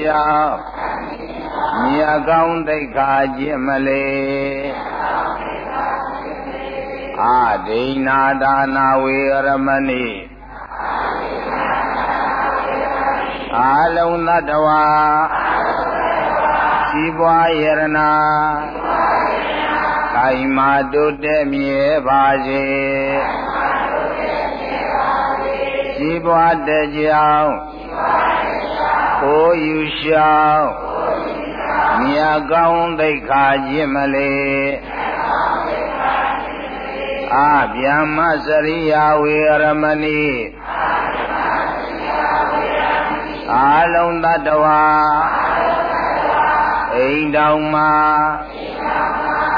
ကြောင့်မြတ်ကောင်းသိက္ခာကျင့်မလေအာဒိနာဒါနာဝေရမဏိအာလုံးသတ္တဝါရှိပွားယရနာခိုင်မာတုတဲ့မြဲပါစေရှိပွားတဲ့ကြောင့် ကိုယူရှောင်းမြတ်ကောင်းသိက္ခာခြင်းမလေအာဗျမ္မစရိယဝေရမဏိအာလုံးတတဝါအိမ်တောင်မှာ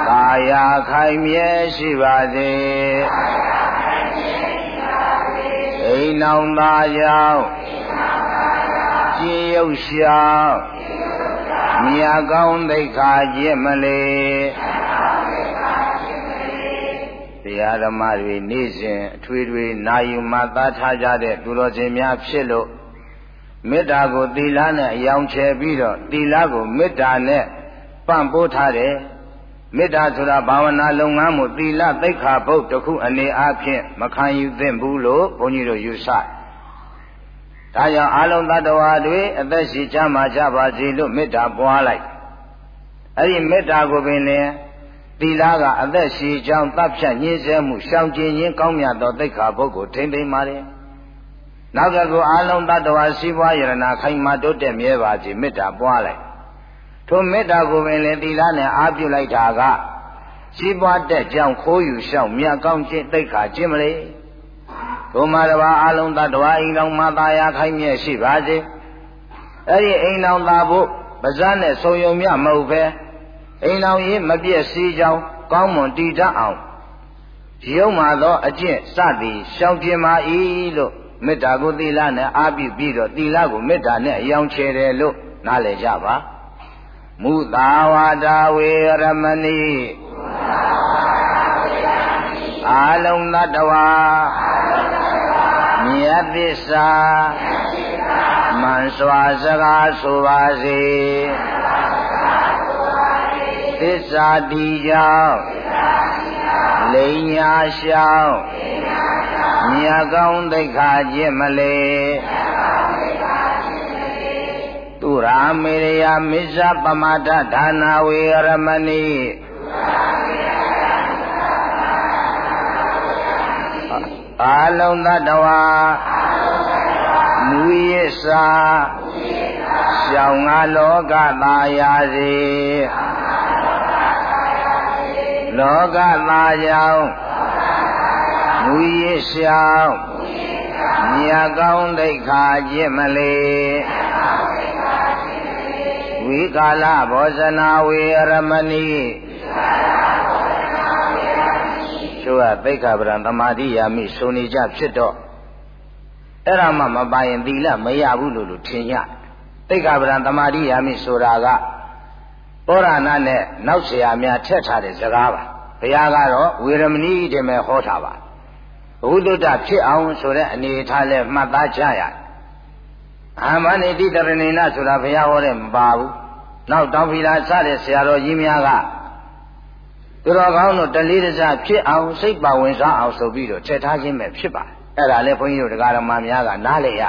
ကာယခိုင်မြဲရှိပါစေအိမ်တော်သားကြောင့် ကျင်ရုပ်ရှောင်းမြတ်ကောင်းသိက္ခာကျင့်မလေတရားဓမ္မတွေနေ့စဉ်အထွေထွေနာယူမှသားထားကြတဲ့သူတော်စင်များဖြစ်လို့မေတ္တာကိုသီလနဲ့အယောင်ချယ်ပြီးတော့သီလကိုမေတ္တာနဲ့ပံ့ပိုးထားတယ်မေတ္တာဆိုတာဘာဝနာလုပ်ငန်းမှုသီလသိက္ခာပုဒ်တစ်ခုအနေအချင်းမခံယူသင့်ဘူးလို့ဘုန်းကြီးတို့ယူဆတယ် ဒါကြောင့်အလုံးသတ္တဝါတွေအသက်ရှိချမ်းသာကြပါစေလို့မေတ္တာပွားလိုက်အဲ့ဒီမေတ္တာကိုပင်လင်သီလကအသက်ရှိကြောင်းတပ်ဖြတ်ညှင်းဆဲမှုရှောင်ကျင်ခြင်းကောင်းမြတ်သောသိက္ခာပုဒ်ကိုထိမ့်သိမ်းပါတယ်နောက်ကကိုအလုံးသတ္တဝါစီးပွားယရနာခိုင်မာတိုးတက်မြဲပါစေမေတ္တာပွားလိုက်ထိုမေတ္တာကိုပင်လင်သီလနဲ့အားပြုလိုက်တာကစီးပွားတက်ကြောင်းခိုးယူရှောင်မြတ်ကောင်းခြင်းသိက္ခာခြင်းမလေး ဒုမာတဘာအလုံးသတ္တဝါအိမ်တော်မှာသာယာခိုင်မြဲရှိပါစေအဲ့ဒီအိမ်တော်သာဖို့ပါးစပ်နဲ့ဆုံယုံမြမဟုတ်ပဲအိမ်တော်ရင်မပြည့်စည်ကြောင်းကောင်းမွန်တည်တတ်အောင်ရုံမာသောအကျင့်စသည်ရှောင်ကျင်ပါ၏လို့မေတ္တာကိုသီလနဲ့အားပြုပြီးတော့သီလကိုမေတ္တာနဲ့အယောင်ချယ်တယ်လို့နားလည်ကြပါမုသာဝါဒဝေရမဏိအာလုံးသတ္တဝါ မြတ်သစ္စာမှန်စွာစကားဆိုပါစေသစ္စာတိကြောင့်လိန်ညာရှောင်းမြတ်ကောင်းသိက္ခာကျင့်မလေသူရာမေရယမစ္ဆပမတ္ထဒါနာဝေရမဏိ အာလုံးသတ္တဝါမူရစ်စာရှောင်းငါလောကသာယာစေလောကသာကြောင့်မူရစ်ရှောင်းမြတ်ကောင်းဒိဋ္ဌာจิตမလေဝိကာလဘောဇနာဝေရမဏိတို့က သိက္ခာပဒံသမာဓိယာမိဆိုနေကြဖြစ်တော့အဲ့ဒါမှမပါရင်သီလမရဘူးလို့လို့ထင်ရသိက္ခာပဒံသမာဓိယာမိဆိုတာကပောရဏနဲ့နောက်ဆရာများထက်ထားတဲ့စကားပါဘုရားကတော့ဝေရမဏိတည်းမဲ့ဟောထားပါဘုဒ္ဓတဖြစ်အောင်ဆိုတဲ့အနေထားလဲမှတ်သားကြရအာမဏိတိတရဏိနဆိုတာဘုရားဟောတဲ့မပါဘူးနောက်တောင်ဖီလာစတဲ့ဆရာတော်ကြီးများက သူတော်ကောင်းတို့တလေးတစားဖြစ်အောင်စိတ်ပါဝင်စားအောင်ဆိုပြီးတော့ချက်ထားခြင်းပဲဖြစ်ပါတယ်အဲ့ဒါလည်းဘုန်းကြီးတို့တရားဓမ္မများကနားလေရ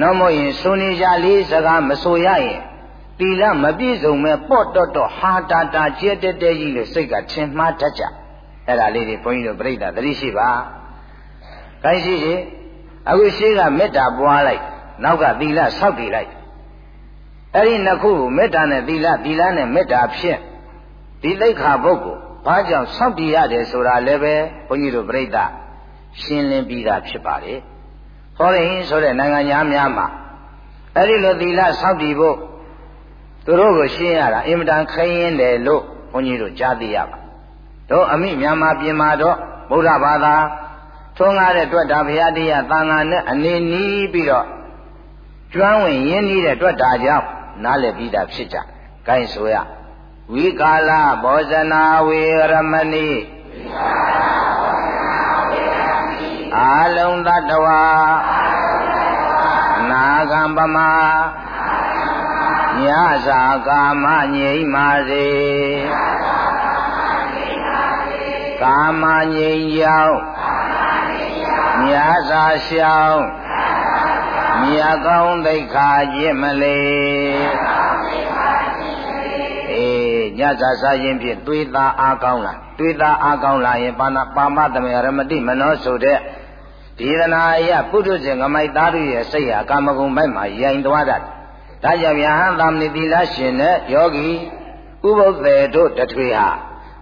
နောက်မို့ရင်ဆိုနေကြလေးစကားမဆိုရရင်တီလမပြည့်စုံမဲ့ပေါ့တော့တော့ဟာတာတာကျဲတဲတဲကြီးလို့စိတ်ကထင်မှားတတ်ကြအဲ့ဒါလေးတွေဘုန်းကြီးတို့ပြိဿသတိရှိပါခိုင်းရှိရှိအခုရှိကမေတ္တာပွားလိုက်နောက်ကသီလဆောက်တည်လိုက်အဲ့ဒီနှစ်ခုကိုမေတ္တာနဲ့သီလသီလနဲ့မေတ္တာဖြင့် ဒီသိက္ခာပုဂ္ဂိုလ်ဘာကြောင့်ဆောက်တည်ရတယ်ဆိုတာလည်းပဲဘုန်းကြီးတို့ပြိဿရှင်းလင်းပြီးသားဖြစ်ပါတယ်ဟောရင်ဆိုတဲ့နိုင်ငံသားများမှာအဲ့ဒီလိုသီလဆောက်တည်ဖို့သူတို့ကိုရှင်းရတာအင်မတန်ခရင်တယ်လို့ဘုန်းကြီးတို့ကြားသိရပါတို့အမိမြန်မာပြည်မှာတော့ဗုဒ္ဓဘာသာထွန်းကားတဲ့တွက်တာဘုရားတရားသံဃာနဲ့အနေနီးပြီးတော့ကျွမ်းဝင်ရင်းနှီးတဲ့တွက်တာကြောင့်နားလည်ပြီးသားဖြစ်ကြ။ဂိုင်းဆိုရ ဝိကာလဘောဇနာဝေရမဏိအာလုံးသတ္တဝါနာဂံပမညစာကာမငြိမ့်ပါစေကာမငြိမ်ကြောင်းမြာစာရှောင်းမြာကောင်းသိခါကျင့်မလေအေး ညစာစားခြင်းဖြင့်တွေးသားအားကောင်းလာတွေးသားအားကောင်းလာရင်ပါဏပါမတမေရမတိမနောဆိုတဲ့ဒီသနာအယပုထုဇဉ်ငမိုက်သားတို့ရဲ့စိတ်ဟာကာမဂုဏ်ဘက်မှာယိုင်သွားတတ်ဒါကြောင့်ယဟန်သာမဏေသီလရှင်တဲ့ယောဂီဥပုသ္တေတို့တထွေဟာ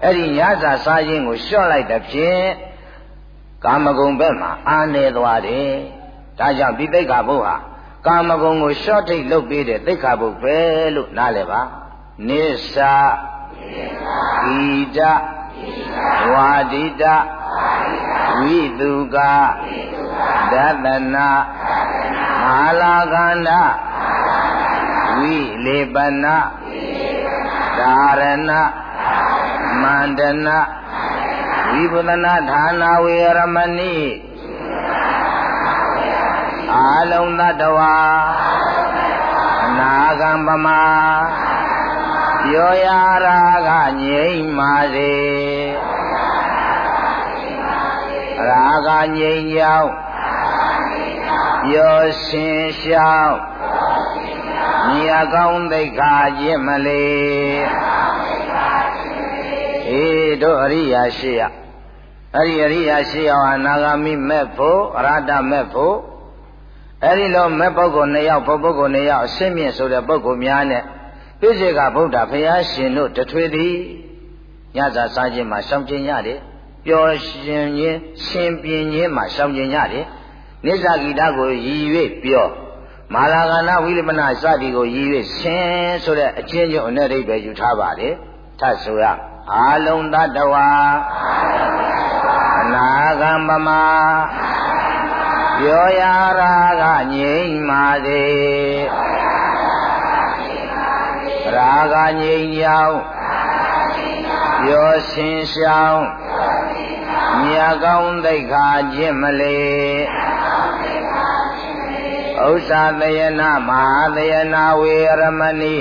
အဲ့ဒီညစာစားခြင်းကိုလျှော့လိုက်တဲ့ဖြင့်ကာမဂုဏ်ဘက်မှာအာနေသွားတယ်။ဒါကြောင့်ဒီသိက္ခာပုဒ်ဟာကာမဂုဏ်ကိုလျှော့ထိတ်လုပ်ပေးတဲ့သိက္ခာပုဒ်ပဲလို့နားလည်ပါ။ နိစ္စဂီတဝါဒိတဝိတုကဒသနာမာလာကန္ဓဝိလေပနာဒါရဏမန္တနာဝိပုဒနာဌာနာဝေရမဏိအာလုံသတ္တဝါအနာဂံပမာ ပြောရရာကငြိမ့်ပါစေရာဂငြိမ့်ကြောင်းပြောရှင်ရှောင်းမြတ်ကောင်းသိက္ခာရင့်မလေးအေးတို့အရိယာရှိရအဲ့ဒီအရိယာရှိအောင်အနာဂါမိမဲ့ဖို့အရဟတမဲ့ဖို့အဲ့ဒီလိုမဲ့ပုဂ္ဂိုလ်နှစ်ယောက်ဘုပုဂ္ဂိုလ်နှစ်ယောက်အရှင်းမြင့်ဆိုတဲ့ပုဂ္ဂိုလ်များနဲ့ ပြည့်စေကဗုဒ္ဓဘုရားရှင်တို့တထွေသည်ညစာစားခြင်းမှာရှောင်ကျင်ရတယ်ပျော်ရှင်ခြင်းရှင်ပြင်းခြင်းမှာရှောင်ကျင်ရတယ်နိစ္စဂီတကိုရည်၍ပျော်မာလာကနာဝိလမနာစသည်ကိုရည်၍ရှင်ဆိုတဲ့အချင်းချင်းအ내အိဗယ်ယူထားပါတယ်ထပ်ဆိုရအာလုံးတတဝါအနာဂံပမာပြောရရာကငြိမ့်ပါစေ ရာဂငြိမ့်ကြောင်းပြောရှင်းရှောင်းမြတ်ကောင်းသိက္ခာခြင်းမလေဥစ္စာတယနာမဟာတယနာဝေရမဏိ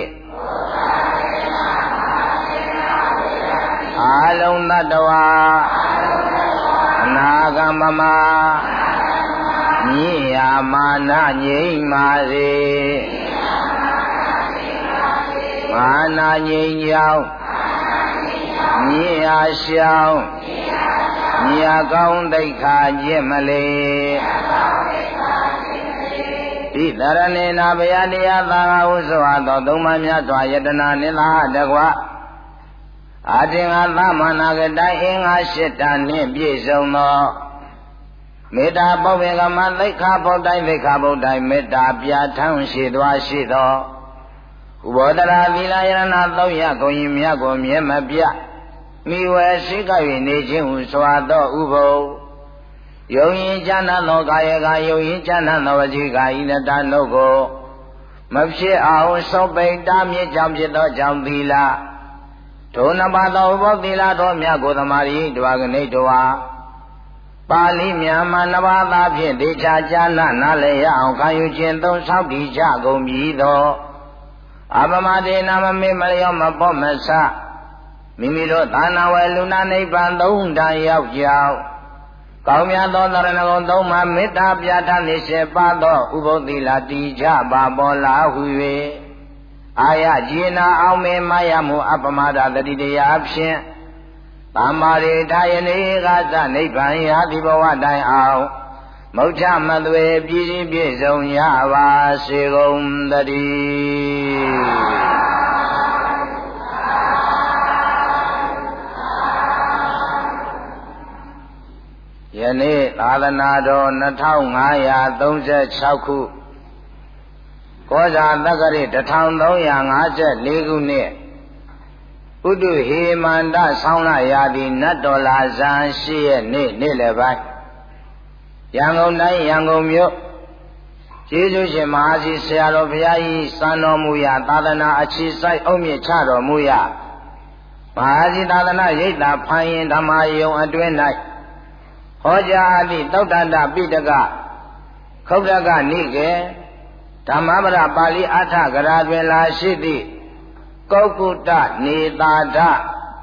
အာလုံးတတဝါအနာဂမမမြည်ယာမာနငြိမ့်ပါစေ မာနငြိမ့်ကြောင်းမြည်ယာရှောင်းမြတ်ကောင်းဒိဋ္ဌာကျင့်မလေဤတရဏေနာဗျာတရားသာဝုဇဝသောသုံးပါးများစွာယတနာနိလာတကွာအာတင်္ဂသမနာကတိုင်အင်္ဂါရှစ်တန်နှင့်ပြည့်စုံသောမေတ္တာပုဗ္ဗေကမသိက္ခာပုဒ်တိုင်းသိက္ခာပုဒ်တိုင်းမေတ္တာပြဋ္ဌာန်းရှိသွားရှိသော ဥဘောဒရာသီလယရဏသုံးရကိုရင်မြတ်ကိုမြဲမပြမိဝဲရှိက၍နေခြင်းဟုစွာသောဥပုပ်ယုံရင်ဉာဏသောကာယကယုံရင်ဉာဏသောဝจิကာဤနတနုကိုမဖြစ်အောင်စောပိတ်တာမြင့်ကြောင့်ဖြစ်သောကြောင့်သီလထိုနှစ်ပါးသောဥပုသ္တိလာတော်မြတ်ကိုသမာဓိတဝကနေတဝါပါဠိမြန်မာနှစ်ပါးသာဖြင့်ဒေချာကြာနာနားလည်ရအောင်ခံယူခြင်းသုံးဆောက်တည်ကြကုန်ပြီသော အပမတေနာမမေမလျောမပေါ့မဆမိမိတို့သာနာဝေလူနာနိဗ္ဗာန်သုံးတန်ရောက်ကြောင်းကောင်းမြတ်သောသရဏဂုံသုံးပါးမေတ္တာပြဋ္ဌာန်းနေစေပါသောဥပုသ္တိလာတည်ကြပါပေါ်လာဟု၍အာရကျေနာအောင်မေမယမှုအပမဒတတိတရားဖြင့်သမ္မာရိထာယနေကသနိဗ္ဗာန်ရာတိဘဝတိုင်အောင် မုတ်ချမသွေပြည့်စည်ပြည့်စုံရပါစေကုန်တည်းယနေ့သာသနာတော်2536ခုကောဇာတက္ကရီ1354ခုနှစ်ဥတုဟေမန္တဆောင်းလာရာသီနတ်တော်လာဇန်ရှိရဲ့နေ့နေ့လည်းပိုင်း ရန်ကုန်တိုင်းရန်ကုန်မြို့ကျေးဇူးရှင်မဟာစီဆရာတော်ဘုရားကြီးစံတော်မူရာသာသနာအခြေစိုက်အုံမြင့်ချတော်မူရာမဟာစီသာသနာရိပ်သာဖိုင်ရင်ဓမ္မယုံအတွင်း၌ဟောကြားသည့်တောတ္တတပိတကခုတ်တကနိကေဓမ္မပဒပါဠိအထကရာတွင်လာရှိသည့်ကုက္ကုတနေသာဒ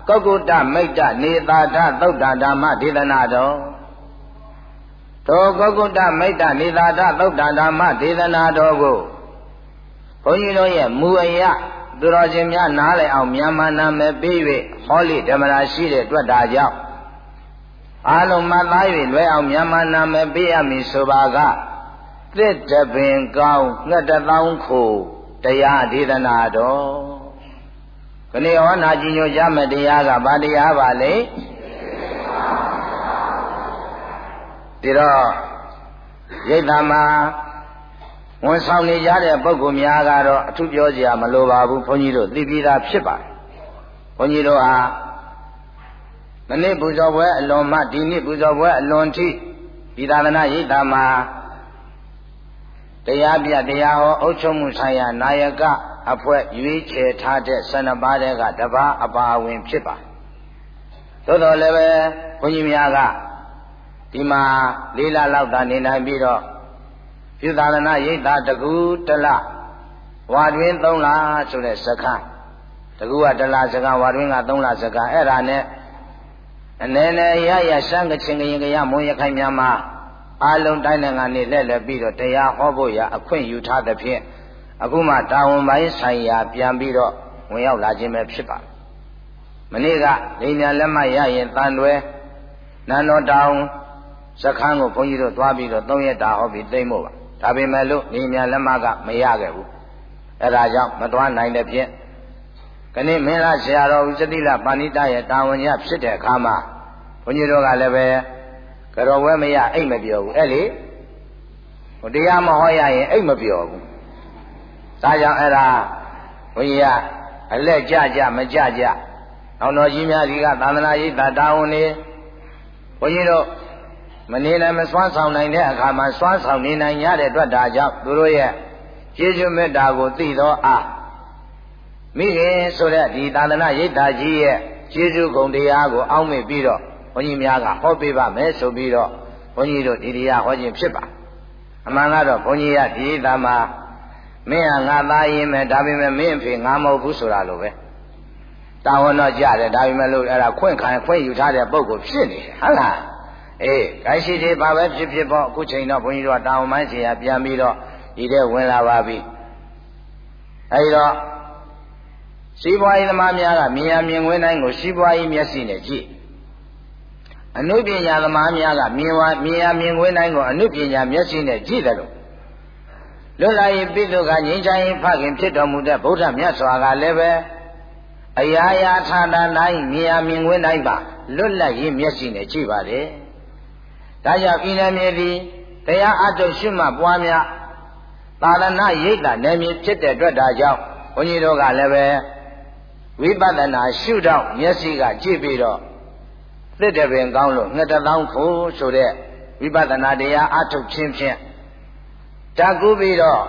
ကုက္ကုတမိတ်တနေသာဒသုတ်တဓမ္မဒေသနာတော် သောကုက္ကုတမိတ်တနေသာဒသုတ်တဓမ္မဒေသနာတော်ကိုဘုန်းကြီးတို့ရဲ့မူအယသူတော်ရှင်များနားလည်အောင်မြန်မာနာမည်ပေး၍ဟောလိဓမ္မရာရှိတဲ့အတွက်ဒါကြောင့်အာလုံးမှသား၍လွယ်အောင်မြန်မာနာမည်ပေးရမည်ဆိုပါကသစ်တပင်ကောင်းငှက်တသောင်းခိုတရားဒေသနာတော်ခဏဟောနာကြည်ညိုကြမတရားကဘာတရားပါလဲ ဒီတော့ရိတ်တမှာဝန်ဆောင်နေကြတဲ့ပုဂ္ဂိုလ်များကတော့အထူးပြောစရာမလိုပါဘူးဘုန်းကြီးတို့သိပြီးသားဖြစ်ပါတယ်ဘုန်းကြီးတို့ဟာမနေ့ပူဇော်ပွဲအလွန်မှဒီနေ့ပူဇော်ပွဲအလွန်ထိဒီသာသနာရိပ်သာမှာတရားပြတရားဟောအုပ်ချုပ်မှုဆိုင်ရာနာယကအဖွဲ့ရွေးချယ်ထားတဲ့12ပါးတဲ့ကတပါးအပါဝင်ဖြစ်ပါသို့တော်လည်းပဲဘုန်းကြီးများက ဒီမှာလေးလလောက်သာနေနိုင်ပြီးတော့ပြုသာသနာရိပ်သာတကူတလဝါတွင်3လဆိုတဲ့စခန်းတကူကတလစခန်းဝါတွင်က3လစခန်းအဲ့ဒါနဲ့အနေနဲ့ရရရှမ်းကချင်းကရင်ကရမွန်ရခိုင်များမှာအာလုံးတိုင်းနိုင်ငံနေလက်လက်ပြီးတော့တရားဟောဖို့ရအခွင့်ယူထားသဖြင့်အခုမှတာဝန်ပိုင်းဆိုင်ရာပြန်ပြီးတော့ဝင်ရောက်လာခြင်းပဲဖြစ်ပါမနေ့ကဒိညာလက်မှတ်ရရင်တန်တွဲနန္တော်တောင် စခန်းကိုဘုန်းကြီးတို့သွားပြီးတော့၃ရက်တာဟောပြီးသိမ့်ဖို့ပါဒါပေမဲ့လို့ဒိညာလက်မှတ်ကမရခဲ့ဘူးအဲဒါကြောင့်မသွားနိုင်တဲ့ဖြင့်ခဏမင်းလားဆရာတော်ဦးစတိလပါဏိတရဲ့တာဝန်ရဖြစ်တဲ့အခါမှာဘုန်းကြီးတို့ကလည်းပဲကြောဝဲမရအိတ်မပြောဘူးအဲ့လေဟိုတရားမဟောရရင်အိတ်မပြောဘူးဒါကြောင့်အဲ့ဒါဘုန်းကြီးကအလက်ကြကြမကြကြနောက်တော်ကြီးများဒီကသာသနာ့ရေးတာတာဝန်နေဘုန်းကြီးတို့ မနေလည်းမစွမ်းဆောင်နိုင်တဲ့အခါမှာစွမ်းဆောင်နေနိုင်ရတဲ့အတွက်ဒါကြောင့်သူတို့ရဲ့ကျေးဇူးမေတ္တာကိုသိသောအားမိခင်ဆိုတဲ့ဒီသာသနာ့ရိပ်သာကြီးရဲ့ကျေးဇူးဂုဏ်တရားကိုအောက်မေ့ပြီးတော့ဘုန်းကြီးများကဟောပေးပါမယ်ဆိုပြီးတော့ဘုန်းကြီးတို့ဒီတရားဟောခြင်းဖြစ်ပါအမှန်ကတော့ဘုန်းကြီးကဒီသာမှာမင်းဟာငါသားရင်မယ်ဒါပေမဲ့မင်းအဖေငါမဟုတ်ဘူးဆိုတာလိုပဲတာဝန်တော့ကြတယ်ဒါပေမဲ့လို့အဲ့ဒါခွင့်ခံခွင့်ယူထားတဲ့ပုံကိုဖြစ်နေတယ်ဟုတ်လား အေးခိုင်းရှိသေးပါပဲဖြစ်ဖြစ်ပေါ့အခုချိန်တော့ဘုန်းကြီးတို့ကတာဝန်မိုင်းစီရပြန်ပြီးတော့ဒီတဲ့ဝင်လာပါပြီအဲဒီတော့စီးပွားရေးသမားများကမြင်ရမြင်ခွင့်တိုင်းကိုစီးပွားရေးမျက်စိနဲ့ကြည့်အနုပညာသမားများကမြင်ဝမြင်ရမြင်ခွင့်တိုင်းကိုအနုပညာမျက်စိနဲ့ကြည့်တယ်လို့လွတ်လာရေးပိတုကငြိမ်းချမ်းရေးဖခင်ဖြစ်တော်မူတဲ့ဗုဒ္ဓမြတ်စွာကလည်းပဲအရာရာဌာနတိုင်းမြင်ရမြင်ခွင့်တိုင်းပါလွတ်လပ်ရေးမျက်စိနဲ့ကြည့်ပါလေ ဒါကြောင့်ဤနယ်မြေသည်တရားအထုတ်ရှိမှပွားများသာသနာရိပ်သာနယ်မြေဖြစ်တဲ့အတွက်ဒါကြောင့်ဘုန်းကြီးတို့ကလည်းပဲဝိပဿနာရှုတော့မျက်စိကကြည့်ပြီးတော့သစ်တပင်ကောင်းလို့ငှက်တသောင်းဖို့ဆိုတဲ့ဝိပဿနာတရားအထုတ်ခြင်းဖြင့်တကူပြီးတော့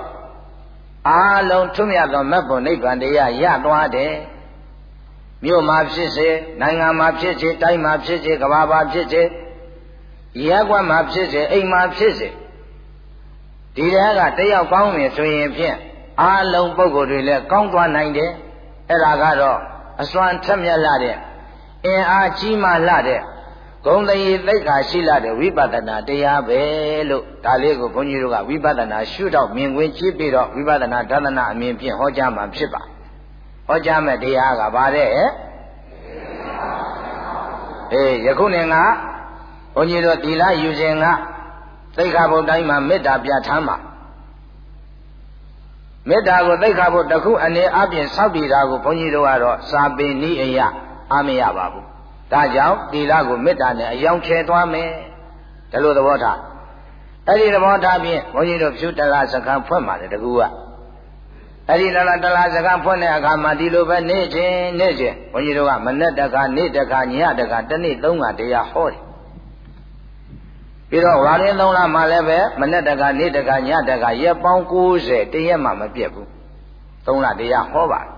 အာလုံးထွမြတ်သောမတ်ဘုံနိဗ္ဗာန်တရားရသွားတယ်မြို့မှာဖြစ်စေနိုင်ငံမှာဖြစ်စေတိုင်းမှာဖြစ်စေကမ္ဘာမှာဖြစ်စေ ရက်ကွက်မှာဖြစ်စေအိမ်မှာဖြစ်စေဒီတဲကတယောက်ကောင်းနေဆိုရင်ဖြင့်အာလုံးပုဂ္ဂိုလ်တွေလည်းကောင်းသွားနိုင်တယ်အဲ့ဒါကတော့အစွမ်းထက်မြက်လာတဲ့အင်အားကြီးမားလာတဲ့ဂုံတရေသိက္ခာရှိလာတဲ့ဝိပဿနာတရားပဲလို့ဒါလေးကိုဘုန်းကြီးတို့ကဝိပဿနာရှုတော့မြင်ခွင့်ကြည့်ပြီးတော့ဝိပဿနာဒသနာအမြင်ဖြင့်ဟောကြားမှာဖြစ်ပါဟောကြားမဲ့တရားကဘာတဲ့အေးယခုနေက ဘုန်းကြီးတို့သီလယူခြင်းကသိက္ခာပုဒ်တိုင်းမှာမေတ္တာပြဋ္ဌာန်းမှာမေတ္တာကိုသိက္ခာပုဒ်တစ်ခုအနေအပြင်စောင့်တည်တာကိုဘုန်းကြီးတို့ကတော့စာပေနည်းအရာအားမရပါဘူးဒါကြောင့်သီလကိုမေတ္တာနဲ့အယောင်ချဲသွားမယ်ဒါလိုသဘောထားအဲ့ဒီသဘောထားဖြင့်ဘုန်းကြီးတို့ဖြူတလားစကံဖွင့်ပါတယ်တကူကအဲ့ဒီတလားတလားစကံဖွင့်တဲ့အခါမှာဒီလိုပဲနေချင်းနေချင်းဘုန်းကြီးတို့ကမနဲ့တခါနေ့တခါညတခါတနေ့သုံးခါတရားဟောတယ် ပြီးတော့ဝါရင်သုံးလမှလည်းပဲမနဲ့တခါနေ့တခါညတခါရက်ပေါင်း90တရက်မှမပြတ်ဘူးသုံးလတရားဟောပါတယ်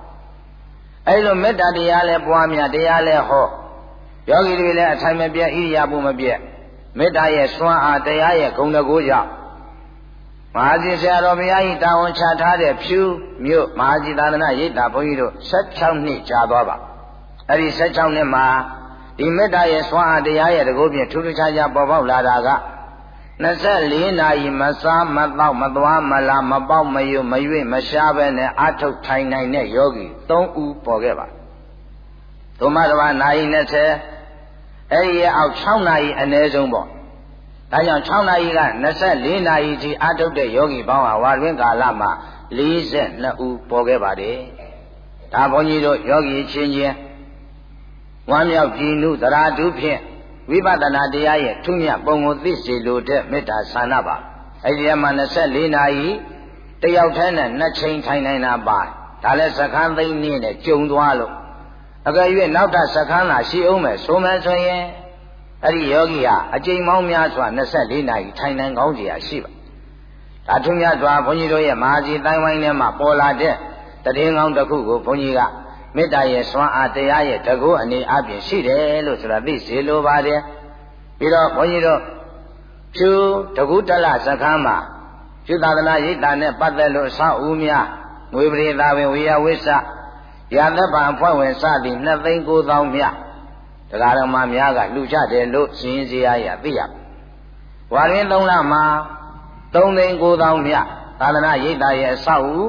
အဲ့လိုမေတ္တာတရားလည်းပွားများတရားလည်းဟောယောဂီတွေလည်းအထိုင်မပြတ်ဣရိယာပုမပြတ်မေတ္တာရဲ့စွမ်းအားတရားရဲ့ဂုဏ်တကူကြောင့်မဟာကြီးဆရာတော်ဘုရားကြီးတာဝန်ချထားတဲ့ဖြူမြို့မဟာကြီးသာသနာရိပ်သာဘုန်းကြီးတို့16နှစ်ကြာသွားပါအဲ့ဒီ16နှစ်မှာ ဒီမေတ္တာရဲ့စွမ်းအားတရားရဲ့တကုဖြင့်ထူးထူးခြားခြားပေါ်ပေါက်လာတာက24နာရီမစားမတော့မသွားမလာမပေါက်မယွမရွေ့မရှားပဲနဲ့အထုတ်ထိုင်နိုင်တဲ့ယောဂီ3ဦးပေါ်ခဲ့ပါသုမတဘာနာရီ20အဲ့ဒီရဲ့အောက်6နာရီအနည်းဆုံးပေါ့ဒါကြောင့်6နာရီက24နာရီထိအထုတ်တဲ့ယောဂီပေါင်းဟာဝါတွင်ကာလမှာ42ဦးပေါ်ခဲ့ပါတယ်ဒါဘုန်းကြီးတို့ယောဂီချင်းချင်း ဝမ်းမြောက်ကြည်နုသရာဓုဖြင့်ဝိပဿနာတရားရဲ့ထုမြတ်ပုံကိုသိစေလိုတဲ့မေတ္တာဆန္ဒပါအဲ့ဒီမှာ24နာရီတယောက်တည်းနဲ့နှစ်ချိန်ထိုင်နိုင်တာပါဒါလည်းစကန်းသိန်းနဲ့ကြုံသွားလို့အကယ်၍နောက်ထပ်စကန်းလာရှိအောင်မယ်ဆိုမယ်ဆိုရင်အဲ့ဒီယောဂီဟာအကျိန်မောင်းများစွာ24နာရီထိုင်နိုင်ကောင်းကြရရှိပါဒါထုမြတ်စွာဘုန်းကြီးတို့ရဲ့မဟာကြီးတိုင်းဝိုင်းထဲမှာပေါ်လာတဲ့တည်င်းကောင်းတစ်ခုကိုဘုန်းကြီးက မေတ္တာရဲ့စွမ်းအားတရားရဲ့တကုအနေအပြင်ရှိတယ်လို့ဆိုတာသိစေလိုပါတယ်ပြီးတော့ဘုန်းကြီးတို့ဖြူတကုတလစခန်းမှာကျူသာသနာရိပ်တာနဲ့ပတ်သက်လို့ဆောက်ဦးများငွေပရိသာဝင်ဝေယဝိစ္စရာသက်ပံအဖွဲ့ဝင်စသည်2သိန်း9000မြတရားတော်မှာများကလူချတယ်လို့ရှင်းစရာရသိရဝါရင်း3လမှာ3သိန်း9000မြသာသနာရိပ်တာရဲ့အဆောက်ဦး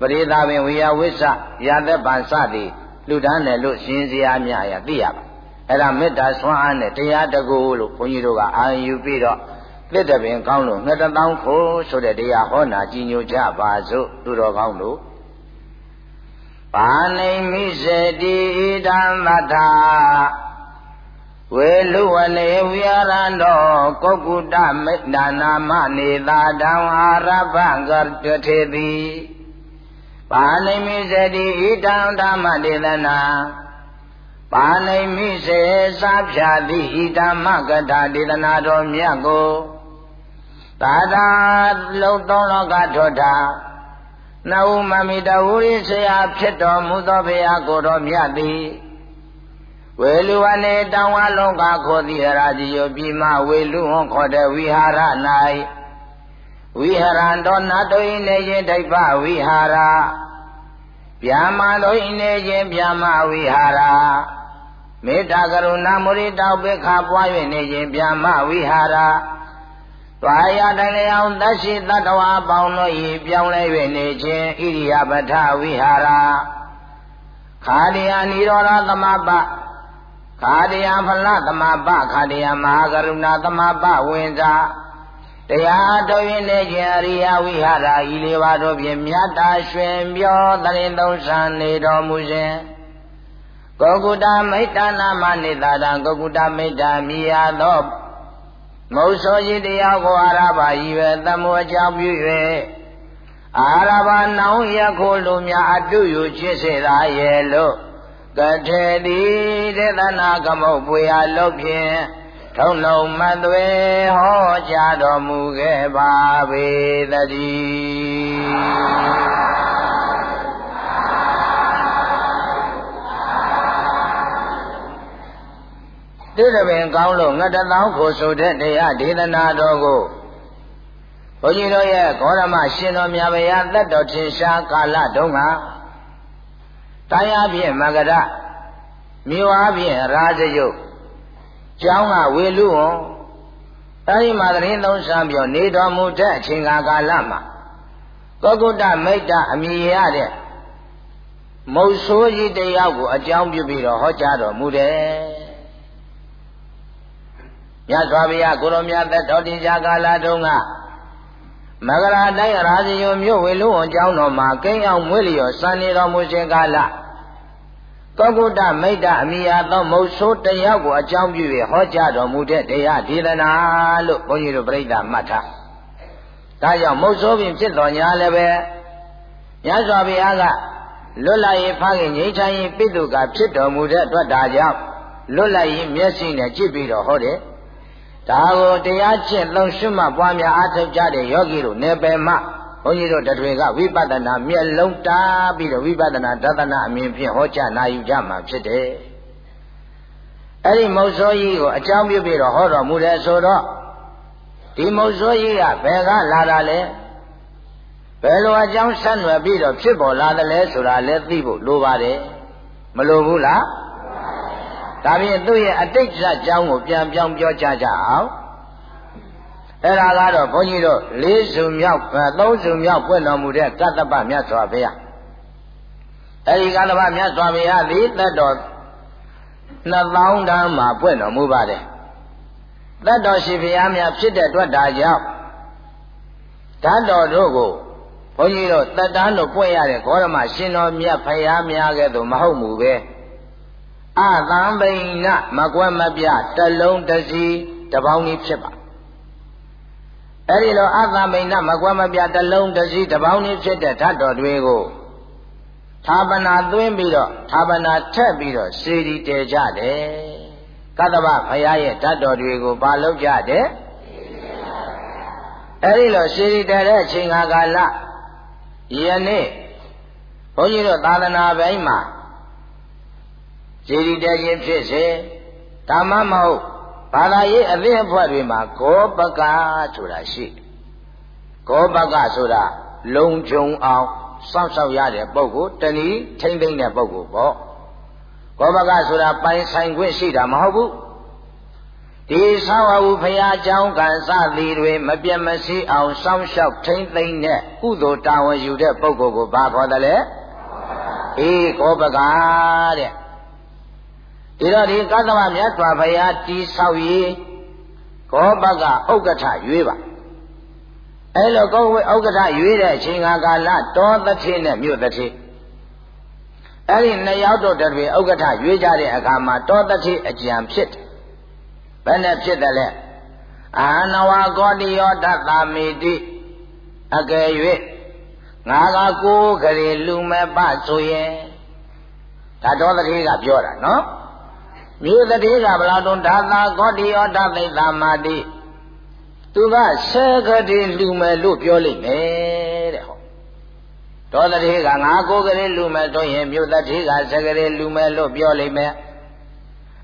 ပရိသပင်ဝေယဝိစ္စရာသက်ပံစသည်လူတန်းတယ်လို့ရှင်းစရာများရသိရပါအဲ့ဒါမေတ္တာဆွမ်းအားနဲ့တရားတကူလို့ဘုန်းကြီးတို့ကအာရုံယူပြီးတော့သစ်တပင်ကောင်းလို့ငှက်တပေါင်းခိုးဆိုတဲ့တရားဟောနာကြည်ညိုကြပါစို့သူတော်ကောင်းတို့ပါဏိမိစေတိဣဒံသတ္ထာဝေလူဝနေဝိရန္တောကုက္ကုတမိတ်ဒါနာမနေသာတံအာရဗံကတထေတိ ပါဏိမိစတိဣတံဓမ္မဒေသနာပါဏိမိစေစာဖြာတိဣတမကထာဒေသနာတော်မြတ်ကိုသာသာလုံးသောလောကထောတာနဝမမိတဝရိဆရာဖြစ်တော်မူသောဘုရားကိုတော်မြတ်သည်ဝေလူဝနေတောင်ဝလုံးကခေါ်သည်ရာဇီယောပြည်မဝေလူဟောခေါ်တဲ့ဝိဟာရ၌ ဝိဟရံတော်နတ်တို့၏နေခြင်းဒိဗ္ဗဝိဟာရဗျာမတို့၏နေခြင်းဗျာမဝိဟာရမေတ္တာကရုဏာမုရိတောပိခါပွား၍နေခြင်းဗျာမဝိဟာရသွားရတလျောင်းသရှိတတဝါပေါင်းတို့၏ပြောင်းလဲ၍နေခြင်းဣရိယပထဝိဟာရခာတိယនិရောဓသမပခာတိယဖလသမပခာတိယမဟာကရုဏာသမပဝင်စား တရားတော်ရင်နေခြင်းအရိယဝိဟာရဤလေးပါးတို့ဖြင့်မြတ်တာရွှင်ပြောတရင်သုံးဆံနေတော်မူခြင်းကောကုတမိတ်တနာမနိတာတံကောကုတမိတ်တာမြည်ရသောမௌစောကြီးတရားကိုအာရဘာဤပဲသမောအကြောင်းပြု၍အာရဘာနောင်ရခိုလူများအတုယူချစ်စေသာရဲ့လို့ကထေတိဒေသနာကမုတ်ပွေအားလို့ဖြင့် ထုံလုံးမသွေဟောကြားတော်မူခဲ့ပါပေတည်းတိရပင်ကောင်းလို့ငတ်တသောခိုဆိုတဲ့တရားဒေသနာတော်ကိုဘုန်းကြီးတို့ရဲ့ဂေါရမရှင်တော်မြတ်ဗျာသက်တော်ထင်ရှားကာလတုန်းကတရားဖြင့်မဂရမြို့အားဖြင့်ရာဇယုတ် ကျောင်းကဝေလူဝံအဲဒီမှာသတင်းသုံးဆံပြောနေတော်မူတဲ့အချိန်ကာလမှာကောကုတ္တမိတ်တအမိရတဲ့မုတ်ဆိုးကြီးတယောက်ကိုအကြောင်းပြုပြီးတော့ဟောကြားတော်မူတယ်မြတ်စွာဘုရားကိုရောမြတ်သက်တော်တင်ကြကာလတုန်းကမဂရာတိုင်းရာဇယုံမြို့ဝေလူဝံကျောင်းတော်မှာကိန်းအောင်မွေးလျော်စံနေတော်မူခြင်းကာလ ကောကုတ္တမိတ်တအမိယာသောမုတ်ဆိုးတယောက်ကိုအကြောင်းပြု၍ဟောကြားတော်မူတဲ့တရားဒေသနာလို့ဘုန်းကြီးတို့ပြိဋ္ဌာမှတ်ထား။ဒါကြောင့်မုတ်ဆိုးပင်ဖြစ်တော်ညာလည်းပဲမြတ်စွာဘုရားကလွတ်လပ်ရေးဖခင်ငြိမ်းချမ်းရေးပိတုကဖြစ်တော်မူတဲ့အတွက်ဒါကြောင့်လွတ်လပ်ရေးမျက်စိနဲ့ကြည့်ပြီးတော့ဟောတယ်။ဒါကိုတရားကျင့်သုံးရှုမှတ်ပွားများအားထုတ်ကြတဲ့ယောဂီတို့နေပယ်မှ ဘုန်းကြီးတို့တတွေကဝိပဿနာမျက်လုံးတားပြီးတော့ဝိပဿနာဒသနာအမြင်ဖြင့်ဟောကြားနာယူကြမှာဖြစ်တယ်။အဲ့ဒီမုတ်ဆိုးကြီးကိုအကြောင်းပြုပြီးတော့ဟောတော်မူတယ်ဆိုတော့ဒီမုတ်ဆိုးကြီးကဘယ်ကလာတာလဲဘယ်လိုအကြောင်းဆက်နွယ်ပြီးတော့ဖြစ်ပေါ်လာတယ်လဲဆိုတာလည်းသိဖို့လိုပါတယ်မလိုဘူးလားဒါဖြင့်သူ့ရဲ့အတိတ်ဇာတ်ကြောင်းကိုပြန်ပြောင်းပြောကြကြအောင် အဲ့ဒါကတော့ဘုန်းကြီးတို့လေးစုမြောက်သုံးစုမြောက်ပွင့်တော်မူတဲ့ကတ္တပမြတ်စွာဘုရားအဲ့ဒီကတ္တပမြတ်စွာဘုရားသည်တတ်တော်နှစ်ပေါင်းတန်းမှာပွင့်တော်မူပါတယ်တတ်တော်ရှိဘုရားများဖြစ်တဲ့အတွက်ဒါကြောင့်ဓာတ်တော်တို့ကိုဘုန်းကြီးတို့တတ္တန်းတို့ပွင့်ရတဲ့ဂေါရမရှင်တော်မြတ်ဖရာများကဲ့သို့မဟုတ်မူပဲအသံပိဏမကွက်မပြတလုံးတစီတပေါင်းကြီးဖြစ်ပါ အဲ့ဒီလိုအသံပိဏမကွက်မပြတလုံးတစီတပေါင်းကြီးဖြစ်တဲ့ဓာတ်တော်တွေကိုသာပနာသွင်းပြီးတော့သာပနာထက်ပြီးတော့စေတီတည်ကြတယ်ကတ္တဗဖရာရဲ့ဓာတ်တော်တွေကိုပါလုပ်ကြတယ်အဲ့ဒီလိုစေတီတည်တဲ့အချိန်ကာလယနေ့ဘုန်းကြီးတို့သာသနာပိုင်းမှာစေတီတည်ခြင်းဖြစ်စေဓမ္မမဟုတ် ဘာသာရေးအသင်းအဖွဲ့တွေမှာကောပကဆိုတာရှိကောပကဆိုတာလုံခြုံအောင်စောင့်ရှောက်ရတဲ့ပုဂ္ဂိုလ်တဏီထိမ့်သိမ့်တဲ့ပုဂ္ဂိုလ်ပေါ့ကောပကဆိုတာပိုင်ဆိုင်ခွင့်ရှိတာမဟုတ်ဘူးဒီဆောင်းအဟုဖရာကြောင်းကံစသည်တွေမပြတ်မရှိအောင်စောင့်ရှောက်ထိမ့်သိမ့်တဲ့ကုသိုလ်တာဝန်ယူတဲ့ပုဂ္ဂိုလ်ကိုဘာခေါ်တယ်လဲအေးကောပကတဲ့ ဒီတော့ဒီကသမမြတ်စွာဘုရားတီဆောက်ရေးကောဘကဥက္ကဋ္ဌရွေးပါအဲလိုကောဝေဥက္ကဋ္ဌရွေးတဲ့အချိန်ကာလတောသတိနဲ့မြို့သတိအဲ့ဒီနှစ်ယောက်တို့တည်းဥက္ကဋ္ဌရွေးကြတဲ့အခါမှာတောသတိအကြံဖြစ်တယ်ဘယ်နဲ့ဖြစ်တယ်လဲအာနဝကောတိယောတသမိတိအကယ်၍ငါကကိုယ်ကလေးလူမဲ့ပဆိုရင်ဒါတော်တတိကပြောတာနော် မြို့တတိကဘလာတုံဒါသာကောတိယောတသိတ္တမာတိသူကဆဲကတိလူမယ်လို့ပြောလိမ့်မယ်တဲ့ဟောတော်တတိကငါကိုယ်ကလေးလူမယ်ဆိုရင်မြို့တတိကဆဲကလေးလူမယ်လို့ပြောလိမ့်မယ်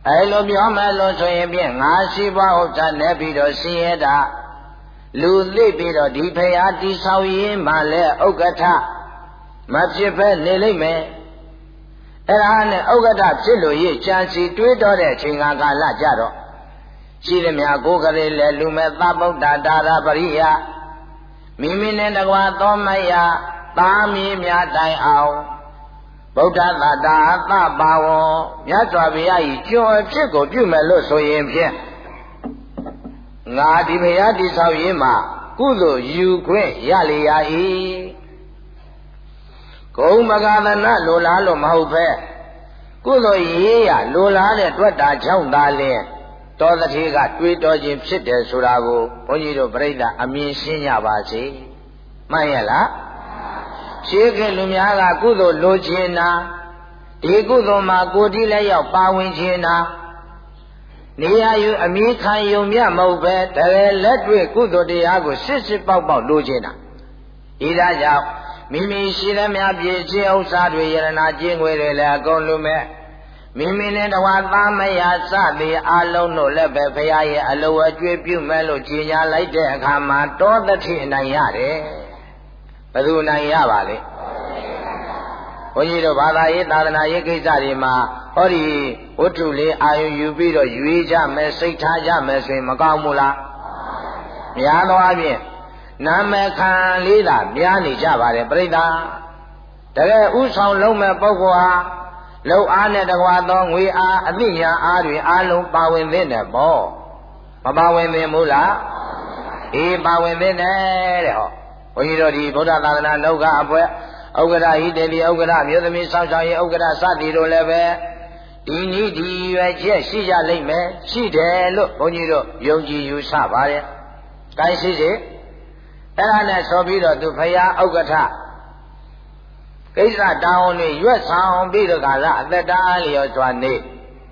အဲလိုပြောမယ်လို့ဆိုရင်ဖြင့်ငါရှိပွားဥစ္စာနဲ့ပြီးတော့ဆင်းရဲတာလူသိပြီးတော့ဒီဖရာတိဆောက်ရေးမှလည်းဥက္ကဋ္ဌမဖြစ်ဖဲနေလိမ့်မယ် အဲ့ဒါနဲ့ဥက္ကဋ္ဌဖြစ်လို့ရကြံစီတွေးတော့တဲ့အချိန်ကာလကြတော့ရှိသမျှကိုယ်ကလေးလည်းလူမဲ့သဗုဒ္ဓဒါရပရိယမိမိနဲ့တကွာသောမယသာမီးများတိုင်အောင်ဗုဒ္ဓသာတာသပါဝောမြတ်စွာဘုရားကြီးကျွံအဖြစ်ကိုပြုမယ်လို့ဆိုရင်ဖြင့်ငါဒီဘုရားတိဆောက်ရေးမှာကုသိုလ်ယူခွင့်ရလေရ၏ ဂုံမဂသနလိုလားလို့မဟုတ်ပဲကုသိုလ်ရေးရလိုလားတဲ့တွက်တာကြောင့်သာလင်တောသတိကတွေးတော်ခြင်းဖြစ်တယ်ဆိုတာကိုဘုန်းကြီးတို့ပြိဿအမြင်ရှင်းကြပါစေမှန်ရဲ့လားရှေးခေတ်လူများကကုသိုလ်လိုချင်တာဒီကုသိုလ်မှာကိုတိလည်းရောက်ပါဝင်ချင်တာနေရာယူအမိခံယုံမြမဟုတ်ပဲတကယ်လက်တွေ့ကုသိုလ်တရားကိုစစ်စစ်ပေါက်ပေါက်လိုချင်တာဤဒါကြောင့် မိမိရှိသမျှပြည့်ချင်းဥစ္စာတွေယရနာကျင်းွယ်တွေလည်းအကုန်လုံးမဲ့မိမိနဲ့တဝါသားမယာစသည်အလုံးတို့လည်းပဲဘုရားရဲ့အလိုအကျွေးပြုမဲ့လို့ကြီးညာလိုက်တဲ့အခါမှာတောသတိအနိုင်ရတယ်ဘယ်သူနိုင်ရပါလဲဘုန်းကြီးတို့ဘာသာရေးသာသနာရေးကိစ္စတွေမှာဟောဒီဝတ္ထုလေးအာယုယူပြီးတော့ရွေးကြမယ်စိတ်ထားကြမယ်ဆိုရင်မကောင်းဘူးလားများသောအားဖြင့် နာမခံလေးသာများနေကြပါတယ်ပြိဿတကယ်ဥဆောင်လုံးမဲ့ပုဂ္ဂိုလ်ဟာလုံအားနဲ့တကွာသောငွေအားအသိဉာဏ်အားတွေအားလုံးပါဝင်သင့်တယ်ပေါ့မပါဝင်သင့်ဘူးလားအေးပါဝင်သင့်တယ်တဲ့ဟောဘုန်းကြီးတို့ဒီဗုဒ္ဓသာသနာလောကအပွဲဥက္ကရာဟိတေတိဥက္ကရာမြို့သမီးဆောင်းဆောင်ရေးဥက္ကရာစသည်တို့လည်းပဲဒီနည်းဒီရွယ်ချက်ရှိကြလိမ့်မယ်ရှိတယ်လို့ဘုန်းကြီးတို့ယုံကြည်ယူဆပါတယ်။ကိုင်းရှိစေ အဲ့ဒါနဲ့ဆိုပြီးတော့သူဖရာဥက္ကဋ္ဌကိစ္စတောင်းနေရွက်ဆောင်ပြီးတော့ကလာအသက်တာလျော်စွာနေ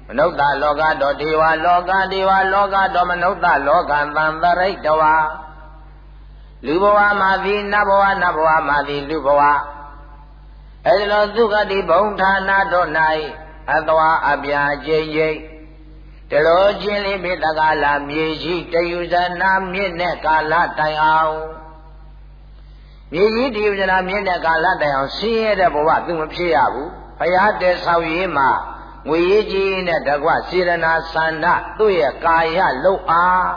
မနုဿလောကတော်ဒေဝလောကဒေဝလောကတော်မနုဿလောကသံတရိတ်တဝါလူဘဝမှာသည်နတ်ဘဝနတ်ဘဝမှာသည်လူဘဝအဲဒီလိုသုခတိဘုံဌာနတို့၌အသွာအပြာကျိန်ကျိန်တလောချင်းလေးပိတကာလာမြေရှိတယူဇနာမြင့်နဲ့ကာလတိုင်အောင် မြေကြီးဒီဥဒနာမြင့်တဲ့ကာလတိုင်အောင်ဆင်းရဲတဲ့ဘဝသူမဖြစ်ရဘူးဘုရားတည်ဆောက်ရေးမှာငွေရေးကြီးနဲ့တကွစေရနာသန္ဓသူ့ရဲ့ကာယလုံအား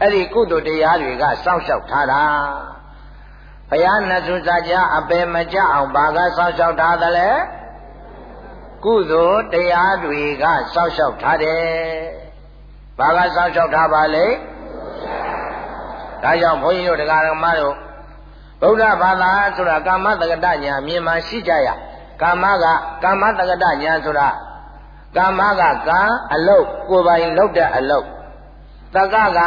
အဲ့ဒီကုသိုလ်တရားတွေကစောင့်ရှောက်ထားတာဘုရားနတ်စုစာကြအပေမကြအောင်ဘာကစောင့်ရှောက်ထားသလဲကုသိုလ်တရားတွေကစောင့်ရှောက်ထားတယ်ဘာကစောင့်ရှောက်ထားပါလဲဒါကြောင့်ဘုန်းကြီးတို့တရားဓမ္မတို့ ဗုဒ္ဓဘာသာဆိုတာကာမတက္ကတညာမြင်မှရှိကြရကာမကကာမတက္ကတညာဆိုတာကာမကကံအလုတ်ကိုယ်ပိုင်လုတ်တဲ့အလုတ်တက္ကက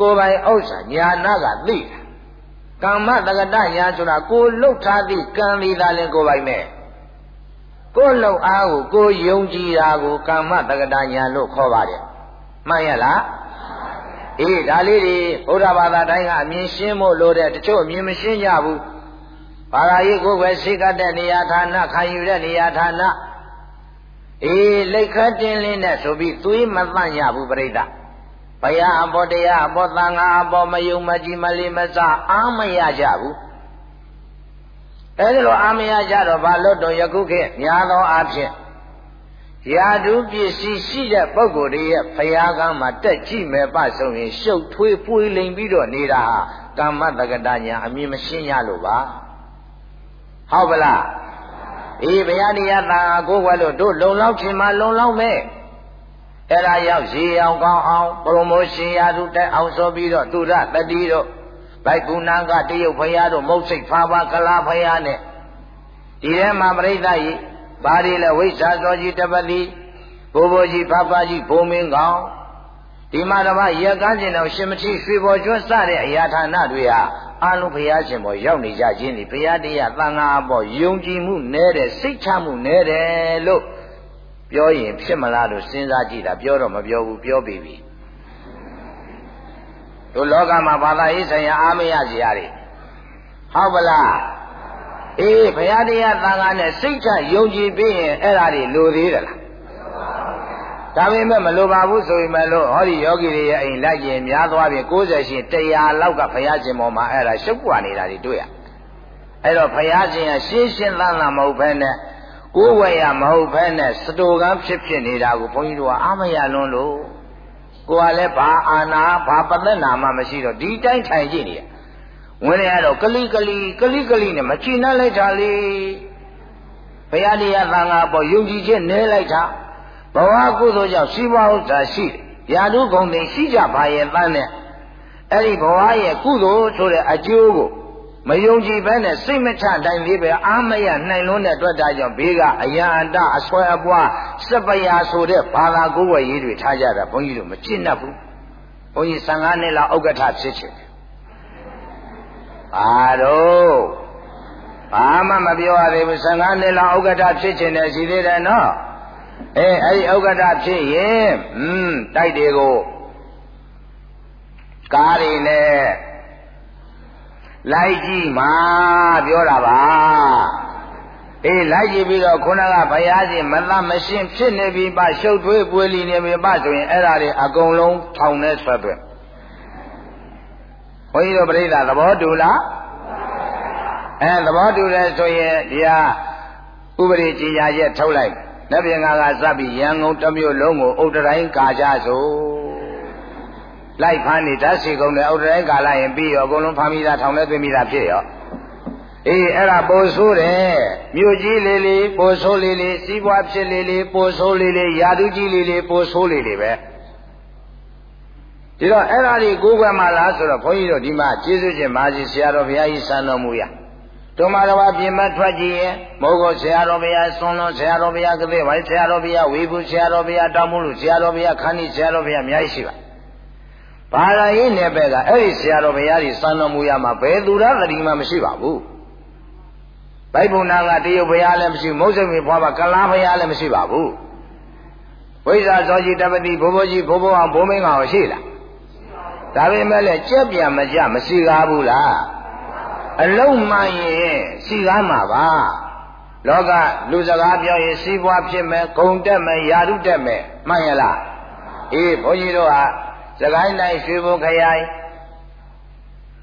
ကိုယ်ပိုင်ဥစ္စာညာနာကသိတာကာမတက္ကတညာဆိုတာကိုလုတ်ထားသည့်ကံလေးသာလင်ကိုယ်ပိုင်မဲ့ကိုယ်လုံအားကိုကိုယုံကြည်တာကိုကာမတက္ကတညာလို့ခေါ်ပါတယ်မှန်ရလား အေးဒါလေးတွေဘုရားဘာသာတိုင်းကအမြင်ရှင်းဖို့လိုတဲ့တချို့အမြင်မရှင်းကြဘူးဘာသာရေးကိုယ်ပဲစိတ်ကတဲ့နေရာဌာနခံယူတဲ့နေရာဌာနအေးလက်ခတ်တင်းလင်းနဲ့ဆိုပြီးသွေးမသန့်ရဘူးပြိဿဘုရားအဘောတရားအဘောသံဃာအဘောမယုံမကြည်မလေးမစအားမရကြဘူးအဲဒီလိုအားမရကြတော့ဘာလို့တော့ယခုခေတ်များသောအားဖြင့် ယာတုပစ္စည်းရှိတဲ့ပုဂ္ဂိုလ်တွေရဲ့ဖရာကမှာတက်ကြည့်မယ်ပဆိုရင်ရှုပ်ထွေးပွေလိမ်ပြီးတော့နေတာဟာကမ္မတက္ကတညာအမြင်မရှင်းရလို့ပါဟုတ်ပလားအေးဘုရားတရားသာကိုယ်ဝဲလို့တို့လုံလောက်ခြင်းမှာလုံလောက်မဲ့အဲ့ဒါရောက်ရေအောင်ကောင်းအောင်ပရိုမိုရှင်ရာသူတက်အောင်ဆိုပြီးတော့သူရတတိတို့ဘိုက်ကုဏကတရုတ်ဖရာတို့မုတ်စိတ်ဖာပါကလာဖရာနဲ့ဒီထဲမှာပြိဿကြီး ဘာတွေလဲဝိဇ္ဇာသောကြီးတပတိဘိုးဘိုးကြီးဖဖကြီးဘိုးမင်းကောင်ဒီမှာတော့ရက်ကန်းကျင်တော်ရှင်မတိရွှေဘော်ကျွန်းစတဲ့အရာဌာနတွေဟာအလုံးဘုရားရှင်ဘောရောက်နေကြခြင်းဒီဘုရားတရားသံဃာဘောယုံကြည်မှုနည်းတယ်စိတ်ချမှုနည်းတယ်လို့ပြောရင်ဖြစ်မလားလို့စဉ်းစားကြည့်တာပြောတော့မပြောဘူးပြောပြီးပြီတို့လောကမှာဘာသာရေးဆိုင်ရာအားမရစီရတယ်ဟုတ်ပလား အေးဘုရားတရားသံဃာနဲ့စိတ်ချယုံကြည်ပြီးရင်အဲ့ဒါတွေလိုသေးတယ်လားဒါပေမဲ့မလိုပါဘူးဆိုရင်မလို့ဟောဒီယောဂီတွေရဲ့အိမ်လိုက်ရင်များသွားပြီ60ရှင်100လောက်ကဘုရားရှင်ပေါ်မှာအဲ့ဒါရှုပ်ပွားနေတာတွေတွေ့ရအဲ့တော့ဘုရားရှင်ကရှင်းရှင်းသန်းသန်းမဟုတ်ဘဲနဲ့ကိုယ်ဝယ်ရမဟုတ်ဘဲနဲ့စတိုကန်းဖြစ်ဖြစ်နေတာကိုဘုန်းကြီးတို့ကအာမရလွန်းလို့ကိုယ်ကလည်းဘာအာနာဘာပသက်နာမှမရှိတော့ဒီတိုင်းထိုင်ကြည့်နေရ ဝင်ရတော့ကလိကလိကလိကလိနဲ့မချိနှက်လိုက်တာလေဘုရားတရားသံဃာပေါ်ယုံကြည်ခြင်းနဲလိုက်တာဘဝကုသိုလ်ကြောင့်ရှိဘဥစ္စာရှိရာထုဂုံတွေရှိကြပါရဲ့တန်းနဲ့အဲ့ဒီဘဝရဲ့ကုသိုလ်ဆိုတဲ့အကျိုးကိုမယုံကြည်ဘဲနဲ့စိတ်မချတိုင်းလေးပဲအာမရနိုင်လွန်းတဲ့အတွက်ဒါကြောင့်ဘေးကအယံအတအဆွဲအပွားစပယာဆိုတဲ့ဘာသာကိုယ်ဝယ်ရေးတွေထားကြတာဘုန်းကြီးတို့မကျင့်တတ်ဘူးဘုန်းကြီး15နှစ်လောက်ဥက္ကဋ္ဌဖြစ်ချင်တယ် ဘာတော့ဘာမှမပြောရသေးဘူး15နှစ်လောက်ဥက္ကဋ္ဌဖြစ်ချင်တယ်ရှိသေးတယ်နော်အဲအဲ့ဒီဥက္ကဋ္ဌဖြစ်ရင်อืมတိုက်တွေကိုကားတွေနဲ့လိုက်ကြည့်မှာပြောတာပါအေးလိုက်ကြည့်ပြီးတော့ခုနကဘုရားရှင်မသမရှင်းဖြစ်နေပြီပါရှုပ်ထွေးပွေလီနေပြီပါဆိုရင်အဲ့ဒါတွေအကုန်လုံးထောင်နဲ့ဆွဲသွင်း ဘုန်းကြီးတို့ပြိဿသဘောတူလားအဲသဘောတူတယ်ဆိုရင်ဒီဟာဥပဒေကြေညာချက်ထုတ်လိုက်နတ်ပြည်ငါကစပ်ပြီးရန်ကုန်တစ်မြို့လုံးကိုဥဒ္ဒတိုင်းကာကြဆိုလိုက်ဖမ်းနေဓာတ်စီကုန်းနဲ့ဥဒ္ဒတိုင်းကာလိုက်ရင်ပြီးရောအကုန်လုံးဖမ်းမိတာထောင်ထဲသွင်းမိတာဖြစ်ရောအေးအဲ့ဒါပိုဆိုးတယ်မြို့ကြီးလေးလေးပိုဆိုးလေးလေးစီးပွားဖြစ်လေးလေးပိုဆိုးလေးလေးယာတုကြီးလေးလေးပိုဆိုးလေးလေးပဲ ဒီတော့အဲ့ဒါလေးကိုးကွယ်မှလားဆိုတော့ဘုန်းကြီးတို့ဒီမှာကျေးဇူးရှင်မာကြီးဆရာတော်ဘုရားကြီးစံတော်မူရတို့မှာတော့ပြင်မထွက်ကြည့်ရင်မိုးကိုဆရာတော်ဘုရားဆွန်လွန်ဆရာတော်ဘုရားကလေးဝိုင်းဆရာတော်ဘုရားဝေဘူးဆရာတော်ဘုရားတောင်းမှုလို့ဆရာတော်ဘုရားခန်းကြီးဆရာတော်ဘုရားအများကြီးရှိပါဘာသာရေးနယ်ပယ်ကအဲ့ဒီဆရာတော်ဘုရားကြီးစံတော်မူရမှာဘယ်သူရသတိမှမရှိပါဘူးဘိုက်ဘုံနာကတရုတ်ဘုရားလည်းမရှိမုတ်စိတ်မီဘွားပါကလားဘုရားလည်းမရှိပါဘူးဝိဇ္ဇာဇောကြီးတပတိဘိုးဘိုးကြီးဘိုးဘိုးအောင်ဘိုးမင်းကောင်ရှိလား ဒါပေမဲ့လည်းကြက်ပြန်မကြမရှိကားဘူးလားအလုံးမှန်ရင်စီကားမှာပါလောကလူစကားပြောရင်စီးပွားဖြစ်မယ်ဂုံတက်မယ်ယာရုတက်မယ်မှန်ရလားအေးဘုန်းကြီးတို့ဟာစကိုင်းတိုင်းရွှေဘုံခရိုင်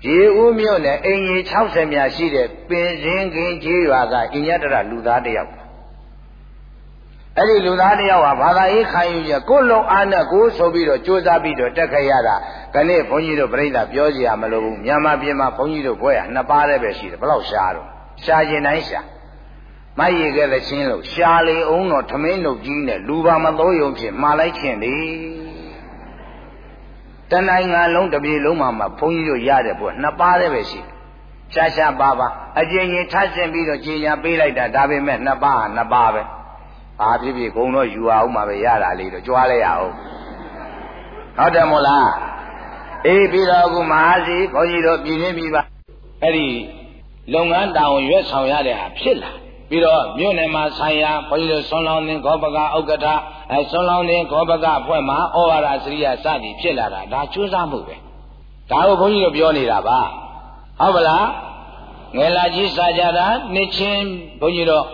ရေဦးမြို့နယ်အင်ကြီး60မြာရှိတဲ့ပင်စင်းကင်းကြီးရွာကအင်ညတရလူသားတယောက် အဲ့ဒီလူသားတယောက်ဟာဘာသာရေးခံယူရကိုလုံအားနဲ့ကိုဆိုပြီးတော့ကြိုးစားပြီးတော့တက်ခဲ့ရတာခဏဘုန်းကြီးတို့ပြိဿပြောစရာမလိုဘူးမြန်မာပြည်မှာဘုန်းကြီးတို့ဘွဲရနှစ်ပါးတည်းပဲရှိတယ်ဘယ်လောက်ရှားတော့ရှားခြင်းတိုင်းရှားမရည်ခဲ့တဲ့ချင်းလို့ရှားလေအောင်တော့ထမင်းလုပ်ကြီးနဲ့လူပါမတော်ယုံဖြင့်မှားလိုက်ခြင်းလေတနိုင်ငံလုံးတစ်ပြည်လုံးမှာမှာဘုန်းကြီးတို့ရတဲ့ဘွဲနှစ်ပါးတည်းပဲရှိတယ်ရှားရှားပါပါအကျဉ်းချင်းထပ်ဆင်ပြီးတော့ကြည်ညာပေးလိုက်တာဒါပေမဲ့နှစ်ပါးဟာနှစ်ပါးပဲ ဘာဖြစ်ဖြစ်ဂုံတော့ယူအောင်မှာပဲရတာလေးတော့ကြွားလိုက်ရအောင်ဟုတ်တယ်မို့လားအေးပြီးတော့အခုမဟာစီဘုန်းကြီးတို့ပြည်နေပြီပါအဲ့ဒီလုပ်ငန်းတောင်ရွက်ဆောင်ရတဲ့ဟာဖြစ်လာပြီးတော့မြို့နယ်မှာဆိုင်ရာဘုန်းကြီးတို့ဆွန်လောင်းသင်ခောပကဥက္ကဋ္ဌအဲဆွန်လောင်းသင်ခောပကအဖွဲ့မှာဩဝါဒစရိယစသည်ဖြစ်လာတာဒါကျိုးစားမှုပဲဒါကိုဘုန်းကြီးတို့ပြောနေတာပါဟုတ်ပါလားငယ်လာကြီးစာကြတာနှစ်ချင်းဘုန်းကြီးတို့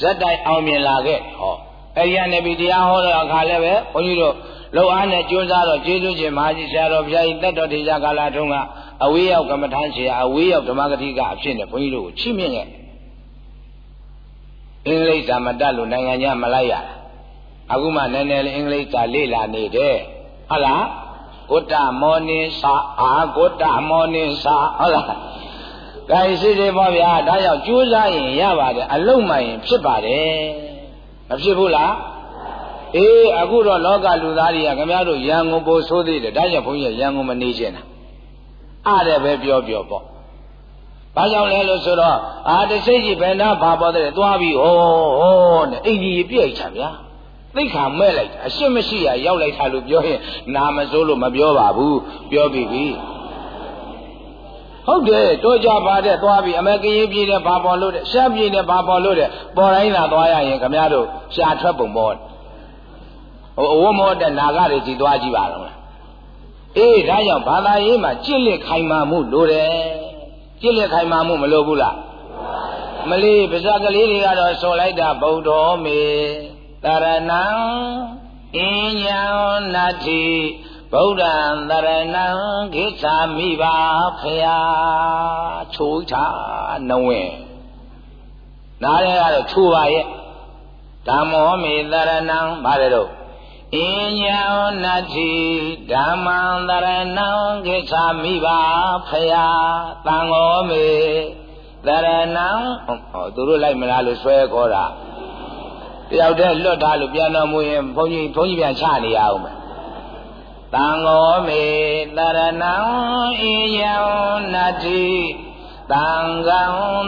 ဇက်တိုင်အောင်မြင်လာခဲ့ဟောအဲ့ဒီကနေပြီးတရားဟောတဲ့အခါလည်းပဲဘုန်းကြီးတို့လောက်အားနဲ့ကြိုးစားတော့ကျေးဇူးရှင်မဟာကြီးဆရာတော်ဘုရားကြီးတက်တော်တေဇာကာလထုံးကအဝေးရောက်ကမ္မထမ်းဆရာအဝေးရောက်ဓမ္မဂတိကအဖြစ်နဲ့ဘုန်းကြီးတို့ကိုချီးမြှင့်ခဲ့အင်္ဂလိပ်စာမတတ်လို့နိုင်ငံခြားမလိုက်ရတာအခုမှနည်းနည်းလေးအင်္ဂလိပ်စာလေ့လာနေတယ်ဟုတ်လားကုတ္တမောနိစာအာကုတ္တမောနိစာဟုတ်လား ဒါရှိသေးပါဗျာဒါကြောင့်ကြိုးစားရင်ရပါတယ်အလုံးမှရင်ဖြစ်ပါတယ်မဖြစ်ဘူးလားအေးအခုတော့လောကလူသားတွေကခင်ဗျားတို့ရန်ကုန်ပို့ဆိုးသေးတယ်ဒါကြောင့်ဘုန်းကြီးရန်ကုန်မနေချင်တာအားတယ်ပဲပြောပြောပေါ့ဘာကြောင့်လဲလို့ဆိုတော့အာတစိတ်ကြီးဘယ်နာဘာပေါ်တဲ့သွားပြီးဟောဟောနဲ့အိမ်ကြီးပြည့်ချဗျာသိခါမဲ့လိုက်အရှင်းမရှိရရောက်လိုက်တာလို့ပြောရင်နာမစိုးလို့မပြောပါဘူးပြောပြီးပြီ ဟုတ်တယ်တော့ကြပါတဲ့သွားပြီးအမေကရင်ပြည်နဲ့ဘာပေါ်လို့တဲ့ရှားပြည်နဲ့ဘာပေါ်လို့တဲ့ပေါ်တိုင်းသာသွားရရင်ခမရတို့ရှားထွက်ပုံပေါ်ဟိုအဝမောတဲ့နာဂတွေစီသွားကြည့်ပါတော့လားအေးဒါကြောင့်ဘာသာရေးမှာကြင့်လက်ခိုင်မာမှုလိုတယ်ကြင့်လက်ခိုင်မာမှုမလိုဘူးလားမလေးပါဇက်ကလေးတွေကတော့ဆိုလိုက်တာဗုဒ္ဓောမေတရဏံအင်းညာနာတိ ဗုဒ္ဓံတရဏံခိသာမိပါဖယားချိုးချနဝင်နားရဲကတော့ချိုးပါရဲ့ဓမ္မောမေတရဏံပါတယ်တော့အင်းညာနာတိဓမ္မံတရဏံခိသာမိပါဖယားတန်ဃောမေတရဏံဟောသူတို့လိုက်မလားလို့ဆွဲခေါ်တာတယောက်တည်းလွတ်ထားလို့ပြန်တော်မူရင်ဘုန်းကြီးဘုန်းကြီးပြန်ချနေရအောင်မယ် တံဃောမေတရဏံဣယံနတိတံဃံ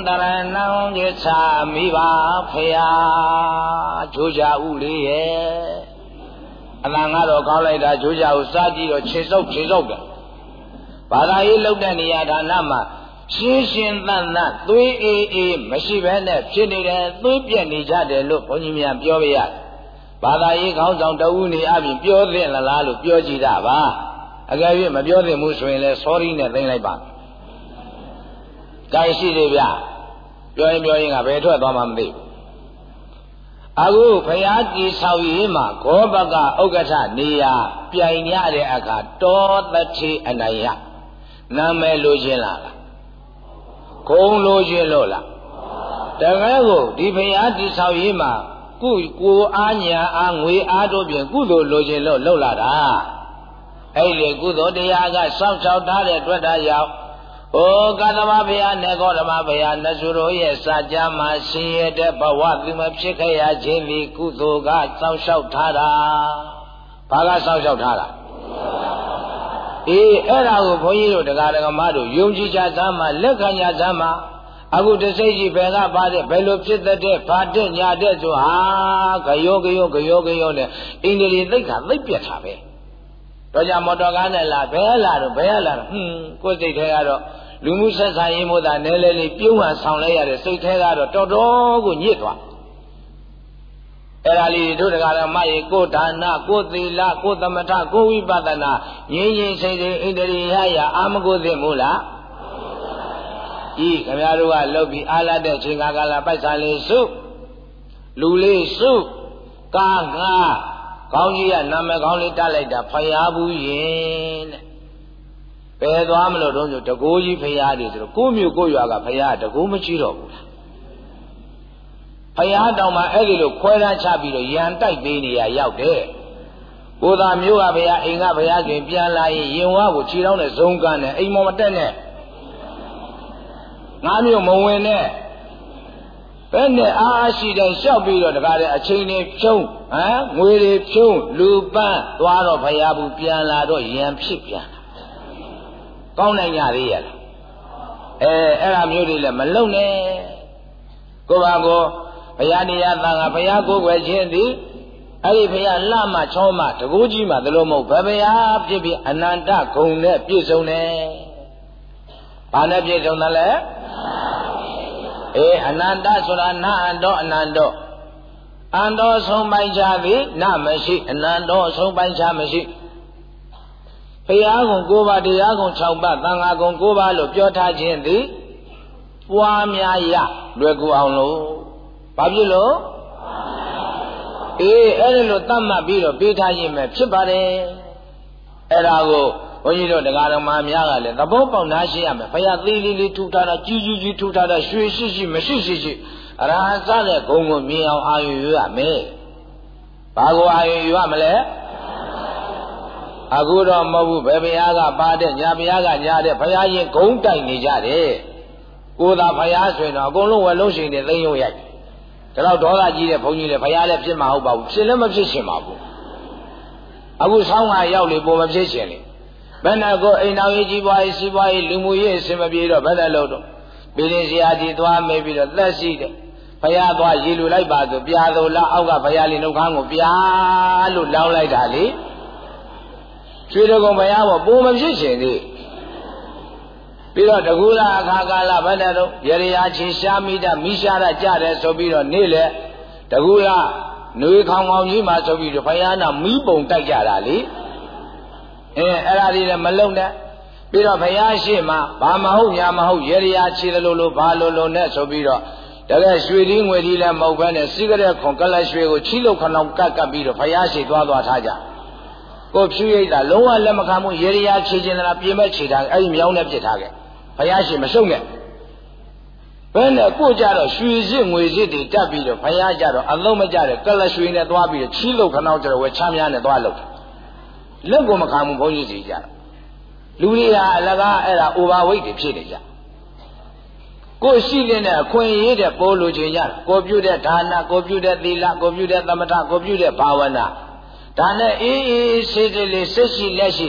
တရဏံကိသာမိပါဖယားချိုးကြဥလေးရဲ့အလံကတော့ကောင်းလိုက်တာချိုးကြဥစားကြည့်တော့ခြေစုပ်ခြေစုပ်တယ်ဘာသာရေးလောက်တဲ့နေရာဌာနမှာရှင်းရှင်းသန့်သန့်သွေးအေးအေးမရှိဘဲနဲ့ဖြစ်နေတယ်သွေးပြက်နေကြတယ်လို့ဘုန်းကြီးများပြောပြရတယ် ဘာသာရေးခေါင်းဆောင်တဦးနေအပြင်ပြောသင့်လားလို့ပြောကြည့်တာပါအကယ်၍မပြောသင့်ဘူးဆိုရင်လည်း sorry နဲ့သိမ့်လိုက်ပါကြိုင်ရှိသေးဗျပြောရင်ပြောရင်ကဘယ်ထွက်သွားမှမသိဘူးအခုဘုရားကြည်ဆောက်ရေးမှာဂောဘကဥက္ကဋ္ဌနေရာပြိုင်ရတဲ့အခါတောတတိအနယနာမည်လိုခြင်းလားဂုံလိုခြင်းလို့လားတကယ်ကိုဒီဘုရားကြည်ဆောက်ရေးမှာ ကုကိုအားညာအားငွေအားတို့ဖြင့်ကုသိုလ်လိုခြင်းလို့လှုပ်လာတာအဲ့ဒီကုသိုလ်တရားကစောင့်ရှောက်ထားတဲ့အတွက်ဒါရောက်ဩကသမဘုရားနဲ့ကောဓမဘုရားနတ်စုတို့ရဲ့စာကြမှာရှင်ရတဲ့ဘဝသူမဖြစ်ခဲ့ရခြင်းဒီကုသိုလ်ကစောင့်ရှောက်ထားတာဘာကစောင့်ရှောက်ထားတာအေးအဲ့ဒါကိုဘုန်းကြီးတို့တရားဓမ္မတို့ယုံကြည်ကြသမ်းမှာလက်ခံကြသမ်းမှာ အခုတစိတ်ကြီးဘယ်ကပါတဲ့ဘယ်လိုဖြစ်တဲ့ဘာတဲ့ညာတဲ့ဆိုဟာခယောခယောခယောခယောနဲ့အိန္ဒြေသိက္ခာသိပ်ပြတ်တာပဲတော့ကြမော်တော်ကားနဲ့လာဘယ်လာတော့ဘယ်လာတော့ဟွန်းကိုယ်စိတ်ထဲကတော့လူမှုဆက်ဆံရေးမို့သာနဲလဲလေးပြုံးဟန်ဆောင်လိုက်ရတဲ့စိတ်ထဲကတော့တော်တော်ကိုညစ်သွားအဲ့ဒါလေးတို့တရားတော်မရေကိုဒါနကိုသီလကိုသမထကိုဝိပဿနာငြင်းငြင်းစိတ်စိတ်ဣန္ဒြေရရအာမကိုသိမို့လား ဤခင်ဗျားတို့ကလှုပ်ပြီးအားလာတဲ့ချိန်ကာလပိုက်ဆံလေးစုလူလေးစုကာငါကောင်းကြီးကနာမည်ကောင်းလေးတက်လိုက်တာဖယားဘူးရင်တဲ့ဘယ်သွားမလို့တော့ဆိုတကိုးကြီးဖရာတွေဆိုတော့ကိုမျိုးကိုရွာကဖရာတကိုးမကြည့်တော့ဘူးလားဖရာတောင်မှအဲ့ဒီလိုခွဲတန်းချပြီးတော့ရန်တိုက်ပေးနေရရောက်တယ်ကိုသာမျိုးကဘုရားအိမ်ကဘုရားဆိုရင်ပြန်လာရင်ရင်ဝါကိုခြေထောက်နဲ့ဇုံကန်းနဲ့အိမ်မော်မတက်နဲ့ ငါမျိုးမဝင်နဲ့ဘယ်နဲ့အားအားရှိတိုင်းလျှောက်ပြီးတော့တကားတဲ့အချိန်တွေဖြုံးဟမ်ငွေတွေဖြုံးလူပန်းသွားတော့ဘုရားဘူးပြန်လာတော့ရံဖြစ်ပြန်ကောင်းနိုင်ကြသေးရလားအဲအဲ့ဒါမျိုးတွေလည်းမလုံနဲ့ကိုပါကိုဘုရားတရားသံဃာဘုရားကိုယ်ွယ်ခြင်းသည်အဲ့ဒီဘုရားလှမချောမတကူကြီးမှသလိုမဟုတ်ဘယ်ဘုရားဖြစ်ဖြစ်အနန္တဂုံနဲ့ပြည့်စုံတယ် ဘာနဲ့ပြည့်စုံတယ်လဲအေးအနန္တဆိုတာနာအန္တောအနန္တောအန္တောဆုံးပိုင်းခြားသည်နမရှိအနန္တောဆုံးပိုင်းခြားမရှိဘုရားကုံ၉ပါးတရားကုံ၆ပါးသံဃာကုံ၉ပါးလို့ပြောထားခြင်းသည်ပွားများရလွယ်ကူအောင်လို့ဘာဖြစ်လို့အေးအဲ့ဒီလိုသတ်မှတ်ပြီးတော့ပေးထားရင်ပဲဖြစ်ပါတယ်အဲ့ဒါကို ဘုန်းကြီးတို့တရားတော်မှာများကလည်းသဘောပေါက်နာရှင်းရမယ်ဘုရားသေးလေးလေးထူထားတာကြီးကြီးကြီးထူထားတာရွှေရှိရှိမရှိရှိရှိအရဟံစတဲ့ဂုံကိုမြင်အောင်အာရုံယူရမယ်ဘာကိုအာရုံယူရမလဲအခုတော့မဟုတ်ဘူးဘယ်ဘုရားကပါတဲ့ညာဘုရားကညာတဲ့ဘုရားရင်ဂုံတိုက်နေကြတယ်ကိုသာဘုရားဆိုရင်တော့အကုန်လုံးဝလုံးရှိနေသိမ့်ရုံရိုက်ဒါတော့ဒေါသကြီးတဲ့ဘုန်းကြီးလည်းဘုရားလည်းဖြစ်မှာဟုတ်ပါဘူးဖြစ်လည်းမဖြစ်ရှင်ပါဘူးအခုဆောင်းကရောက်လေပုံမဖြစ်ရှင်လေ ဘယ်နဲ့ကိုအိမ်တော်ရေးကြီးပွားရေးစီးပွားရေးလူမှုရေးအဆင်မပြေတော့ဘယ်နဲ့လို့တော့ပြည်ရင်ဆရာကြီးသွားမေးပြီးတော့သက်ရှိတယ်ဘုရားသွားရေလူလိုက်ပါဆိုပြာတော်လားအောက်ကဘုရားလေးနှုတ်ခမ်းကိုပြာလို့လောင်းလိုက်တာလေရွှေတကုံဘုရားဘောပုံမဖြစ်ရှင်သေးပြီးတော့တကူလာအခါကာလဘယ်နဲ့တော့ရရချီရှားမိတာမိရှားတာကြတယ်ဆိုပြီးတော့နေ့လေတကူလာຫນွေခေါင်ခေါင်ကြီးမှာဆိုပြီးတော့ဘုရားနာမိပုံတိုက်ကြတာလေ အဲအဲ့ဒါလေးလည်းမလုံနဲ့ပြီးတော့ဘုရားရှိမှဘာမဟုတ်ညာမဟုတ်ရရချီတယ်လို့လို့ဘာလို့လို့နဲ့ဆိုပြီးတော့တကယ်ရွှေဒီငွေဒီလည်းမဟုတ်ဘဲနဲ့စီးကြတဲ့ခွန်ကလရွှေကိုချီလို့ခဏကပ်ကပ်ပြီးတော့ဘုရားရှိသွားသွားထားကြကိုဖြူရိတ်တာလုံးဝလက်မခံမှုရေရချီခြင်းလားပြင်းမဲ့ချီတာအဲ့ဒီမြောင်းနဲ့ပြစ်ထားခဲ့ဘုရားရှင်မရှုံးနဲ့ဘယ်နဲ့ကိုကြတော့ရွှေစစ်ငွေစစ်တွေတက်ပြီးတော့ဘုရားကြတော့အလုံးမကြတဲ့ကလရွှေနဲ့သွားပြီးတော့ချီးလို့ခဏကျတော့ဝယ်ချမ်းများနဲ့သွားလို့ လက်ကိုမခံဘူးဘုန်းကြီးစီကြတော့လူတွေဟာအလကားအဲ့ဒါ overweight တွေဖြစ်နေကြကိုရှိတဲ့အခွင့်အရေးတဲ့ပိုးလိုချင်ကြကိုပြုတဲ့ဒါနကိုပြုတဲ့သီလကိုပြုတဲ့သမထကိုပြုတဲ့ဘာဝနာဒါနဲ့အေးအေးဆေးဆေးလေးစိတ်ရှိလက်ရှိ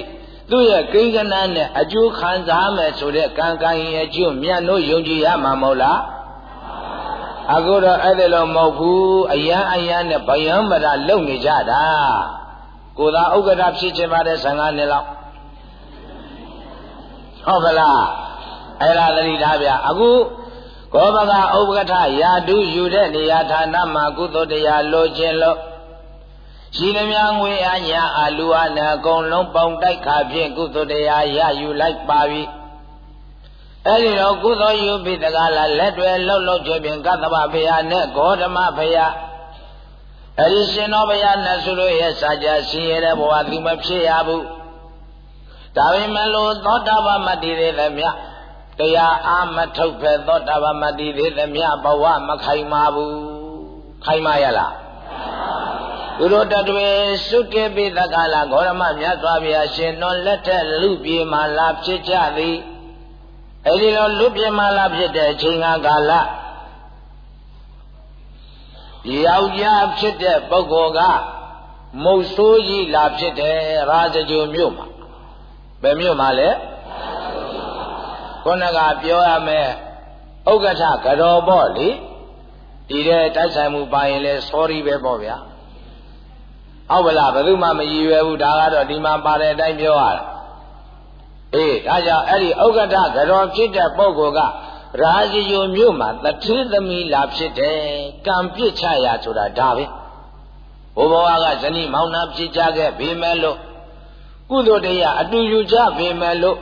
သူ့ရဲ့ကိန်းကနန်းနဲ့အကျိုးခံစားမယ်ဆိုတဲ့ကံကံရဲ့အကျိုးမြတ်လို့ယုံကြည်ရမှာမဟုတ်လားအခုတော့အဲ့ဒါလို့မဟုတ်ဘူးအယံအယံနဲ့ဗယံမရလုံနေကြတာ ကိုသာဥက္ကဋ္ဌဖြစ်ခြင်းပါတယ်ဇန်ကနှစ်လောက်ဟုတ်ကလားအဲ့ဒါသတိထားဗျအခုကောဘကဥပက္ခရာတုယူတဲ့နေရာဌာနမှာကုသိုလ်တရားလိုခြင်းလို့ရှိသမျှငွေအညာအလူအနာအကုန်လုံးပေါင်တိုက်ခါဖြင့်ကုသိုလ်တရားရယူလိုက်ပါပြီအဲ့ဒီတော့ကုသိုလ်ယူပြီးတကားလားလက်တွေလှုပ်လှုပ်ချဖြင့်ကတ္တဗဖေယနဲ့ဂေါတမဖေယ အဲ့ဒီရှင်တော်ဘုရားနဲ့ဆိုလို့ရဲ့စာကြဆင်းရဲတဲ့ဘဝသူမဖြစ်ရဘူးဒါပေမဲ့လို့သောတာပန်မတည်သေးလည်းမြတရားအာမထုတ်ဖဲသောတာပန်မတည်သေးလည်းမြဘဝမခိုင်မာဘူးခိုင်မာရလားသူတို့တတွေစုတေပိသကလာဂေါရမမြတ်စွာဘုရားရှင်တော်လက်ထက်လူပြေမာလာဖြစ်ကြသည်အဲဒီလိုလူပြေမာလာဖြစ်တဲ့အချိန်ကာလ ယောက်ျားဖြစ်တဲ့ပုဂ္ဂိုလ်ကမုတ်ဆိုးကြီးလာဖြစ်တယ်ရာဇဂိုမြို့မှာဘယ်မြို့မှာလဲခုနကပြောရမယ်ဥက္ကဋ္ဌကတော်ပေါ့လေဒီတဲ့တိုက်ဆိုင်မှုပါရင်လဲ sorry ပဲပေါ့ဗျာဟုတ်ပလားဘယ်သူမှမရည်ရွယ်ဘူးဒါကတော့ဒီမှာပါတဲ့အတိုင်းပြောရတာအေးဒါကြောင့်အဲ့ဒီဥက္ကဋ္ဌကတော်ဖြစ်တဲ့ပုဂ္ဂိုလ်က ရာဇယိုမြို့မှာတထေးသမီးလာဖြစ်တယ်ကံပြစ်ချရာဆိုတာဒါပဲဘိုးဘဝကဇနီးမောင်နှံဖြစ်ကြခဲ့ပေမဲ့လို့ကုသိုလ်တရားအတူယူကြပေမဲ့လို့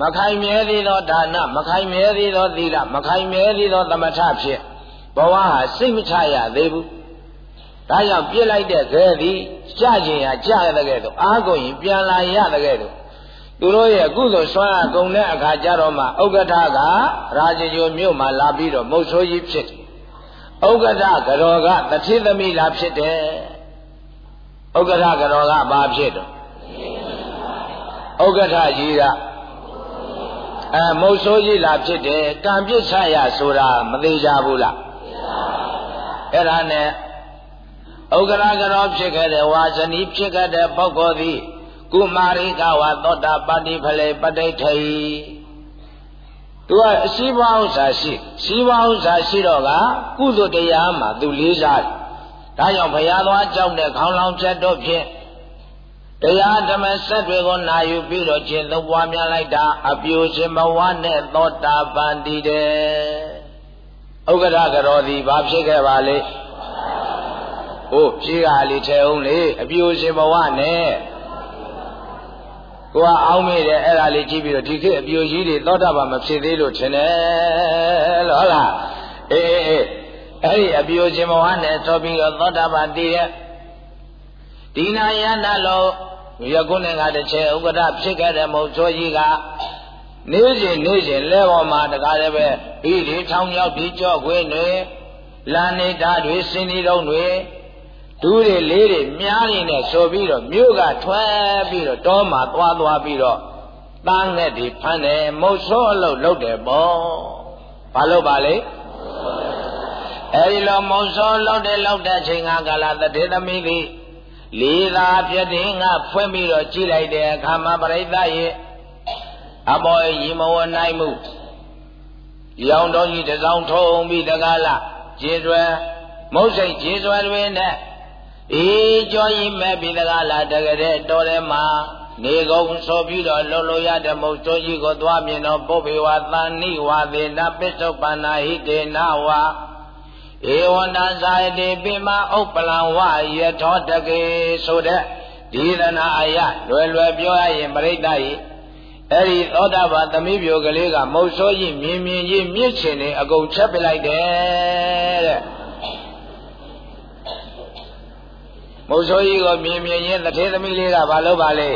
မခိုင်မြဲသေးသောဒါနမခိုင်မြဲသေးသောသီလမခိုင်မြဲသေးသောသမထဖြစ်ဘဝဟာစိတ်မချရသေးဘူးဒါကြောင့်ပြစ်လိုက်တဲ့ခဲသည်ကြခြင်းဟာကြရတဲ့ကဲ့သို့အားကုန်ရင်ပြန်လာရတဲ့ကဲ့သို့ သူတို့ရဲ့ကုသိုလ်ဆွမ်းအားကုန်တဲ့အခါကျတော့မှဥက္ကဋ္ဌကရာဇဂိုမြို့မှာလာပြီးတော့မုတ်ဆိုးကြီးဖြစ်တယ်ဥက္ကဋ္ဌကရောကတတိသမီးလာဖြစ်တယ်ဥက္ကဋ္ဌကရောကဘာဖြစ်တော့ဥက္ကဋ္ဌကြီးကအဲမုတ်ဆိုးကြီးလာဖြစ်တယ်ကံပြစ်ချရဆိုတာမသေးကြဘူးလားအဲ့ဒါနဲ့ဥက္ကရာကရောဖြစ်ခဲ့တဲ့ဝါဇနီဖြစ်ခဲ့တဲ့ပုဂ္ဂိုလ်သည် ကုမာရိကဝသောတာပတိဖလေပဋိဋ္ဌိသူကအရှိဘဥစ္စာရှိရှိဘဥစ္စာရှိတော့ကကုသိုလ်တရားမှာသူလေးစားတယ်ဒါကြောင့်ဘုရားသွားကြောက်တဲ့ခေါင်းလောင်ချက်တို့ဖြင့်တရားဓမ္မဆက်တွေကိုနာယူပြီးတော့ကျင့်သုံးပွားများလိုက်တာအပြိုရှင်ဘဝနဲ့သောတာပန်တည်တယ်ဥက္ကဋ္ဌကရောသည်ဘာဖြစ်ခဲ့ပါလဲဟိုဖြေးကလေးထဲအောင်လေအပြိုရှင်ဘဝနဲ့ ကိုကအောင်းမိတယ်အဲ့ဒါလေးကြည့်ပြီးတော့ဒီခေတ်အပြိုကြီးတွေသောတာပန်မဖြစ်သေးလို့ထင်တယ်လို့ဟုတ်လားအေးအေးအဲ့ဒီအပြိုရှင်ဘဝနဲ့သောပြီးတော့သောတာပန်တည်ရဲ့ဒီနာယနာလောရကုနဲ့ကတစ်ချက်ဥက္ကဋ္ဌဖြစ်ခဲ့တဲ့မုတ်ချောကြီးကနေစဉ်နေစဉ်လဲပေါ်မှာတကားလည်းပဲဤဒီထောင်ရောက်ဒီကြော့ခွေးတွေလာနေတာတွေစင်ဒီတုံးတွေ ဒူးတွေလေးတွေမြားတွေနဲ့ဆိုပြီးတော့မြို့ကထွက်ပြီးတော့တောမှာသွားသွားပြီးတော့သားငှက်တွေဖမ်းတယ်မုတ်ဆိုးအလုပ်လုပ်တယ်ပေါ့ဘာလို့ပါလဲအဲဒီလိုမုတ်ဆိုးလုပ်တယ်လုပ်တဲ့ချိန်ကကာလတထေသမီးသည်လေးသာပြတဲ့ငါဖွင့်ပြီးတော့ကြည့်လိုက်တဲ့အခါမှာပရိသတ်ရဲ့အပေါ်ရီမဝနိုင်မှုရောင်တော်ကြီးတစောင်းထုံပြီးတကားလားကျေတွယ်မုတ်စိတ်ကျေစွယ်တွေနဲ့ အေးကြောကြီးမဲ့ပြီးတကားလားတကတဲ့တော်ထဲမှာနေကုန်ဆိုပြီးတော့လှုပ်လို့ရတဲ့မုတ်စိုးကြီးကိုသွားမြင်တော့ပုဗ္ဗေဝသန္နိဝါသေနပစ္စုပန္နာဟိတေနဝါဧဝန္တဇာယတိပိမဥပ္ပလံဝယထောတကေဆိုတဲ့ဒီရဏအာယလွယ်လွယ်ပြောရရင်ပြိဋ္ဌာယိအဲ့ဒီသောတာပန်သမီးပြိုကလေးကမုတ်ဆိုးကြီးမြင်မြင်ကြီးမြစ်ချင်နေအကုန်ချက်ပလိုက်တယ်တဲ့ မုတ်ဆိုးကြီးကိုမြင်မြင်ချင်းတထေသမီးလေးကဘာလုပ်ပါလဲ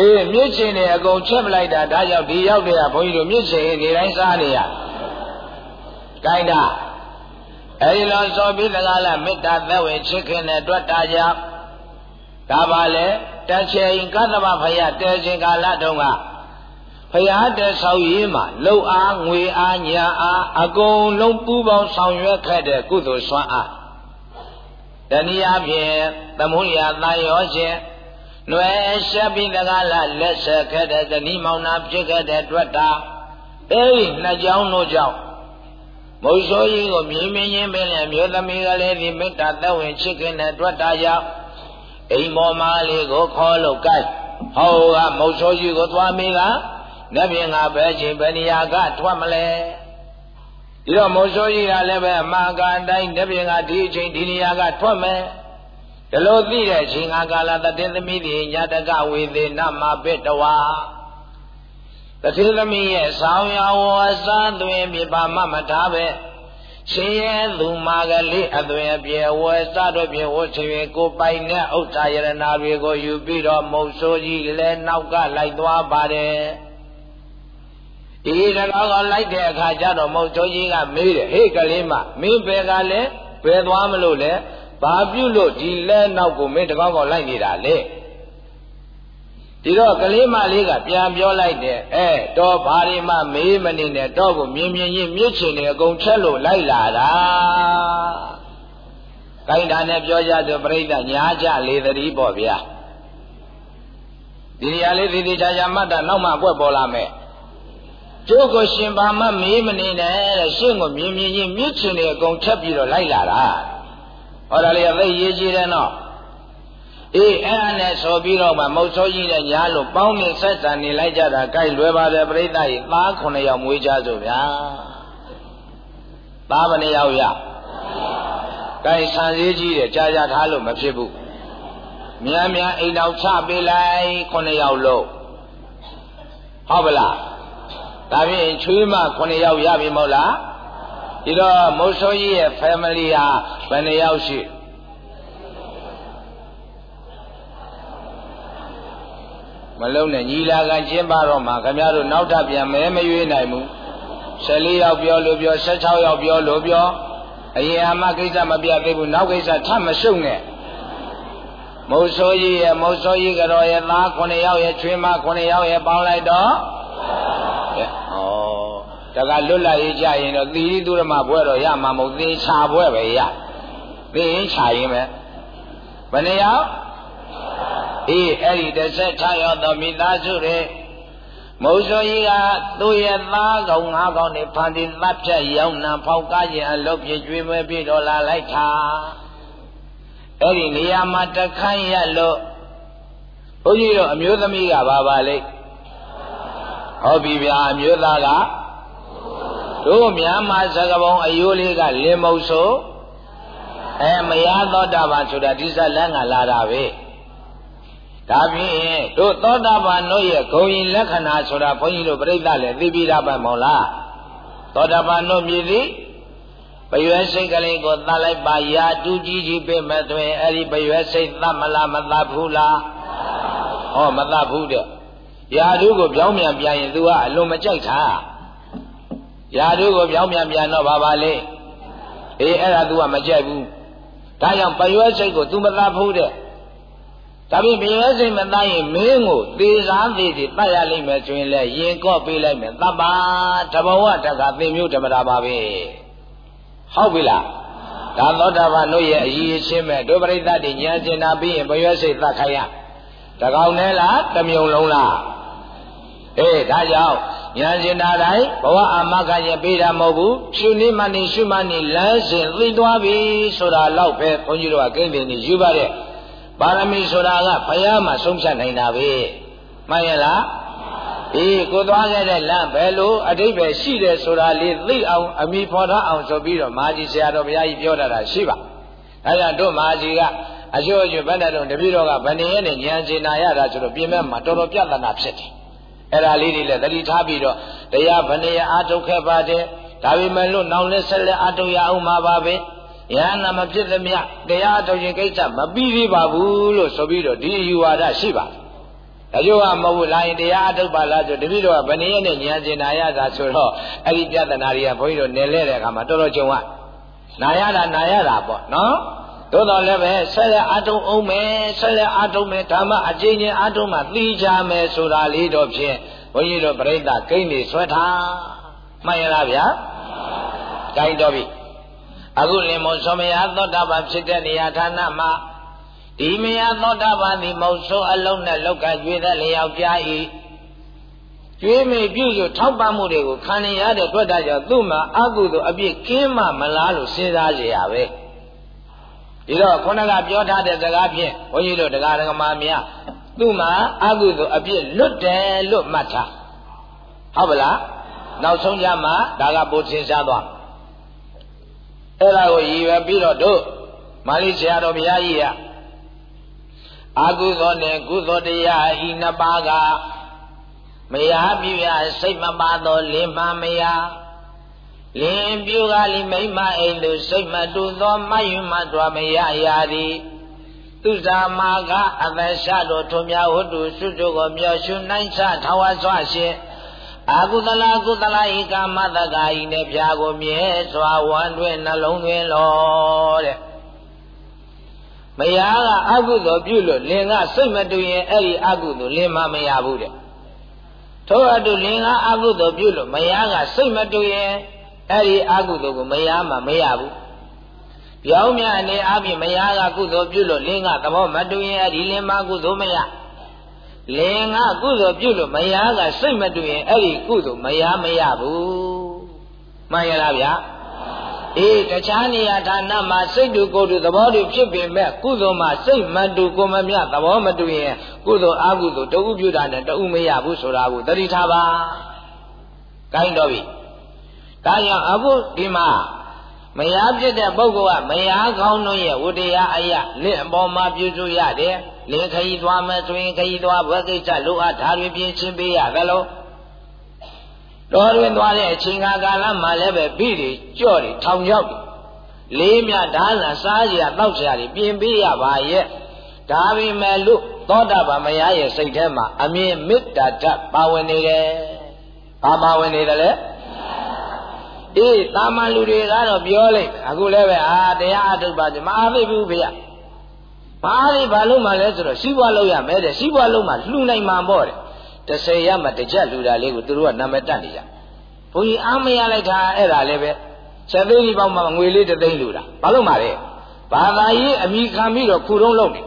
အေးမြစ်ချင်နေအကုန်ချက်ပလိုက်တာဒါကြောင့်ဒီရောက်တဲ့ကဘုန်းကြီးတို့မြစ်ချင်နေတိုင်းစားနေရကိုင်းတာအဲဒီလိုဆိုပြီးတကားလားမေတ္တာသက်ဝင်ချစ်ခင်တဲ့အတွက်တာကြောင့်ဒါပါလေတချိန်ကသမဖယားတဲချိန်ကာလတုန်းကဖယားတဲဆောက်ရေးမှာလှုပ်အားငွေအားညာအားအကုန်လုံးပူပေါင်းဆောင်ရွက်ခဲ့တဲ့ကုသိုလ်ဆွမ်းအား တနည်းအားဖြင့်သမုဒ္ဒရာသာယောရှင်နွယ်ရှက်ပြီးတကားလားလက်ဆက်ခဲ့တဲ့တဏီမောင်နာဖြစ်ခဲ့တဲ့အတွက်တာအဲဒီနှစ်ကြောင်းတို့ကြောင့်မုတ်ဆိုးကြီးကိုမြင်မြင်ချင်းပင်လည်းမြို့သမီးကလေးဒီမေတ္တာသက်ဝင်ချစ်ခင်တဲ့အတွက်တာကြောင့်အိမ်ပေါ်မှာလေးကိုခေါ်လို့ကြိုက်ဟောကမုတ်ဆိုးကြီးကိုသွားမိကနတ်ပြင်ကဘယ်ချိန်ဘယ်နေရာကထွက်မလဲ ဒီတော့မုတ်ဆိုးကြီးကလည်းပဲအမှားကန်တိုင်းနတ်ပြင်ကဒီအချိန်ဒီနေရာကထွက်မယ်ဒီလိုသိတဲ့အချိန်ကကာလတတေသမီးတွေညာတကဝေသေနမပိတဝါတထေသမီးရဲ့ဆောင်းရဝအစားသွင်းပြပါမမထားပဲရှင်ရဲ့သူမာကလေးအသွင်အပြေဝယ်စတို့ဖြင့်ဝတ်ချွေကိုပိုင်တဲ့ဥစ္စာယရနာတွေကိုယူပြီးတော့မုတ်ဆိုးကြီးလည်းနောက်ကလိုက်သွားပါတယ် ဒီတော့ကလိုက်တဲ့အခါကျတော့မုတ်ဆိုးကြီးကမေးတယ်ဟေ့ကလေးမမင်းဘယ်ကလဲဘယ်သွားမလို့လဲဘာပြုလို့ဒီလဲနောက်ကိုမင်းတကောက်ကောက်လိုက်နေတာလဲဒီတော့ကလေးမလေးကပြန်ပြောလိုက်တယ်အဲတော့ဘာဒီမှမေးမနေနဲ့တော့ကိုမြင်မြင်ချင်းမြစ်ချင်နေအကုန်ချက်လို့လိုက်လာတာကိုင်းတာနဲ့ပြောကြဆိုပြိဿညာကြလေသတိပေါ့ဗျာဒီနေရာလေးဒီဒီချာချာမှတ်တာနောက်မှပွက်ပေါ်လာမယ် ကျိုးကိုရှင်ဘာမှမေးမနေနဲ့တဲ့ရှင်းကိုမြင်မြင်ချင်းမြစ်ချင်နေအကုန်ချက်ပြီးတော့လိုက်လာတာဟောဒါလေးကသိရေးကြည့်တယ်နော်အေးအဲ့ဒါနဲ့ဆိုပြီးတော့မှမုတ်ဆိုးကြီးနဲ့ညားလို့ပေါင်းနေဆက်ဆံနေလိုက်ကြတာကြိုက်လွယ်ပါတယ်ပြိဿကြီးသား9ယောက်မွေးကြဆိုဗျာသားဘယ်နှယောက်ရကြိုက်ဆန်စည်းကြီးတယ်ကြာကြာထားလို့မဖြစ်ဘူးမြန်မြန်အိမ်တော်ချပေးလိုက်9ယောက်လို့ဟုတ်ပလား ဒါဖြင့်ချွေးမ9ယောက်ရပြီမဟုတ်လားဒီတော့မုတ်ဆိုးကြီးရဲ့ family ဟာဘယ်နှယောက်ရှိဟမလုံးနဲ့ညီလာခံကျင်းပတော့မှခင်ဗျားတို့နောက်ထပ်ပြန်မဲမရွေးနိုင်ဘူး14ယောက်ပြောလို့ပြော16ယောက်ပြောလို့ပြောအရင်အမှကိစ္စမပြသေးဘူးနောက်ကိစ္စထပ်မရှုံနဲ့မုတ်ဆိုးကြီးရဲ့မုတ်ဆိုးကြီးကတော့ရဲ့သား9ယောက်ရဲ့ချွေးမ9ယောက်ရဲ့ပေါင်းလိုက်တော့ဩ တကလွတ်လာရေးကြရင်တော့သီရိသူရမဘွဲတော့ရမှာမဟုတ်သေချာဘွဲပဲရသေရင်ချာရင်ပဲဘယ်နှယောက်အေးအဲ့ဒီ16ယောက်သောမိသားစုတွေမုံဆိုကြီးကသူ့ရဲ့သားကောင်ငါးကောင်နဲ့ဖန်တီသတ်ဖြတ်ရောင်းနှံဖောက်ကားခြင်းအလုပ်ဖြစ်ကျွေးမွေးပြီးတော့လာလိုက်တာအဲ့ဒီနေရာမှာတခန့်ရလို့ဘုန်းကြီးတို့အမျိုးသမီးကဘာပါလိမ့်ဟောပြီဗျာအမျိုးသားက တို့မြန်မာစကပုံအယိုးလေးကလင်မုံဆိုအဲမရသောတာပန်ဆိုတာဒီဇလန်းကလာတာပဲဒါဖြင့်တို့သောတာပန်တို့ရဲ့ဂုံရင်လက္ခဏာဆိုတာဘုန်းကြီးတို့ပြိဿလည်းသိပြီးသားပဲမဟုတ်လားသောတာပန်တို့မြည်သည်ပရွယ်စိတ်ကလေးကိုသတ်လိုက်ပါရာတူကြီးကြီးပြမဲ့သွင်အဲ့ဒီပရွယ်စိတ်သတ်မလားမသတ်ဘူးလားဟောမသတ်ဘူးတဲ့ရာဓုကိုပြောင်းပြန်ပြန်ရင် तू ကအလွန်မကြိုက်တာ ရာဓုကိုပြောင်းပြန်ပြန်တော့ဘာပါလဲအေးအဲ့ဒါ तू ကမကြိုက်ဘူးဒါကြောင့်ပရွယ်စိတ်ကို तू မသတ်ဘူးတဲ့ဒါပြင်ပြည့်စိတ်မသားရင်မင်းကိုသေစားသေးသေးတတ်ရလိမ့်မယ်ဆိုရင်လည်းရင်ကော့ပေးလိုက်မယ်သဗ္ဗတဘဝတက္ကသင်မျိုးဓမ္မတာပါပဲဟုတ်ပြီလားဒါသောတာပန်တို့ရဲ့အရေးအချင်းမဲ့ဒုပရိသတ်တွေဉာဏ်ကျင်တာပြီးရင်ဘရွယ်စိတ်သတ်ခိုင်းရတကောင်နဲ့လားတမြုံလုံးလားအေးဒါကြောင့် ဉာဏ်ကျင်တာတိုင်းဘဝအာမခံရပေးတာမဟုတ်ဘူးရှုနေမှနေရှုမှနေလမ်းစဉ်သိသွားပြီဆိုတာတော့ပဲဘုန်းကြီးတို့ကကိန်းတင်နေယူပါတဲ့ပါရမီဆိုတာကဘုရားမှာဆုံးဖြတ်နိုင်တာပဲမှန်ရဲ့လားအေးကိုသွားခဲ့တဲ့လမ်းဘယ်လိုအတိတ်ပဲရှိတယ်ဆိုတာလေးသိအောင်အမိဖော်ထားအောင်ဆိုပြီးတော့မဟာကြီးဆရာတော်ဘုရားကြီးပြောတာတာရှိပါအဲဒါတို့မဟာကြီးကအကျိုးအကျိုးဘယ်နဲ့တော့တပည့်တော်ကဗဏ္ဍရဲ့နဲ့ဉာဏ်ကျင်နာရတာဆိုတော့ပြင်မဲ့မှာတော်တော်ပြဿနာဖြစ်တယ် အဲ့ဒါလေးတွေလည်းသတိထားပြီးတော့တရားဗဏ္ဍရဲ့အာထုတ်ခဲ့ပါတယ်ဒါပေမဲ့လို့နောက်လက်ဆက်လက်အာထုတ်ရအောင်မှာပါပဲယဟနာမဖြစ်သမျှတရားထုတ်ခြင်းကိစ္စမပြီးသေးပါဘူးလို့ဆိုပြီးတော့ဒီယူဝါဒရှိပါတယ်။ဒါကြောင့်မဟုတ်လာရင်တရားထုတ်ပါလားဆိုတပည့်တော်ကဗဏ္ဍရဲ့နဲ့ဉာဏ်ကျင်နာရတာဆိုတော့အဲ့ဒီပြဿနာတွေကဘုန်းကြီးတို့နယ်လဲတဲ့အခါမှာတော်တော်ကြုံရနာရတာနာရတာပေါ့နော်။ သို့တော်လည်းပဲဆက်လက်အထုံအောင်မယ်ဆက်လက်အထုံမယ်ဓမ္မအကျဉ်းချင်းအထုံမှသိကြမယ်ဆိုတာလေးတော့ဖြင့်ဘုန်းကြီးတို့ပြိဿကိန်းနေဆွဲထားမှန်ရလားဗျာ။ကြိုင်တော်ပြီ။အခုလင်မောသောမယသောတာပန်ဖြစ်တဲ့နေရာဌာနမှာဒီမယသောတာပန်သည်မုတ်ဆိုးအလုံးနဲ့လောက်ကကျွေးတဲ့လျောက်ပြား၏ကျွေးမိပြုစုထောက်ပံ့မှုတွေကိုခံရတဲ့အတွက်ဒါကြောင့်သူ့မှာအကုသို့အပြစ်ကင်းမှမလားလို့စဉ်းစားကြရပဲ ဒီတော့ခုနကပြောထားတဲ့စကားဖြင့်ဘုန်းကြီးတို့တရားဓမ္မများသူ့မှာအကုသို့အပြစ်လွတ်တယ်လို့မှတ်ထားဟုတ်ပလားနောက်ဆုံးကြမှာဒါကပိုသင်ရှားသွားအဲ့ဒါကိုရည်ရွယ်ပြီးတော့တို့မာလိဆရာတော်ဘုရားကြီးကအာကုသောနဲ့ကုသောတရားဤနှစ်ပါးကမယားပြရစိတ်မပါသောလင်မမယား လင်ပြူကလိမိမအိမ်သူစိတ်မတူသောမယွမတော်မယားရာသည်သူဇာမာကအသက်ရှတော်ထုံမြဝတ္တုစုတို့ကိုမြော်ရှုနိုင်ချထဝဆွရှင်အာကုသလကုသလဤကာမတကာဤနဲ့ဖြာကိုမြဲစွာဝမ်းတွင်နှလုံးသွင်းလောတဲ့မယားကအကုသိုလ်ပြုလို့လင်ကစိတ်မတူရင်အဲ့ဒီအကုသိုလ်လင်မမရဘူးတဲ့ထို့အတူလင်ကအကုသိုလ်ပြုလို့မယားကစိတ်မတူရင် အဲ့ဒီအကုသိုလ်ကိုမယားမှမရဘူးပြောင်းမြအနေအပြင်မယားကကုသိုလ်ပြုလို့လင်ကသဘောမတူရင်အဲ့ဒီလင်မကုသိုလ်မရဘူးလင်ကကုသိုလ်ပြုလို့မယားကစိတ်မတူရင်အဲ့ဒီကုသိုလ်မယားမရဘူးမှန်ရလားဗျာအေးတခြားနေရာဌာနမှာစိတ်တူကိုယ်တူသဘောတူဖြစ်ပေမဲ့ကုသိုလ်မှာစိတ်မတူကိုမမြသဘောမတူရင်ကုသိုလ်အကုသိုလ်တဥပြုတာနဲ့တဥမရဘူးဆိုတာကိုသတိထားပါ။ကိုင်းတော့ပြီ။ ဒါကြောင့်အခုဒီမှာမယားဖြစ်တဲ့ပုဂ္ဂိုလ်ကမယားကောင်းတို့ရဲ့ဝတ္တရားအရာလင့်အပေါ်မှာပြုစုရတယ်။လင်ခရီးသွားမယ်ဆိုရင်ခရီးသွားဘွယ်ကိစ္စလိုအပ်ဒါတွေပြင်ရှင်းပေးရသလိုတော်တွင်သွားတဲ့အချိန်ကာလမှာလည်းပဲပြီတွေကြော့တွေထောင်ချောက်တွေလေးမြဓာတ်လာစားကြရတောက်ကြရပြင်ပေးရပါရဲ့ဒါပေမဲ့လို့သောတာပန်မရရဲ့စိတ်ထဲမှာအမြင်မေတ္တာဓာတ်ပါဝင်နေတယ်ဘာပါဝင်နေတယ်လဲ အေးတာမန်လူတွေကတော့ပြောလိုက်အခုလည်းပဲအာတရားအထုတ်ပါမအားသိဘူးဖေ။ဘာလို့ဘာလို့မှလဲဆိုတော့စီးပွားလုပ်ရမယ်တဲ့စီးပွားလုပ်မှလှူနိုင်မှာပေါ့တဲ့။30ရမှတစ်ချက်လှူတာလေးကိုသူတို့ကနာမည်တက်နေကြ။ဘုန်းကြီးအားမရလိုက်တာအဲ့ဒါလည်းပဲချက်သေးဒီပေါင်းမှာငွေလေးတစ်သိန်းလှူတာ။ဘာလို့မှလဲ။ဘာသာရေးအမိခံပြီးတော့ခုတုံးလုပ်နေ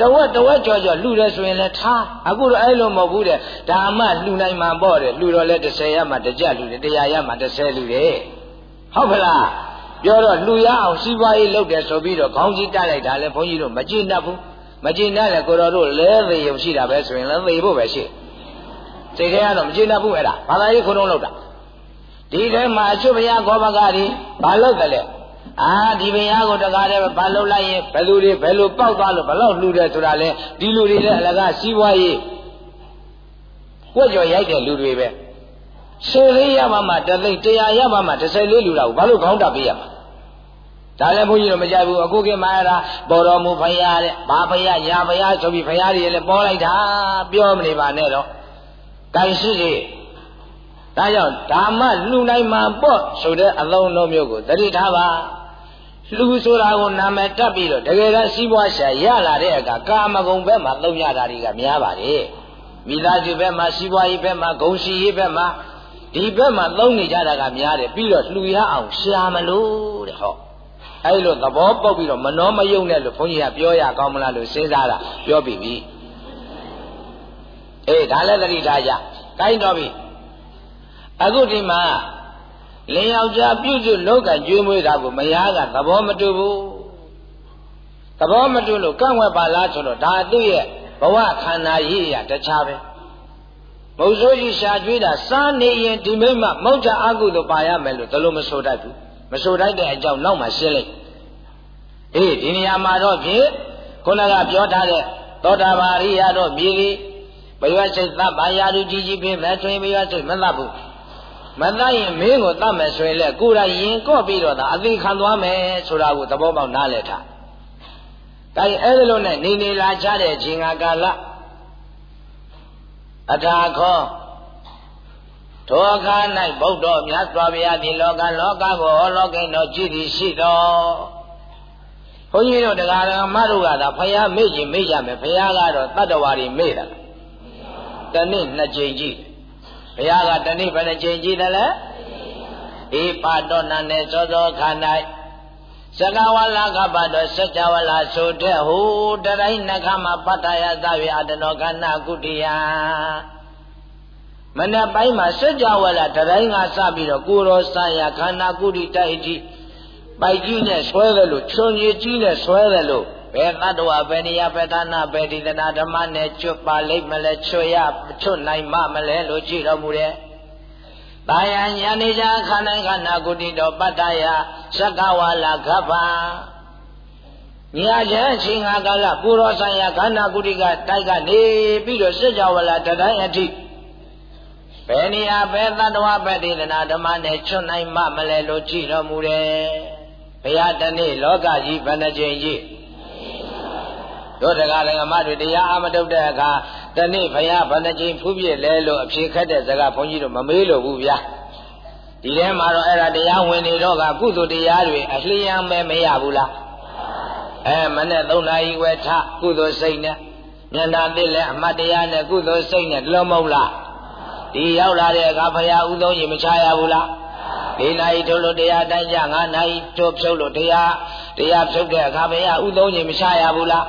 တဝက်တဝက်ကြော်ကြော်လှူတယ်ဆိုရင်လည်းထားအခုတော့အဲ့လိုမဟုတ်ဘူးတဲ့ဒါမှလှူနိုင်မှာပေါ့တဲ့လှူတော့လဲ30ရမှတစ်ကြလှူတယ်100ရမှ30လှူတယ်ဟုတ်ကလားပြောတော့လှူရအောင်စီးပွားရေးလုပ်တယ်ဆိုပြီးတော့ခေါင်းကြီးတက်လိုက်တာလဲဘုန်းကြီးတို့မကြည့်တတ်ဘူးမကြည့်တတ်လဲကိုတော်တို့လဲသေးရုံရှိတာပဲဆိုရင်လည်းသေဖို့ပဲရှိစိတ်ထဲကတော့မကြည့်တတ်ဘူးအဲ့ဒါဘာသာရေးခုံလုံးလုပ်တာဒီထဲမှာအချွတ်ဘုရားဂောဘကကြီးဘာလုပ်တယ်လဲ အာဒီဘုရားကိုတကားတည်းဘာလုပ်လိုက်ရင်ဘယ်လူတွေဘယ်လိုပေါက်သွားလို့ဘယ်လောက်လှူတယ်ဆိုတာလဲဒီလူတွေလည်းအလကားစီးပွားရေးကြွကြော်ရိုက်တဲ့လူတွေပဲရှင်းလေးရပါမှတသိတရားရပါမှ30လေးလူတာကိုဘာလို့ခေါင်းတက်ပေးရမှာဒါလည်းဘုန်းကြီးတို့မကြိုက်ဘူးအခုကမှအဲ့ဒါပေါ်တော်မူဖရာတဲ့ဘာဖရာညာဖရာဆိုပြီးဖရာတွေလည်းပေါ်လိုက်တာပြောမနေပါနဲ့တော့တိုင်ရှိစီ ဒါကြောင့်ဓမ္မလှူနိုင်မှာပေါ့ဆိုတဲ့အလုံးလုံးမျိုးကိုသတိထားပါလှူဆိုတာကိုနာမည်တက်ပြီးတော့တကယ်တမ်းစီးပွားရှာရလာတဲ့အခါကာမဂုဏ်ဘက်မှာသုံးရတာတွေကများပါတယ်မိသားစုဘက်မှာစီးပွားရေးဘက်မှာဂုဏ်ရှိရေးဘက်မှာဒီဘက်မှာသုံးနေကြတာကများတယ်ပြီးတော့လှူရအောင်ရှာမလို့တဲ့ဟောအဲ့လိုသဘောပေါက်ပြီးတော့မနှောမယုံနဲ့လို့ဘုန်းကြီးကပြောရကောင်းမလားလို့စဉ်းစားတာပြောပြီးပြီအေးဒါလည်းသတိထားကြကိုင်းတော့ပြီ အခုဒီမှာလင်ယောက်ျားပြုစုလောကကျွေးမွေးတာကိုမယားကသဘောမတူဘူးသဘောမတူလို့ကန့်ဝက်ပါလားဆိုတော့ဒါသူ့ရဲ့ဘဝခန္ဓာရေးရတခြားပဲမုတ်ဆိုးကြီးရှာကျွေးတာစားနေရင်ဒီမိမမောက်ကြအကုသို့ပါရမယ်လို့ဒါလို့မဆိုတတ်ဘူးမဆိုတတ်တဲ့အကြောင်းနောက်မှရှင်းလိုက်အေးဒီနေရာမှာတော့ဖြင့်ခုနကပြောထားတဲ့သောတာပန်ရိယာတော့မြေကြီးဘယဝစိတ်သဗ္ဗယာရုကြီးကြီးဖြစ်မဲ့ဆိုရင်ဘယဝစိတ်မသတ်ဘူး မတတ်ရင်မင်းကိုတတ်မယ်ဆိုရင်လေကိုယ်တိုင်ရင်ကော့ပြီးတော့ဒါအသေးခံသွားမယ်ဆိုတာကိုသဘောပေါက်နားလည်ထား။ဒါရင်အဲ့ဒီလိုနဲ့နေနေလာချတဲ့အချိန်ကာလအထာခောသောအခါ၌ဗုဒ္ဓမြတ်စွာဘုရားဒီလောကလောကကိုဟောလောကိတော်ကြည်သည်ရှိတော်ဘုန်းကြီးတို့တရားတော်မတို့ကသာဖယားမေ့ရင်မေ့ရမယ်ဖယားကတော့တတ္တဝါတွေမေ့တာတနေ့နှစ်ကြိမ်ကြည့် ဘုရားကတနေ့ဘယ်နှကြိမ်ကြည့်တယ်လဲဧပါတော်နာနဲ့သောသောခန္ဓာစကဝလာကပတော်စัจ java လာဆိုတဲ့ဟိုတတိုင်းနှခမှာပတ္တယသဝေအတနောခန္ဓာကုတ္တယမနေ့ပိုင်းမှာစัจ java လာတတိုင်းကစပြီးတော့ကိုရောစာယခန္ဓာကုတ္တိတိုက်တိပိုက်ကြီးနဲ့ဆွဲတယ်လို့ချွန်ကြီးကြီးနဲ့ဆွဲတယ်လို့ ဘယ်သတ္တဝါဘယ်နေရာဘယ်ဌာနဘယ်ဒီသနာဓမ္မနဲ့ကျွတ်ပါလိမ့်မလဲချွတ်ရချွတ်နိုင်မမလဲလို့ကြည့်တော်မူတယ်။တာယံညာနေကြခန္ဓာခန္ဓာကုတိတော်ပတ္တယသက္ကဝါလာခပံညာချမ်းချင်းငါကလပူရောဆိုင်ရာခန္ဓာကုတိကတိုက်ကနေပြီးတော့စစ်ကြောဝလာတတိုင်းအထိဘယ်နေရာဘယ်သတ္တဝါဘယ်ဒေသနာဓမ္မနဲ့ချွတ်နိုင်မမလဲလို့ကြည့်တော်မူတယ်။ဘုရားတနေ့လောကကြီးဘယ်နှကြိမ်ကြီး တို့တရားဓမ္မတွေတရားအမထုတ်တဲ့အခါတနေ့ဘုရားဘယ်နှကြိမ်ဖူးပြည့်လဲလို့အဖြေခက်တဲ့စကားဘုန်းကြီးတို့မမေးလို့ဘူးဗျာဒီထဲမှာတော့အဲ့ဒါတရားဝင်နေတော့ကကုသိုလ်တရားတွေအလျံပဲမရဘူးလားအဲမနဲ့၃နာရီဝယ်ထကုသိုလ်စိတ်နဲ့မျက်နာသိလဲအမတ်တရားနဲ့ကုသိုလ်စိတ်နဲ့လုံးမဟုတ်လားဒီရောက်လာတဲ့အခါဘုရားဥသုံးရင်မချရဘူးလား ၄နာရီထုတ်လို့တရားတိုင်းကြ၅နာရီထုတ်ဖြုတ်လို့တရားတရားဖြုတ်တဲ့အခါဘုရားဥသုံးရင်မချရဘူးလား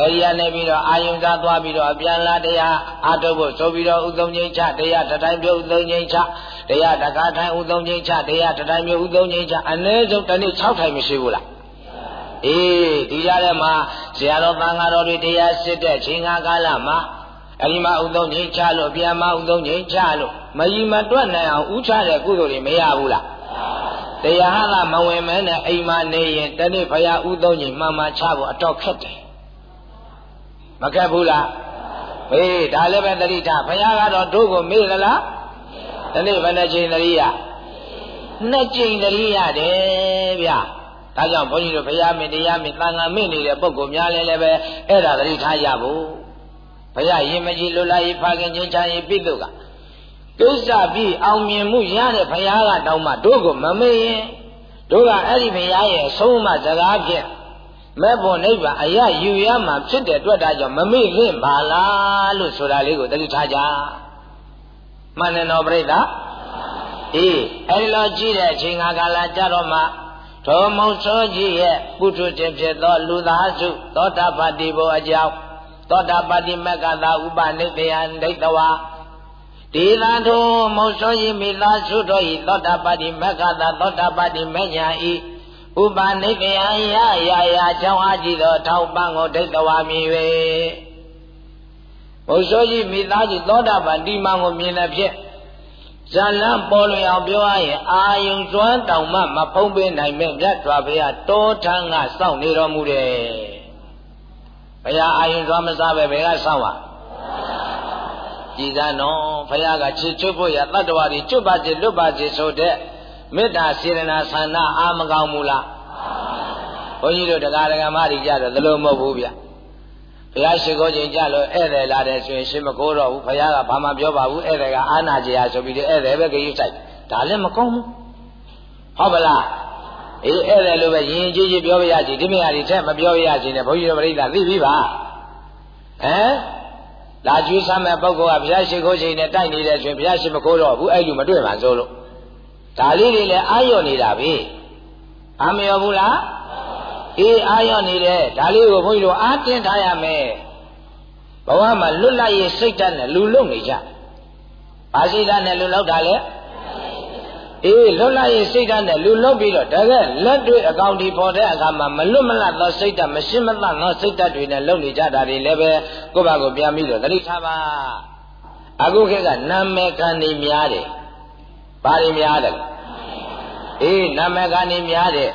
အဲဒီကနေပြီးတော့အာယုံစားသွားပြီးတော့ပြန်လာတရားအာထုတ်ဖို့ဆိုပြီးတော့ဥသုံးချင်းချတရားတတိုင်းပြုတ်ဥသုံးချင်းချတရားတကားထိုင်ဥသုံးချင်းချတရားတတိုင်းပြုတ်ဥသုံးချင်းချအနည်းဆုံးတစ်နေ့6ထိုင်မရှိဘူးလားအေးဒီကြတဲ့မှာဇာတော်သံဃာတော်တွေတရားစစ်တဲ့ချိန်ကာလမှာ အဲဒီမှာဥသုံးချင်းချလို့ပြန်မဥသုံးချင်းချလို့မကြီးမတွက်နိုင်အောင်ဥချတဲ့ကုသိုလ်တွေမရဘူးလားတရားဟာကမဝင်မဲနဲ့အိမ်မှာနေရင်တနေ့ဘုရားဥသုံးချင်းမှန်မှချဖို့အတော့ခက်တယ်မကက်ဘူးလားဟေးဒါလည်းပဲတတိထဘုရားကတော့တို့ကိုမေ့သလားဒီနေ့ဘယ်နှချိန်တရိယာနှစ်ချိန်တရိယာတယ်ဗျဒါကြောင့်ဘုန်းကြီးတို့ဘုရားမင်းတရားမင်းသံဃာမင်းနေတဲ့ပုဂ္ဂိုလ်များလည်းလည်းပဲအဲ့ဒါသတိထားရဖို့ ဘုရားရင်မကြီးလွတ်လာရေးဖခင်ချင်းချာရေးပြိတုကကိစ္စပြီးအောင်မြင်မှုရတဲ့ဘုရားကတောင်းမှတို့ကိုမမေ့ရင်တို့ကအဲ့ဒီဘုရားရဲ့အဆုံးအမစကားဖြင့်မဲ့ဖို့နိဗ္ဗာန်အရယူရမှာဖြစ်တဲ့အတွက်ဒါကြောင့်မမေ့ခင်ပါလားလို့ဆိုတာလေးကိုသတိထားကြမှန်တယ်နော်ပြိဿအေးအဲဒီလိုကြည့်တဲ့အချိန်ကာလကြတော့မှထိုမုံစောကြီးရဲ့ပုထုခြင်းဖြစ်သောလူသားစုသောတာပတိဘောအကြောင်း သောတာပတိမက္ကသာဥပနိဒေယံဒိဋ္ဌဝါဒီသာထိုမုံစောကြီးမိသားစုတို့ဤသောတာပတိမက္ကသာသောတာပတိမညာဤဥပနိဒေယံရရာရာကြောင်းအားကြည့်သောထောက်ပံ့ကိုဒိဋ္ဌဝါမြည်၍မုံစောကြီးမိသားစုသောတာပတိမံကိုမြင်တဲ့ဖြင့်ဇာလန်းပေါ်လွင်အောင်ပြောရရင်အာယုံကျွမ်းတောင်မှမဖုံးပေးနိုင်မဲ့မြတ်စွာဘုရားတောထမ်းကစောင့်နေတော်မူတယ်။ ဘုရားအာယုံကျွမ်းမစားပဲဘယ်ကစောင့်ပါကြည်သာနော်ဘုရားကချစ်ချွတ်ဖို့ရတတ္တဝါတွေကျွတ်ပါစေလွတ်ပါစေဆိုတဲ့မေတ္တာစေရနာဆန္ဒအာမကောင်းဘူးလားဘုန်းကြီးတို့တရားဒဂမတွေကြတော့သလိုမဟုတ်ဘူးဗျ။ဘုရားရှိခိုးခြင်းကြလို့ဧည့်သည်လာတယ်ဆိုရင်ရှင်မကိုးတော့ဘူးဘုရားကဘာမှပြောပါဘူးဧည့်သည်ကအာနာကြရာဆိုပြီးဧည့်သည်ပဲကြည့်ဆိုင်ဒါလည်းမကောင်းဘူးဟုတ်ပါလား အေးဧည့်သည်လိုပဲရင်ကြီးကြီးပြောပြရစီဒီမရဒီထက်မပြောရစီနဲ့ဘုန်းကြီးတို့ပြိဿသိပြီပါဟမ်လာကျွေးဆမ်းမဲ့ပုဂ္ဂိုလ်ကဘုရားရှိခိုးခြင်းနဲ့တိုက်နေတဲ့ဆိုရင်ဘုရားရှိမကိုးတော့ဘူးအဲ့လူမတွေ့ပါစိုးလို့ဒါလေးတွေလည်းအာရုံနေတာပြီအာမရောဘူးလားအေးအာရနေတယ်ဒါလေးကိုဘုန်းကြီးတို့အားတင်းထားရမယ်ဘဝမှာလွတ်လပ်ရေးစိတ်ဓာတ်နဲ့လူလုံနေကြဘာစိတ်ဓာတ်နဲ့လူလောက်တာလဲ အေးလွတ်လပ်ရေးစိတ်ဓာတ်နဲ့လူလုံပြီးတော့တကယ်လက်တွေ့အကောင်ဒီပေါ်တဲ့အခါမှာမလွတ်မလပ်သောစိတ်ဓာတ်မရှင်းမသသောစိတ်ဓာတ်တွေနဲ့လုံနေကြတာတွေလည်းပဲကိုယ့်ဘာကိုပြန်ပြီးတော့သတိထားပါအခုခေတ်ကနာမည်ခံနေများတယ်ဘာတွေများတယ်အေးနာမည်ခံနေများတယ်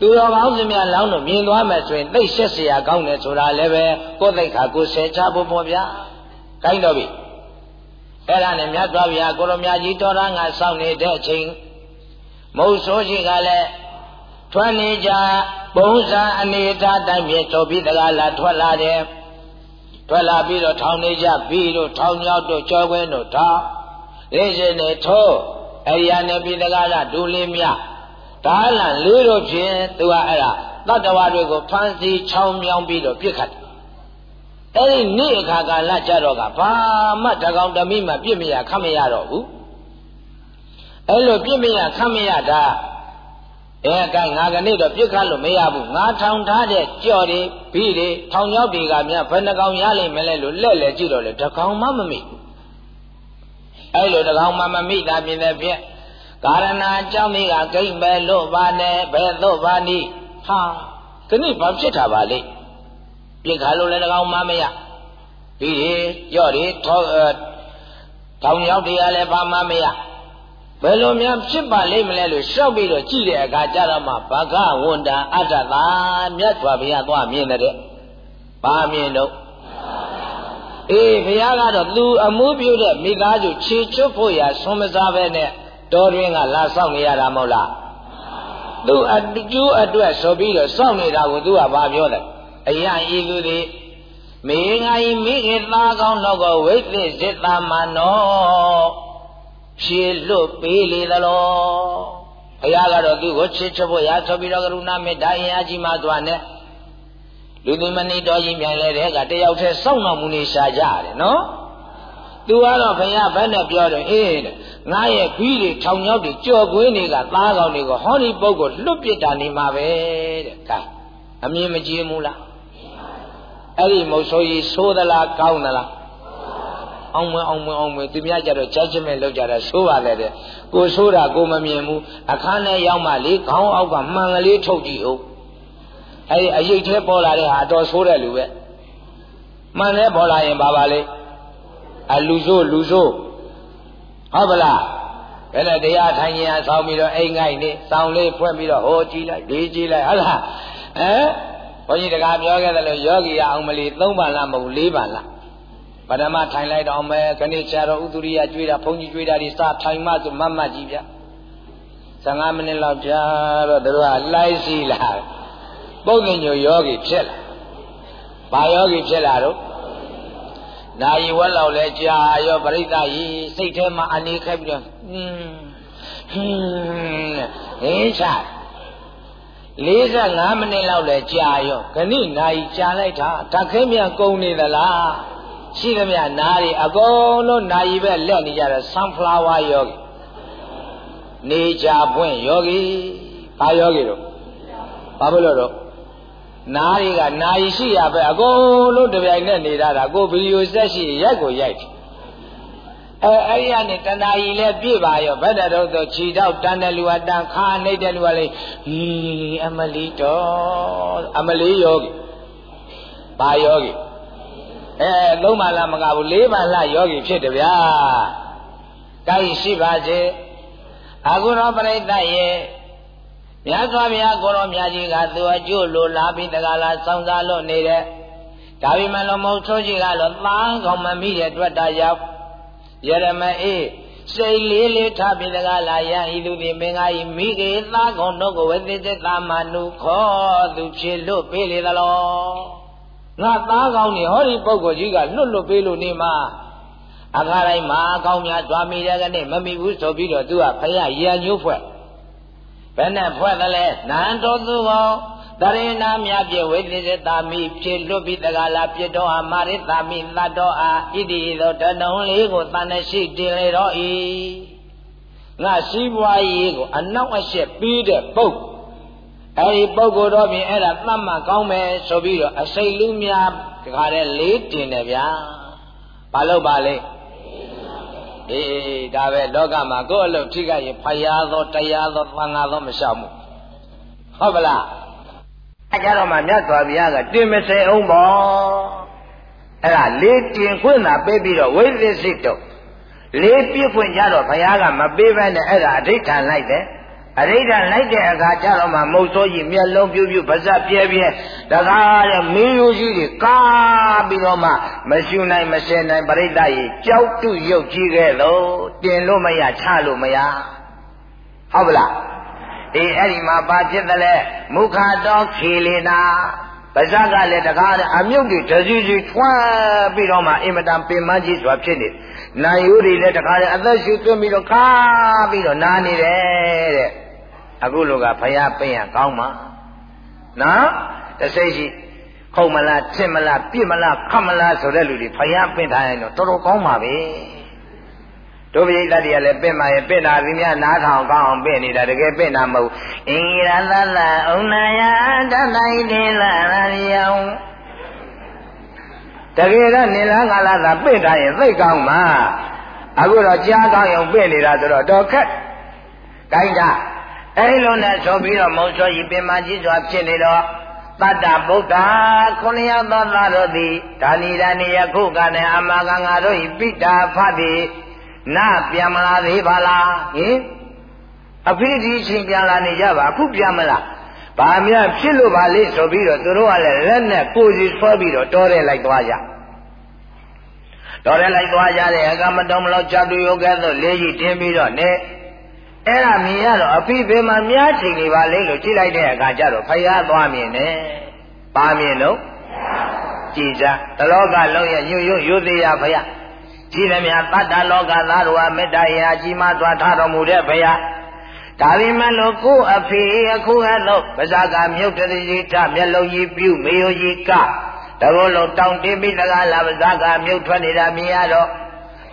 သူတော်ကောင်းစမြလောင်းတို့မြင်သွားမယ်ဆိုရင်သိရှက်เสียကောင်းတယ်ဆိုတာလည်းပဲကိုယ်သိခါကိုယ်ဆယ်ချဖို့ပေါ့ဗျာ။ကိုင်းတော့ပြီ။ အဲ့ဒါနဲ့မြတ်စွာဘုရားကိုလိုမြတ်ကြီးတော်ရငါစောင့်နေတဲ့အချိန်မုတ်ဆိုးရှိကလည်းထွက်နေကြပုံစံအနေထားတိုင်းမြေတော်ပြီးတကားလာထွက်လာတယ်။ထွက်လာပြီးတော့ထောင်နေကြပြီးတော့ထောင်ရောက်တော့ကြောခွင်းတို့ထောင်လေးစင်းနဲ့ထိုးအဲ့ဒီကနေပြီးတကားလာဒူလေးမြဒါလန်လေးတို့ဖြင့်သူကအဲ့ဒါတတ္တဝါတွေကိုဖမ်းဆီးချောင်းမြောင်းပြီးတော့ပြစ်ခတ်တယ် အဲ့ဒီနေ့အခါကာလကြတော့ကဘာမှတကောင်တမိမှပြစ်မရခတ်မရတော့ဘူးအဲ့လိုပြစ်မရခတ်မရတာအဲကဲငါကနေ့တော့ပြစ်ခတ်လို့မရဘူးငါထောင်ထားတဲ့ကြော်တွေဘီတွေထောင်ရောက်တွေကများဘယ်နှကောင်ရလိမ့်မလဲလို့လက်လက်ကြည့်တော့လေတကောင်မှမမိဘူးအဲ့လိုတကောင်မှမမိတာပြင်တဲ့ဖြင့်ကာရဏအကြောင်းလေးကဂိမ့်ပဲလို့ပါနဲ့ဘယ်သို့ပါနိဟာခဏဘာဖြစ်တာပါလိ ပြစ်ခါလို့လည်းတကောင်မမရဒီကြော့ဒီထောတောင်ရောက်တရားလည်းဘာမှမရဘယ်လိုများဖြစ်ပါလိမ့်မလဲလို့ရှောက်ပြီးတော့ကြည့်တဲ့အခါကျတော့မှဘာကဝန္တာအတ္တသာမြတ်စွာဘုရားသွားမြင်တဲ့ဘာမြင်တော့အေးဘုရားကတော့သူအမှုပြုတဲ့မိသားစုခြေချွတ်ဖို့ရဆွမ်းမစားပဲနဲ့တောတွင်းကလာစောင့်နေရတာမဟုတ်လားသူအကျိုးအတွက်ဆိုပြီးတော့စောင့်နေတာကိုသူကဘာပြောလဲ အရာဤသူသည်မေငါဤမိခင်သားကောင်းတော့ကိုဝိသစ်စစ်သားမနောဖြေလွတ်ပေးလေသလောဘုရားကတော့သူ့ကိုချစ်ချဖို့ရဆိုပြီးတော့ကရုဏာမေတ္တာအင်အားကြီးမှသွားနဲ့လူသူမဏိတော်ကြီးမြန်လဲတဲ့ကတယောက်တည်းစောင့်တော်မူနေရှာကြတယ်နော်သူကတော့ဘုရားဘယ်နဲ့ပြောတယ်အေးတဲ့ငါရဲ့ခီးတွေထောင်ချောက်တွေကြော်ကွင်းတွေကသားကောင်တွေကိုဟောဒီပုဂ္ဂိုလ်လွတ်ပစ်တာနေမှာပဲတဲ့ကဲအမြင်မကြည့်ဘူးလား အဲ့ဒီမုတ်ဆိုးကြီးသိုးသလားကောင်းသလားအောင်မအောင်မအောင်မသူများကြတော့ချက်ချင်းပဲလောက်ကြတာသိုးပါလေတဲ့ကိုသိုးတာကိုမမြင်ဘူးအခန်းထဲရောက်မှလေခေါင်းအောက်ကမှန်ကလေးထုတ်ကြည့်ဦးအဲ့ဒီအရေးသေးပေါ်လာတဲ့ဟာအတော်သိုးတဲ့လူပဲမှန်လဲပေါ်လာရင်ဘာပါလဲအလူဆိုးလူဆိုးဟုတ်ပလားဘယ်နဲ့တရားထိုင်ရင်ဆောင်းပြီးတော့အိမ်ငိုက်နေစောင်းလေးဖွင့်ပြီးတော့ဟိုကြည့်လိုက်လေးကြည့်လိုက်ဟုတ်လားဟမ် ဘုန်းကြီးတကားပြောခဲ့တယ်လို့ယောဂီရအောင်မလီ၃ပါးလားမဟုတ်၄ပါးလားပထမထိုင်လိုက်တော့မယ်ခဏဆရာတော်ဥဒုရိယကျွေးတာဘုန်းကြီးကျွေးတာဒီစထိုင်မှဆိုမတ်မတ်ကြီးဗျ15မိနစ်လောက်ကြာတော့သူတို့ကလိုက်စီလာပုဂ္ဂိညိုယောဂီဖြစ်လာဘာယောဂီဖြစ်လာတော့နာယီဝက်လောက်လဲကြာရောပရိသတ်ကြီးစိတ်ထဲမှာအနေခက်ပြီးတော့ဟင်းဟင်းဟင်းချ 45မိနစ်လောက်လဲကြာရောခဏနာယီကြာလိုက်တာဓာခဲမြကုန်နေသလားရှိသမျှနားတွေအကုန်လုံးနာယီပဲလက်နေကြတဲ့ sunflower ယောဂီနေကြပွင့်ယောဂီဘာယောဂီတော့ဘာဖြစ်လို့တော့နားတွေကနာယီရှိရပဲအကုန်လုံးတပြိုင်နဲ့နေတာဒါကိုဗီဒီယိုဆက်ရှိရိုက်ကိုရိုက်တယ် အဲအဲ့ဒီကနေတဏှာကြီးလဲပြည့်ပါရောဘယ်တော့တော့ခြေတော့တန်တယ်လူကတန်ခါနေတဲ့လူကလေဟီအမလီတော်အမလီယောဂီဘာယောဂီအဲသုံးပါလားမကဘူးလေးပါလားယောဂီဖြစ်တယ်ဗျာကိုင်းရှိပါစေအခုတော့ပြိဿရဲ့မြတ်စွာဘုရားကိုရောမြတ်ကြီးကသူအကျိုးလိုလာပြီးတကလားစောင့်စားလို့နေတဲ့ဒါပေမဲ့လို့မဟုတ်ဆိုးကြီးကတော့သားကောင်းမမိတဲ့အတွက်တာရောက် ယရမအေးစိတ်လေးလေးထားပြီးတကလားယဤသူသည်မင်္ဂဤမိကေသားကောင်းတို့ကိုဝိသေသတာမနုခောသူဖြစ်လို့ပေးလေသလောငါသားကောင်းနေဟောဒီပုဂ္ဂိုလ်ကြီးကလွတ်လွတ်ပေးလို့နေမှာအခါတိုင်းမှာအကောင်းများကြွားမိတဲ့ကနေ့မမိဘူးဆိုပြီးတော့သူကဖရရညိုးဖွဲ့ဘယ်နဲ့ဖွဲ့သလဲနန္တောသူဟော တရိဏမြပြဝိသေသတာမိဖြစ်လွတ်ပြီးတကလာပြတော်အာမာရိတာမိသတ္တောအာဣတိသောတဏုံလေးကိုတဏရှိတင်လေတော့ဤငါစီးပွားရေးကိုအနောက်အရှက်ပြီးတဲ့ပုတ်အဲဒီပုဂ္ဂိုလ်တော့ပြင်အဲ့ဒါသတ်မှတ်ကောင်းမယ်ဆိုပြီးတော့အစိတ်လူများတခါတည်းလေးတင်တယ်ဗျာဘာလို့ပါလဲအေးဒါပဲလောကမှာကိုယ့်အလုပ်ထိခိုက်ရင်ဖယားသောတရားသောသံဃာသောမလျှောက်ဘူးဟုတ်ပလားအဲ ကြတော့မှမြတ်စွာဘုရားကတင်မစေအောင်ပေါ့အဲ့ဒါလေးတင်ခွင့်သာပေးပြီးတော့ဝိသေစိတ်တော့လေးပြည့်ခွင့်ကြတော့ဘုရားကမပေးဘဲနဲ့အဲ့ဒါအဋိဋ္ဌာန်လိုက်တယ်အရိဋ္ဌလိုက်တဲ့အခါကျတော့မှမုတ်စိုးကြီးမျက်လုံးပြူးပြူးပါးစပ်ပြဲပြဲတကားတဲ့မင်းရိုးကြီးတွေကားပြီးတော့မှမရှူနိုင်မစင်နိုင်ပရိသတ်ကြီးကြောက်တုရုပ်ကြီးခဲ့လို့တင်လို့မရချလို့မရဟုတ်ပလား အေးအဲ့ဒီမှာဘာဖြစ်သလဲမုခတော်ခေလေနာပါဇက်ကလည်းတကားအမြုပ်တွေတစူးစူးထွန်းပြီးတော့မှအင်မတန်ပင်မကြီးစွာဖြစ်နေနာယိုးတွေလည်းတကားလည်းအသက်ရှူသွင်းပြီးတော့ခါပြီးတော့နာနေတယ်တဲ့အခုလိုကဖယားပင်ရကောင်းမှာနော်တစိတ်ရှိခုံမလားထင်မလားပြစ်မလားခတ်မလားဆိုတဲ့လူတွေဖယားပင်ထားရင်တော့တော်တော်ကောင်းပါပဲ တို့ပိဋကတွေကလည်းပင့်ပါရဲ့ပင့်တာဒီများနားထောင်ကောင်းအောင်ပင့်နေတာတကယ်ပင့်တာမဟုတ်အင်္ဂရသလအုံနာယတနိုင်တေလာရောင်တကယ်တော့နေလားကာလသာပင့်ထားရင်သိကောင်းမှာအခုတော့ကြားကောင်းအောင်ပင့်နေတာဆိုတော့တော်ခက်ကိုင်းတာအဲဒီလိုနဲ့ဆိုပြီးတော့မုံစောကြီးပင်မကြီးစွာဖြစ်နေတော့တတ္တဗုဒ္ဓခုနှစ်ယောက်သောသားတို့သည်ဒါနိဒာနိယခုကနဲ့အမကငါတို့ဤပိတာဖတ်သည် နာပြန်မလာသေးပါလားဟင်အဖိဒီချင်းပြန်လာနေကြပါအခုပြန်မလားဘာများဖြစ်လို့ပါလိဆိုပြီးတော့သူတို့ကလည်းလက်နဲ့ကိုယ်စီဆွဲပြီးတော့တောထဲလိုက်သွားကြတော်ရဲလိုက်သွားကြတဲ့အခါမတော်မလို့ကြတူယောကဲ့သို့လေးကြီးတင်းပြီးတော့နေအဲ့ဒါမြင်ရတော့အဖိဖေးမှာများချိန်နေပါလေလို့ကြည့်လိုက်တဲ့အခါကျတော့ဖယားသွားမြင်တယ်။ပါမြင်တော့ကြည်စားတလောကလုံးရဲ့ညွတ်ညွတ်ရိုသေရဖ ယားကြည်သမျှတတ္တလောကသားတို့ဟာမေတ္တာရာကြီးမားသွားထတော်မူတဲ့ဖယားဒါပေမဲ့လို့ကိုအဖေအခုဟဲ့လို့ပဇာကမြုပ်တတိထမျက်လုံးကြီးပြုမေယိုကြီးကတဘောလုံးတောင်းတင်းပြီးတကားလာပဇာကမြုပ်ထွက်နေတာမြင်ရတော့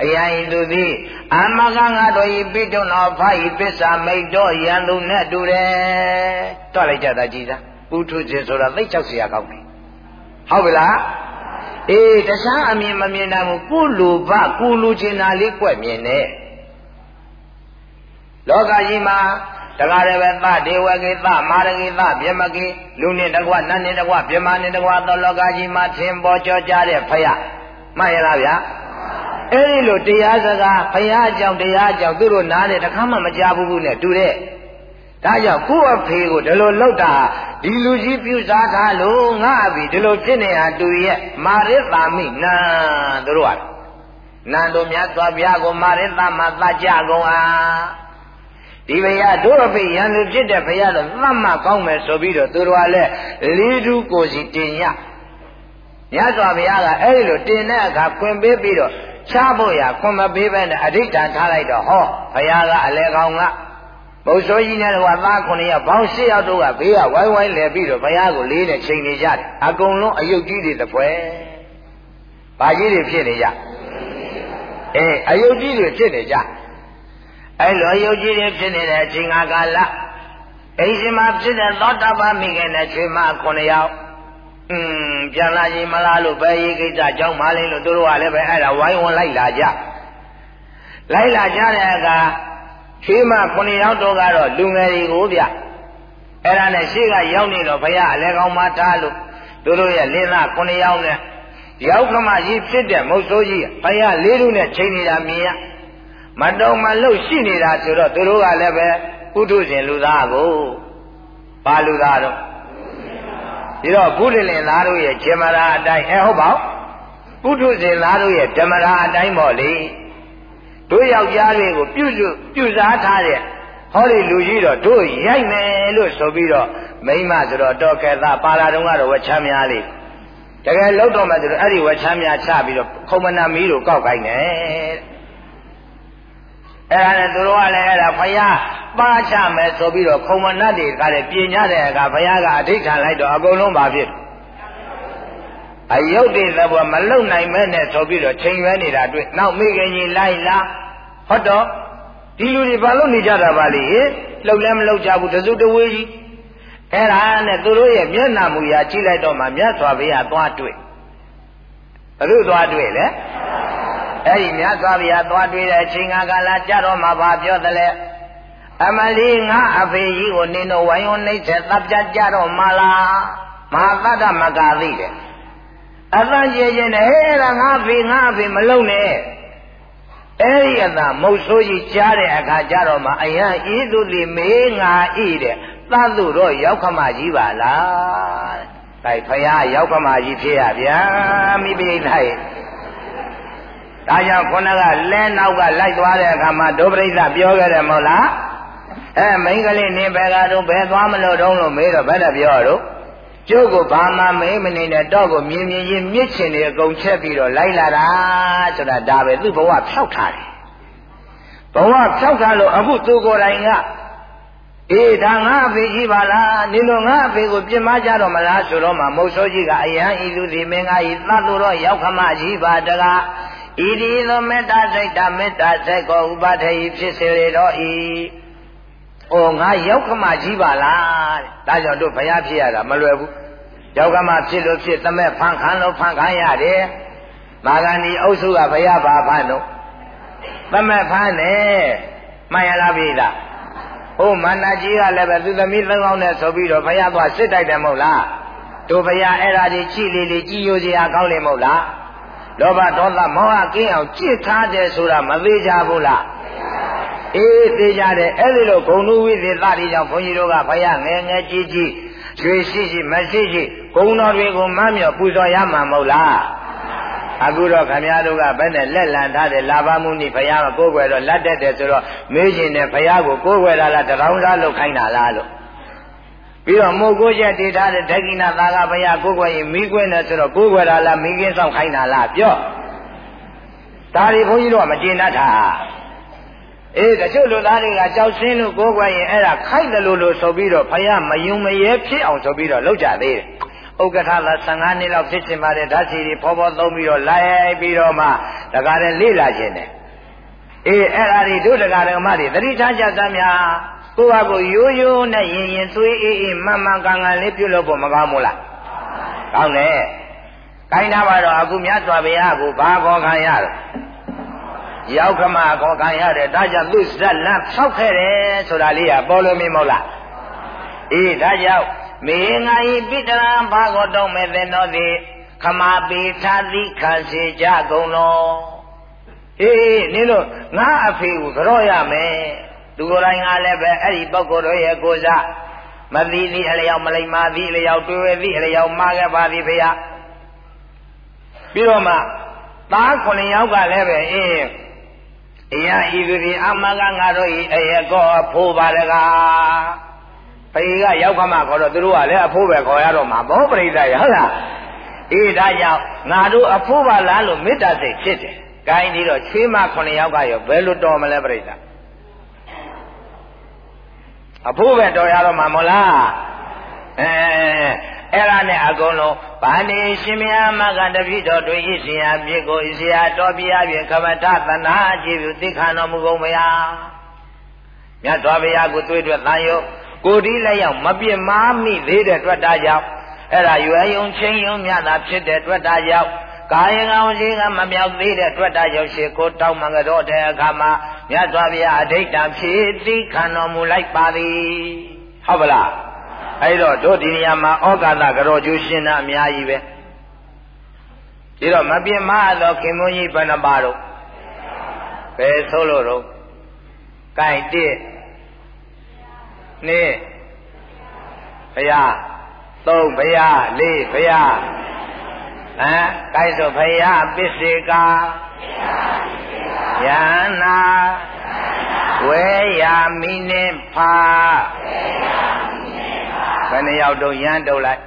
အယံဤသူသည်အမကငါတို့ဤပိတုံတော်ဖာဤပစ္စာမိတ်တော်ယံသူနဲ့တူတယ်တွက်လိုက်ကြတာကြည်သာဥထုခြင်းဆိုတာသိချောက်เสียကောင်းတယ်ဟုတ်ပြီလား အေးတခြားအမြင်မမြင်တာကိုကိုလူဘကိုလူချင်တာလေးကွက်မြင်တယ်လောကကြီးမှာတကားလည်းပဲသဒေဝကေသမာရကေသဗျမကေလူနဲ့တကွနတ်နဲ့တကွဗျမနဲ့တကွသောလောကကြီးမှာထင်ပေါ်ကြောကြတဲ့ဖယမှတ်ရလားဗျာအဲ့ဒီလိုတရားစကားဘုရားကြောင့်တရားကြောင့်သူတို့နားတယ်တခါမှမကြားဘူးဘူးနဲ့တူတဲ့ ဒါကြောင့်ကိုယ့်အဖေကိုဒီလိုလောက်တာဒီလူကြီးပြုစားထားလို့ငါအဖေဒီလိုဖြစ်နေတာတူရဲ့မာရစ်သာမိနန်တို့ကနန္တို့မြတ်စွာဘုရားကိုမာရစ်သာမှာသတ်ကြကုန်အားဒဒီဘုရားတို့အဖေရန်သူဖြစ်တဲ့ဘုရားတော့သတ်မှတ်ကောင်းမယ်ဆိုပြီးတော့သူတော်ကလည်းလေးတူကိုစီတင်ရမြတ်စွာဘုရားကအဲ့ဒီလိုတင်တဲ့အခါခွင်ပေးပြီးတော့ချဖို့ရခွန်မပေးပဲနဲ့အဋိဌာန်ထားလိုက်တော့ဟောဘုရားကအလေကောင်က ဘုဆိုးကြီးနဲ့တော့သားခုနှစ်ယောက်ဘောင်းရှစ်ယောက်တို့ကဘေးကဝိုင်းဝိုင်းလဲပြီးတော့ဘုရားကိုလေးနဲ့ချိန်နေကြတယ်အကုန်လုံးအယုတ်ကြီးတွေတပွဲဘာကြီးတွေဖြစ်နေကြအေးအယုတ်ကြီးတွေဖြစ်နေကြအဲ့လိုအယုတ်ကြီးတွေဖြစ်နေတဲ့အချိန်ကာလအိရှင်မှာဖြစ်တဲ့သောတာပန်မိခင်နဲ့ချွေမခုနှစ်ယောက်อืมပြန်လာရင်မလားလို့ပဲရေးကိစ္စကြောင်းမလေးလို့တို့ကလည်းပဲအဲ့ဒါဝိုင်းဝန်းလိုက်လာကြလိုက်လာကြတဲ့အခါ ချွေးမခုနှစ်ယောက်တော့ကတော့လူငယ်တွေကိုဗျအဲ့ဒါနဲ့ရှေ့ကရောက်နေတော့ဘုရားအလဲကောင်းမှထားလို့တို့တို့ရဲ့လင်းသားခုနှစ်ယောက်နဲ့ရောက်ခမကြီးဖြစ်တဲ့မုတ်ဆိုးကြီးဘုရားလေးလူနဲ့ချိန်နေတာမြင်ရမတော်မလို့ရှိနေတာဆိုတော့တို့တို့ကလည်းပဲပုထုဇဉ်လူသားကိုပါလူသားတော့ဒီတော့ဘုလင်လင်သားတို့ရဲ့ဂျမရာအတိုင်းအဲဟုတ်ပါပုထုဇဉ်သားတို့ရဲ့ဓမ္မရာအတိုင်းပေါ့လေ တို့ယောက်ျားတွေကိုပြုစုပြုစားထားတဲ့ဟောဒီလူကြီးတော့တို့ရိုက်မယ်လို့ဆိုပြီးတော့မိမဆိုတော့တော့ကဲသားပါလာတုန်းကတော့ဝချမ်းများလေးတကယ်လောက်တော့မှဆိုတော့အဲ့ဒီဝချမ်းများချပြီးတော့ခုံမနာမီးတို့ကောက်ခိုင်းတယ်အဲ့ဒါနဲ့သူတို့ကလည်းအဲ့ဒါဖယားပါချမယ်ဆိုပြီးတော့ခုံမနတ်တွေကလည်းပြင်ကြတဲ့အခါဘုရားကအဋိဌာန်လိုက်တော့အကုန်လုံးပါဖြစ်အယုတ်တေသဘောမလုံနိုင်မဲနဲ့ဆိုပြီးတော့ချိန်ရွဲနေတာတွေ့နောက်မိခင်ကြီးလိုက်လာ ဟုတ်တော့ဒီလူတွေဘာလို့နေကြတာပါလဲလှုပ်လည်းမလှုပ်ကြဘူးတစုတဝေးကြီးအဲ့ဒါနဲ့သူတို့ရဲ့မျက်နှာမူရာကြည့်လိုက်တော့မှမြတ်စွာဘုရားသွားတွေ့ဘလို့သွားတွေ့လဲအဲ့ဒီမြတ်စွာဘုရားသွားတွေ့တဲ့အချိန်ကာလကြတော့မှဘာပြောသလဲအမလီငါအဖေကြီးကိုနင်းတော့ဝိုင်းဝန်းနှိမ့်ဆက်တပ်ပြကြတော့မှလားမဟာတတ္တမကာသိတယ်အသံကျေခြင်းနဲ့ဟဲ့ဒါငါဖေငါအဖေမလုံနဲ့ အဲ့ဒီအသာမုတ်ဆိုးကြီးကြားတဲ့အခါကျတော့မှအယံဤသူလီမေးငါဤတဲ့သတ်သူတော့ရောက်ခမကြီးပါလားတဲ့ဖယားရောက်ခမကြီးဖြစ်ရဗျာမိပိဋကရဲ့ဒါကြောင့်ခုနကလဲနောက်ကလိုက်သွားတဲ့အခါမှာဒုပရိသပြောခဲ့တယ်မဟုတ်လားအဲမိန်းကလေးနေဘယ်ကတော့ဘယ်သွားမလို့တုံးလို့မေးတော့ဘယ်နဲ့ပြောတော့ ကျုပ်ကိုဘာမှမေးမနေနဲ့တော့ကိုမြင်မြင်ချင်းမြစ်ချင်နေအကုန်ချက်ပြီးတော့လိုက်လာတာဆိုတာဒါပဲသူ့ဘဝဖြောက်ထားတယ်ဘဝဖြောက်ထားလို့အခုသူကိုယ်တိုင်ကအေးဒါငါအဖေကြီးပါလားနင်တို့ငါအဖေကိုပြစ်မှားကြတော့မလားဆိုတော့မှမုတ်ဆိုးကြီးကအယံဤသူဒီမင်းကဤသတ်သူတော့ရောက်ခမကြီးပါတကားဤဒီသောမေတ္တာစိတ်ဓာမေတ္တာစိတ်ကိုဥပထေယဖြစ်စေလေတော့ဤ။ အော်ငါရောက်ခမကြီးပါလားတဲ့။ဒါကြောင့်တို့ဘုရားဖြစ်ရတာမလွယ်ဘူး။ရောက်ခမဖြစ်လို့ဖြစ်သမက်ဖန်ခံလို့ဖန်ခံရတယ်။မာဂန္ဒီအုပ်စုကဘုရားဘာဖန်တော့သမက်ဖန်နဲ့မှန်ရလားပြည်သား။ဟိုမန္တကြီးကလည်းပဲသူသမီးသုံးအောင်နဲ့ဆိုပြီးတော့ဘုရားသွားစစ်တိုက်တယ်မဟုတ်လား။တို့ဘုရားအဲ့ဒါကြီးကြည်လေးလေးကြည်ယိုစရာကောင်းလေမဟုတ်လား။လောဘဒေါသမောဟကင်းအောင်ကြစ်ထားတယ်ဆိုတာမသေးကြဘူးလား။ အေးသေးကြတယ်အဲ့ဒီလိုဂုံနုဝိသေသတွေကြောင့်ဘုန်းကြီးတို့ကဘုရားငယ်ငယ်ကြီးကြီးရွှေရှိရှိမရှိရှိဂုံတော်တွေကိုမမ်းမြော်ပူဇော်ရမှာမဟုတ်လားအခုတော့ခမည်းတော်ကဘယ်နဲ့လက်လံထားတယ်လာဘမှုနိဘုရားကိုကိုွယ်တော့လက်တက်တယ်ဆိုတော့မေးရှင်နဲ့ဘုရားကိုကိုကိုွယ်လာလားတရောင်းစားလုပ်ခိုင်းတာလားလို့ပြီးတော့မို့ကိုချက်တည်ထားတဲ့ဒက္ခိဏသာကဘုရားကိုကိုွယ်ရင်မိကွင်းနဲ့ဆိုတော့ကိုကိုွယ်လာလားမိကင်းဆောင်ခိုင်းတာလားပြောဒါတွေဘုန်းကြီးတို့ကမကျေနပ်တာ အေးတချို့လူသားတွေကကြောက်ရှင်းလို့ကိုးကွယ်ရင်အဲ့ဒါခိုက်တယ်လို့လို့ဆိုပြီးတော့ဖယားမယုံမရဲဖြစ်အောင်ဆိုပြီးတော့လုပ်ကြသေးတယ်။ဥက္ကဋ္ဌသာ15နှစ်လောက်ဖြစ်ချင်ပါတယ်ဓာတ်စီတွေဖောဖောသုံးပြီးတော့လိုက်ပြီးတော့မှတကားတဲ့လေ့လာခြင်းတယ်။အေးအဲ့ဒါတွေတို့တကားဓမ္မတွေသတိထားကြသမ်းများကိုယ့်ဟာကိုရိုးရိုးနဲ့ရင်ရင်သွေးအေးအေးမှန်မှန်ကန်ကန်လေးပြုလုပ်ဖို့မကောင်းဘူးလား။ကောင်းတယ်။ခိုင်းတာပါတော့အခုမြတ်စွာဘုရားကိုဘာခေါ်ခံရတော့ ရောက်ခမခေါ်ခံရတယ်ဒါကြောင့်သူဇက်လန့်ဖောက်ခဲ့တယ်ဆိုတာလေးကပေါ်လို့မင်းမဟုတ်လားအေးဒါကြောင့်မေငါဤပိတရံဘာကိုတုံးမဲ့တဲ့တော်သည်ခမပေသာတိခံစေကြကုန်လောအေးနင်းတို့ငါအဖေကိုကြော့ရမယ်သူကိုယ်တိုင်ကလည်းပဲအဲ့ဒီပုဂ္ဂိုလ်တို့ရဲ့ကိုယ်စားမသိသည်အလျောက်မလိမ္မာသည်အလျောက်တွေ့ဝဲသည်အလျောက်မှားခဲ့ပါသည်ဖေယပြီးတော့မှသားခုနှစ်ယောက်ကလည်းပဲအင်း အယဤသူဒီအမကငါတို့ဤအယကောအဖိုးပါလကားဖေကရောက်ခမခေါ်တော့သူတို့ကလည်းအဖိုးပဲခေါ်ရတော့မှာဘောပရိသတ်ရဟုတ်လားအေးဒါကြောင့်ငါတို့အဖိုးပါလားလို့မေတ္တာစိတ်ဖြစ်တယ်။ဂိုင်းဒီတော့ချွေးမ9ယောက်ကရောဘယ်လိုတော်မလဲပရိသတ်အဖိုးပဲတော်ရတော့မှာမဟုတ်လားအဲ အဲ့ဒါနဲ့အကုန်လုံးဗာနေရှင်မယားမကတပိတော်တွေ့ဤစီယာပြစ်ကိုဤစီယာတော်ပြားဖြင့်ခမထသနာကြည်ပြုသိခါတော်မူကုန်မယားမြတ်စွာဘုရားကိုတွေ့တွေ့တန်ရောကိုဒီလက်ရောက်မပြစ်မာမိသေးတဲ့တွေ့တာကြောင့်အဲ့ဒါရွယ်ယုံချင်းယုံမြတာဖြစ်တဲ့တွေ့တာကြောင့်ကာယကံရှိကမမြောက်သေးတဲ့တွေ့တာကြောင့်ရှေကိုတောင်းမှကြောတဲ့အခါမှာမြတ်စွာဘုရားအဋိဋ္ဌံဖြစ်သိခံတော်မူလိုက်ပါသည်ဟုတ်ပလား အဲ့တော့တို့ဒီနေရာမှာဩကာသကြောကျိုးရှင်းတာအများကြီးပဲဒီတော့မပြင်းမသောခင်မွန်းကြီးဘယ်နှပါတော့ဘယ်ဆိုလို့တော့ကြိုက်တစ်နှစ်ဘုရားသုံးဘုရားလေးဘုရားဟမ်ကြိုက်ဆိုဘုရားပစ္စေကာယန္နာဝေယာမိနေဖာဝေယာ ဘယ်နှယောက်တုံးရမ်းတုံးလိုက်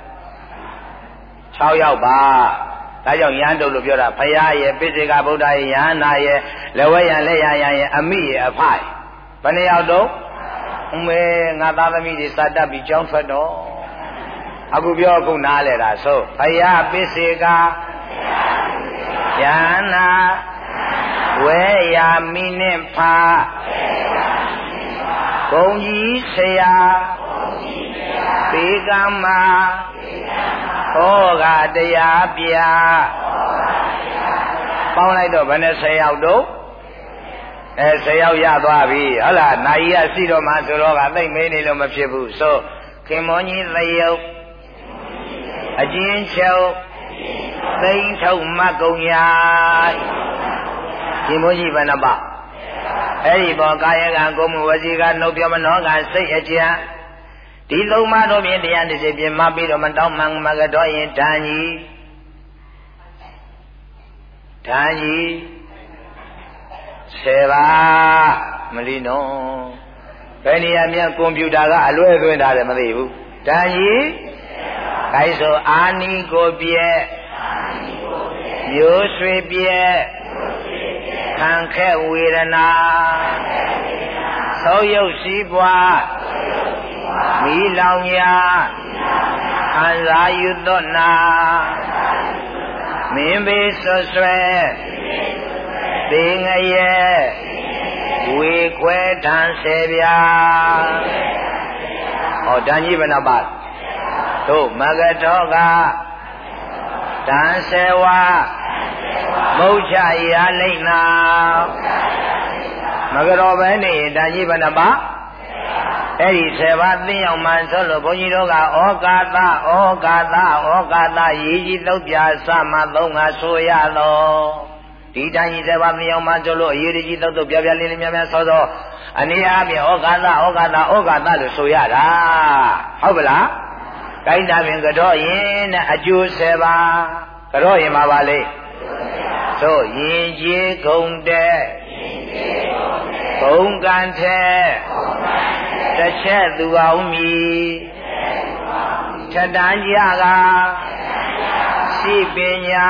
6ယောက်ပါဒါကြောင့်ရမ်းတုံးလို့ပြောတာဖရာရဲ့ပိစိကဗုဒ္ဓရဲ့ယန္နာရဲ့လက်ဝဲရန်လက်ရရန်ရဲ့အမိရဲ့အဖရဲ့ဘယ်နှယောက်တုံးအမေငါသားသမီးတွေစာတတ်ပြီးကြောင်းထွက်တော့အခုပြောအခုနားလဲတာဆိုဖရာပိစိကယန္နာဝဲယာမိနဲ့ဖာဘုံကြီးဆရာ ပေကမ္မာဟောကတရားပြပေါင်းလိုက်တော့ဘယ်နဲ့10ယောက်တော့အဲ10ယောက်ရသွားပြီဟုတ်လားနိုင်ရစီတော့မှဆိုတော့ကသိမ့်မေးနေလို့မဖြစ်ဘူးဆိုခင်မောကြီးသယုတ်အကျဉ်းချုပ်သိမ့်ထုတ်မတ်ကုန်ရာခင်မောကြီးဘယ်နှပါအဲ့ဒီပေါ်ကာယကံကိုမှုဝစီကနှုတ်ပြမနောကစိတ်အကျဉ်း ဒီသုံးပါးတို့ဖြင့်တရားတစ်စိတ်ပြင်မပြီးတော့မတောင်းမှန်မကတော့ရင်ဓာန်ကြီးဓာန်ကြီး10ပါးမလီနော်ဘယ်နေရာမြတ်ကွန်ပျူတာကအလွဲသွင်းထားတယ်မသိဘူးဓာန်ကြီးခိုင်းဆိုအာနီကိုပြဲမျိုးရွှေပြဲခံခဲ့ဝေဒနာသုံးရုပ်စည်းပွား မိလောင်ရာခံစားယူသောနာမင်းဘေးဆွဆွဲသေငရဲ့ဝေခွဲထန်ဆေပြာဟောတန်ကြီးဘယ်နှပါတို့မဂထောကတန်ဆေဝမုတ်ချရာလိမ့်နာမကတော်ပဲနေတန်ကြီးဘယ်နှပါ အဲ့ဒီ7ပါးသိအောင်မှဆိုလို့ဘုန်းကြီးတို့ကဩကာသဩကာသဩကာသရည်ကြီးသုတ်ပြစမှသုံးငါဆိုရတော့ဒီတိုင်းကြီး7ပါးသိအောင်မှဆိုလို့အရေးကြီးသုတ်သုတ်ပြပြလေးလေးများများဆောသောအနေအားဖြင့်ဩကာသဩကာသဩကာသလို့ဆိုရတာဟုတ်ပလားကိုင်းတာပင်ကတော့ရင်နဲ့အကျိုး7ပါးကတော့ရင်မှာပါလေသို့ရင်ကြီးဂုံတဲ့ဂုံကန်တဲ့ တစ်ချက်သူအောင်မီထတန်းကြကရှိပညာ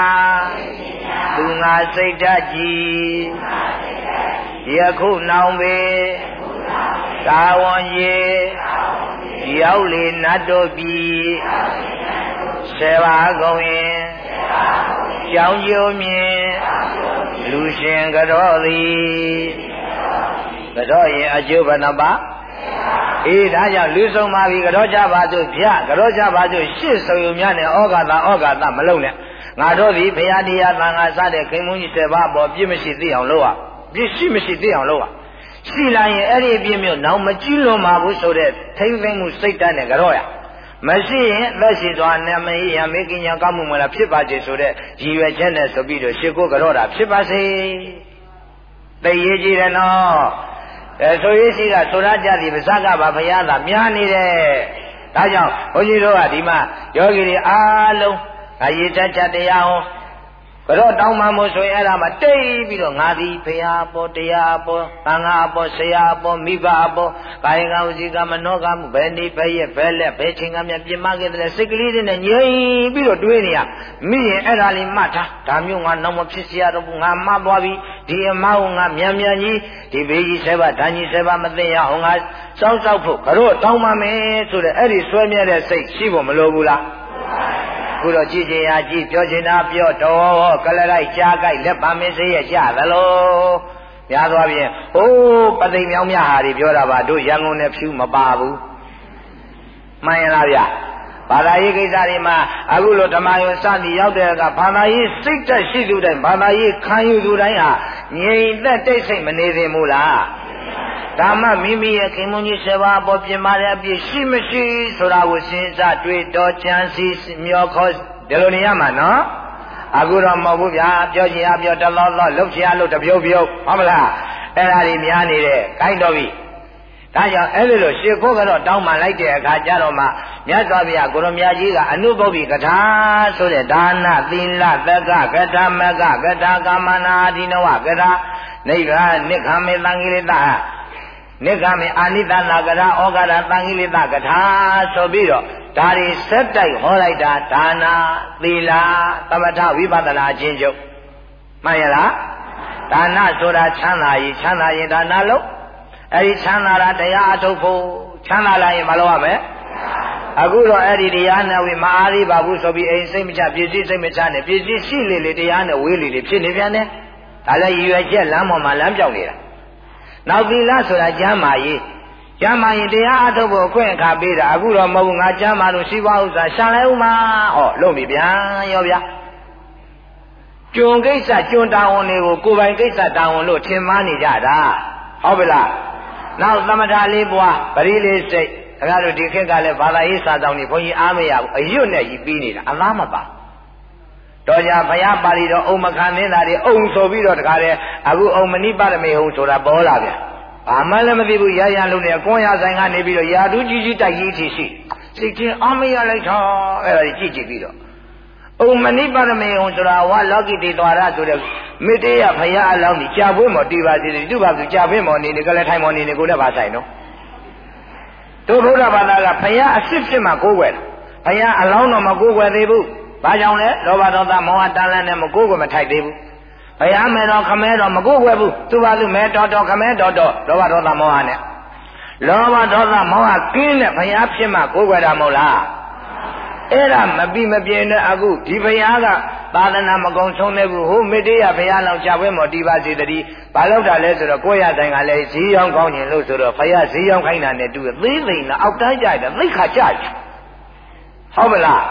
သူငါစိတ်ဓာတ်ကြီးယခုနောင်ပေသာဝန်ရေရောက်လေနတ်တို့ပြီဆေပါကုန်ရင်ကြောင်းကျိုးမြင်လူရှင်ကြောသည်ကြောရင်အကျိုးဘဏ္ဍပါ အေးဒါကြောင့်လူဆုံးပါပြီကြောကြပါစို့ဗျကြောကြပါစို့ရှစ်ဆုံုံများနဲ့ဩဃာတာဩဃာတာမလုံးနဲ့ငါတို့ဒီဘုရားတရားသံဃာစတဲ့ခင်မုန်းကြီး7ပါးပေါ်ပြည့်မရှိသိအောင်လုပ်ရပြည့်ရှိမရှိသိအောင်လုပ်ရရှိလာရင်အဲ့ဒီအပြည့်မျိုးနောက်မကြည့်လွန်ပါဘူးဆိုတဲ့ထိမ့်သိမ့်မှုစိတ်တန်းနဲ့ကြောရမရှိရင်အသက်ရှိသွားနမေယမေကိညာကောင်းမှုမလားဖြစ်ပါစေဆိုတဲ့ရည်ရွယ်ချက်နဲ့ဆိုပြီးတော့ရှ िख ိုးကြောတာဖြစ်ပါစေသိရေးကြည့်တယ်နော် အဲဆိုရေးရှိကဆိုရကြသည်ပါဇကပါဘုရားသာများနေတယ်ဒါကြောင့်ဘုန်းကြီးတို့ကဒီမှာယောဂီတွေအားလုံးအရေးတတ်ချက်တရားဟော ကတော့တောင်းမှမို့ဆိုရင်အဲ့ဒါမှတိတ်ပြီးတော့ငါသည်ဖရာပေါ်တရားပေါ်သံဃာပေါ်ဆရာပေါ်မိဘပေါ်ကာယကဝစီကမနောကမှုဘယ်နေဘယ်ရဲ့ဘယ်လက်ဘယ်ချိန်ကမြပြင်မခဲ့တဲ့စိတ်ကလေးတွေနဲ့ငြိမ်ပြီးတော့တွေးနေရမိရင်အဲ့ဒါလေးမှတ်ထားဒါမျိုးငါနောက်မဖြစ်စီရတော့ဘူးငါမှတ်သွားပြီဒီအမောင်းငါမြန်မြန်ကြီးဒီဘေးကြီးဆဲပါဓာကြီးဆဲပါမသိရအောင်ငါစောက်စောက်ဖို့ကတော့တောင်းမှမယ်ဆိုတဲ့အဲ့ဒီဆွဲမြဲတဲ့စိတ်ရှိဖို့မလိုဘူးလား ခုတော့ကြည်ချင်ရာကြည်ပြောချင်တာပြောတော်ကလလိုက်ကြားကြိုက်လက်ပါမင်းစေးရဲ့ကြသလိုများသွားပြင်ဟိုးပသိမ်မြောင်းမြဟာတွေပြောတာပါတို့ရန်ကုန်နဲ့ဖြူမပါဘူးမှန်ရလားဗျဘာသာရေးကိစ္စတွေမှာအခုလိုဓမ္မယုံစသည်ရောက်တဲ့အခါဘာသာရေးစိတ်တက်ရှိသူတိုင်းဘာသာရေးခံယူသူတိုင်းဟာငြိမ်သက်တိတ်ဆိတ်မနေသင့်ဘူးလား ဒါမှမိမိရဲ့ခင်မွန်ကြီး7ပါးအပေါ်ပြင်မာတဲ့အပြည့်ရှိမရှိဆိုတာကိုစဉ်းစားတွေးတော်ကြံစည်မျောခေါ်ဒီလိုနေရမှာနော်အခုတော့မဟုတ်ဘူးဗျာပြောချင်ရပြောတလောလောလှုပ်ချင်ရလှုပ်တပြုတ်ပြုတ်ဟုတ်မလားအဲ့ဒါတွေများနေတယ်ခိုင်းတော်ပြီ ဒါကြောင့်အဲ့ဒီလိုရှ िख ိုးကတော့တောင်းမှလိုက်တဲ့အခါကျတော့မှမြတ်စွာဘုရားကိုရမကြီးကအနုပုပ္ပိကထာဆိုတဲ့ဒါနသီလသက္ကကထာမကကထာကာမနာအဓိနဝကထာနိဗ္ဗာန်နိခမေသံဃိရိတနိဂမေအာနိတနာကရာဩဃာရသံဃိလိတကထာဆိုပြီးတော့ဒါတွေဆက်တိုက်ဟောလိုက်တာဒါနာသီလာသမထဝိပဿနာအချင်းချုပ်မှန်ရလားဒါနဆိုတာချမ်းသာရင်ချမ်းသာရင်ဒါနလို့ အဲဒီချမ်းသာတာတရားအထုတ်ဖို့ချမ်းသာလာရင်မလုပ်ရမယ်အခုတော့အဲ့ဒီတရားနဲ့ဝိမအားရပါဘူးဆိုပြီးအိမ်စိတ်မချပြည့်စည်စိတ်မချနဲ့ပြည့်စည်ရှိလေလေတရားနဲ့ဝေးလေလေဖြစ်နေပြန်တယ်ဒါလည်းရည်ရွယ်ချက်လမ်းပေါ်မှာလမ်းပြောင်းနေတာနောက်သီလဆိုတာကျမ်းမာရေးကျမ်းမာရင်တရားအထုတ်ဖို့အခွင့်အခါပေးတာအခုတော့မဟုတ်ဘူးငါကျမ်းမာလို့ရှိပါဥစ္စာရှာလဲဦးမှာဟောလုံးပြီဗျာရောဗျာကျွန်ကိစ္စကျွန်တာဝန်တွေကိုကိုယ်ပိုင်ကိစ္စတာဝန်လို့ထင်မှားနေကြတာဟုတ်ပြီလား နောက်သမထလေးဘွားပရိလေးစိတ်ခင်ဗျားတို့ဒီခေတ်ကလည်းဘာသာရေးစာဆောင်တွေဘုန်းကြီးအားမရဘူးအယွတ်နဲ့ကြီးပြီးနေတာအလားမပါတော်ကြဘုရားပါဠိတော်အုံမခံနေတာတွေအုံဆိုပြီးတော့တခါလေအခုအုံမနိပါရမေဟုဆိုတာပေါ်လာပြန်ဘာမှလည်းမသိဘူးရရလုံးနဲ့အကွန်ရဆိုင်ကနေပြီးတော့ယာတူးကြီးကြီးတိုက်ကြီးချီရှိစိတ်ချင်းအမရလိုက်တာအဲ့ဒါကြီးကြည့်ကြည့်ပြီးတော့အုံ မနိပါရမေဟုဆိုတာဝါလောကိတေသွာရဆိုတဲ့မေတ္တရဘုရားအလောင်းကြီးကြာပွင့်မော်တီပါစီသူဘာသူကြာပွင့်မော်နေနေကလည်းထိုင်မော်နေနေကိုလည်းပါဆိုင်နော်တို့ဘုရားဘာသာကဘုရားအစ်စ်ဖြစ်မှကိုးကွယ်တယ်ဘုရားအလောင်းတော်မကိုးကွယ်သေးဘူးဘာကြောင့်လဲလောဘဒေါသမောဟတန်လန်းနဲ့မကိုးကွယ်မထိုက်သေးဘူးဘုရားမဲတော်ခမဲတော်မကိုးကွယ်ဘူးသူပါသူမဲတော်တော်ခမဲတော်တော်လောဘဒေါသမောဟနဲ့လောဘဒေါသမောဟကင်းတဲ့ဘုရားဖြစ်မှကိုးကွယ်တာမဟုတ်လား အဲ့ဒါမပြီးမပြင်းတဲ့အခုဒီဘုရားကသာသနာမကုံဆုံးတဲ့ဘူးဟိုမေတ္တရဘုရားလောက်ချပွဲမော်တီပါစေတည်းဘာလို့တာလဲဆိုတော့ကိုရတိုင်ကလည်းဈေးရောင်းကောင်းရင်လို့ဆိုတော့ဘုရားဈေးရောင်းခိုင်းတာနဲ့တူသေးသိမ့်နဲ့အောက်တိုင်းကြတယ်သိခါကြတယ်ဟုတ်မလား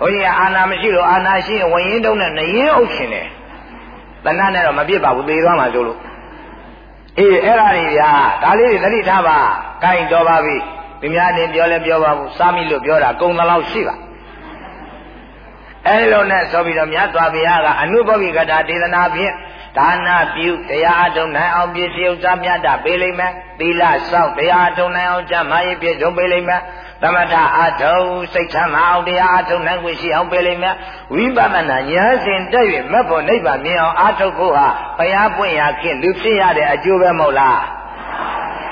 ဘုန်းကြီးကအာနာမရှိလို့အာနာရှိရင်ဝရင်တုံးနဲ့နရင်အုပ်ရှင်တယ်တဏှနဲ့တော့မပြစ်ပါဘူးသေသွားမှာဆိုလို့အေးအဲ့ဒါတွေဗျာဒါလေးတွေသတိထားပါကိုင်တော်ပါပြီ ဒီများနေပြောလဲပြောပါဘူးစားမိလို့ပြောတာကုံတလောက်ရှိပါအဲ့လိုနဲ့ဆိုပြီးတော့မြတ်စွာဘုရားကအနုဘောဂိကတာဒေသနာဖြင့်ဒါနပြုတရားအထုံနိုင်အောင်ပြည့်စုံစားမြတ်တာပေးလိမ့်မယ်သီလစောင့်တရားအထုံနိုင်အောင်ကျမ်းမာရေးပြည့်စုံပေးလိမ့်မယ်သမထအထုံစိတ်ချမ်းသာအောင်တရားအထုံနိုင်ခွင့်ရှိအောင်ပေးလိမ့်မယ်ဝိပဿနာဉာဏ်စဉ်တက်၍မက်ဖို့နိဗ္ဗာန်မြင်အောင်အထုဖို့ဟာဘုရားပွင့်ရခင်လူဖြစ်ရတဲ့အကျိုးပဲမဟုတ်လား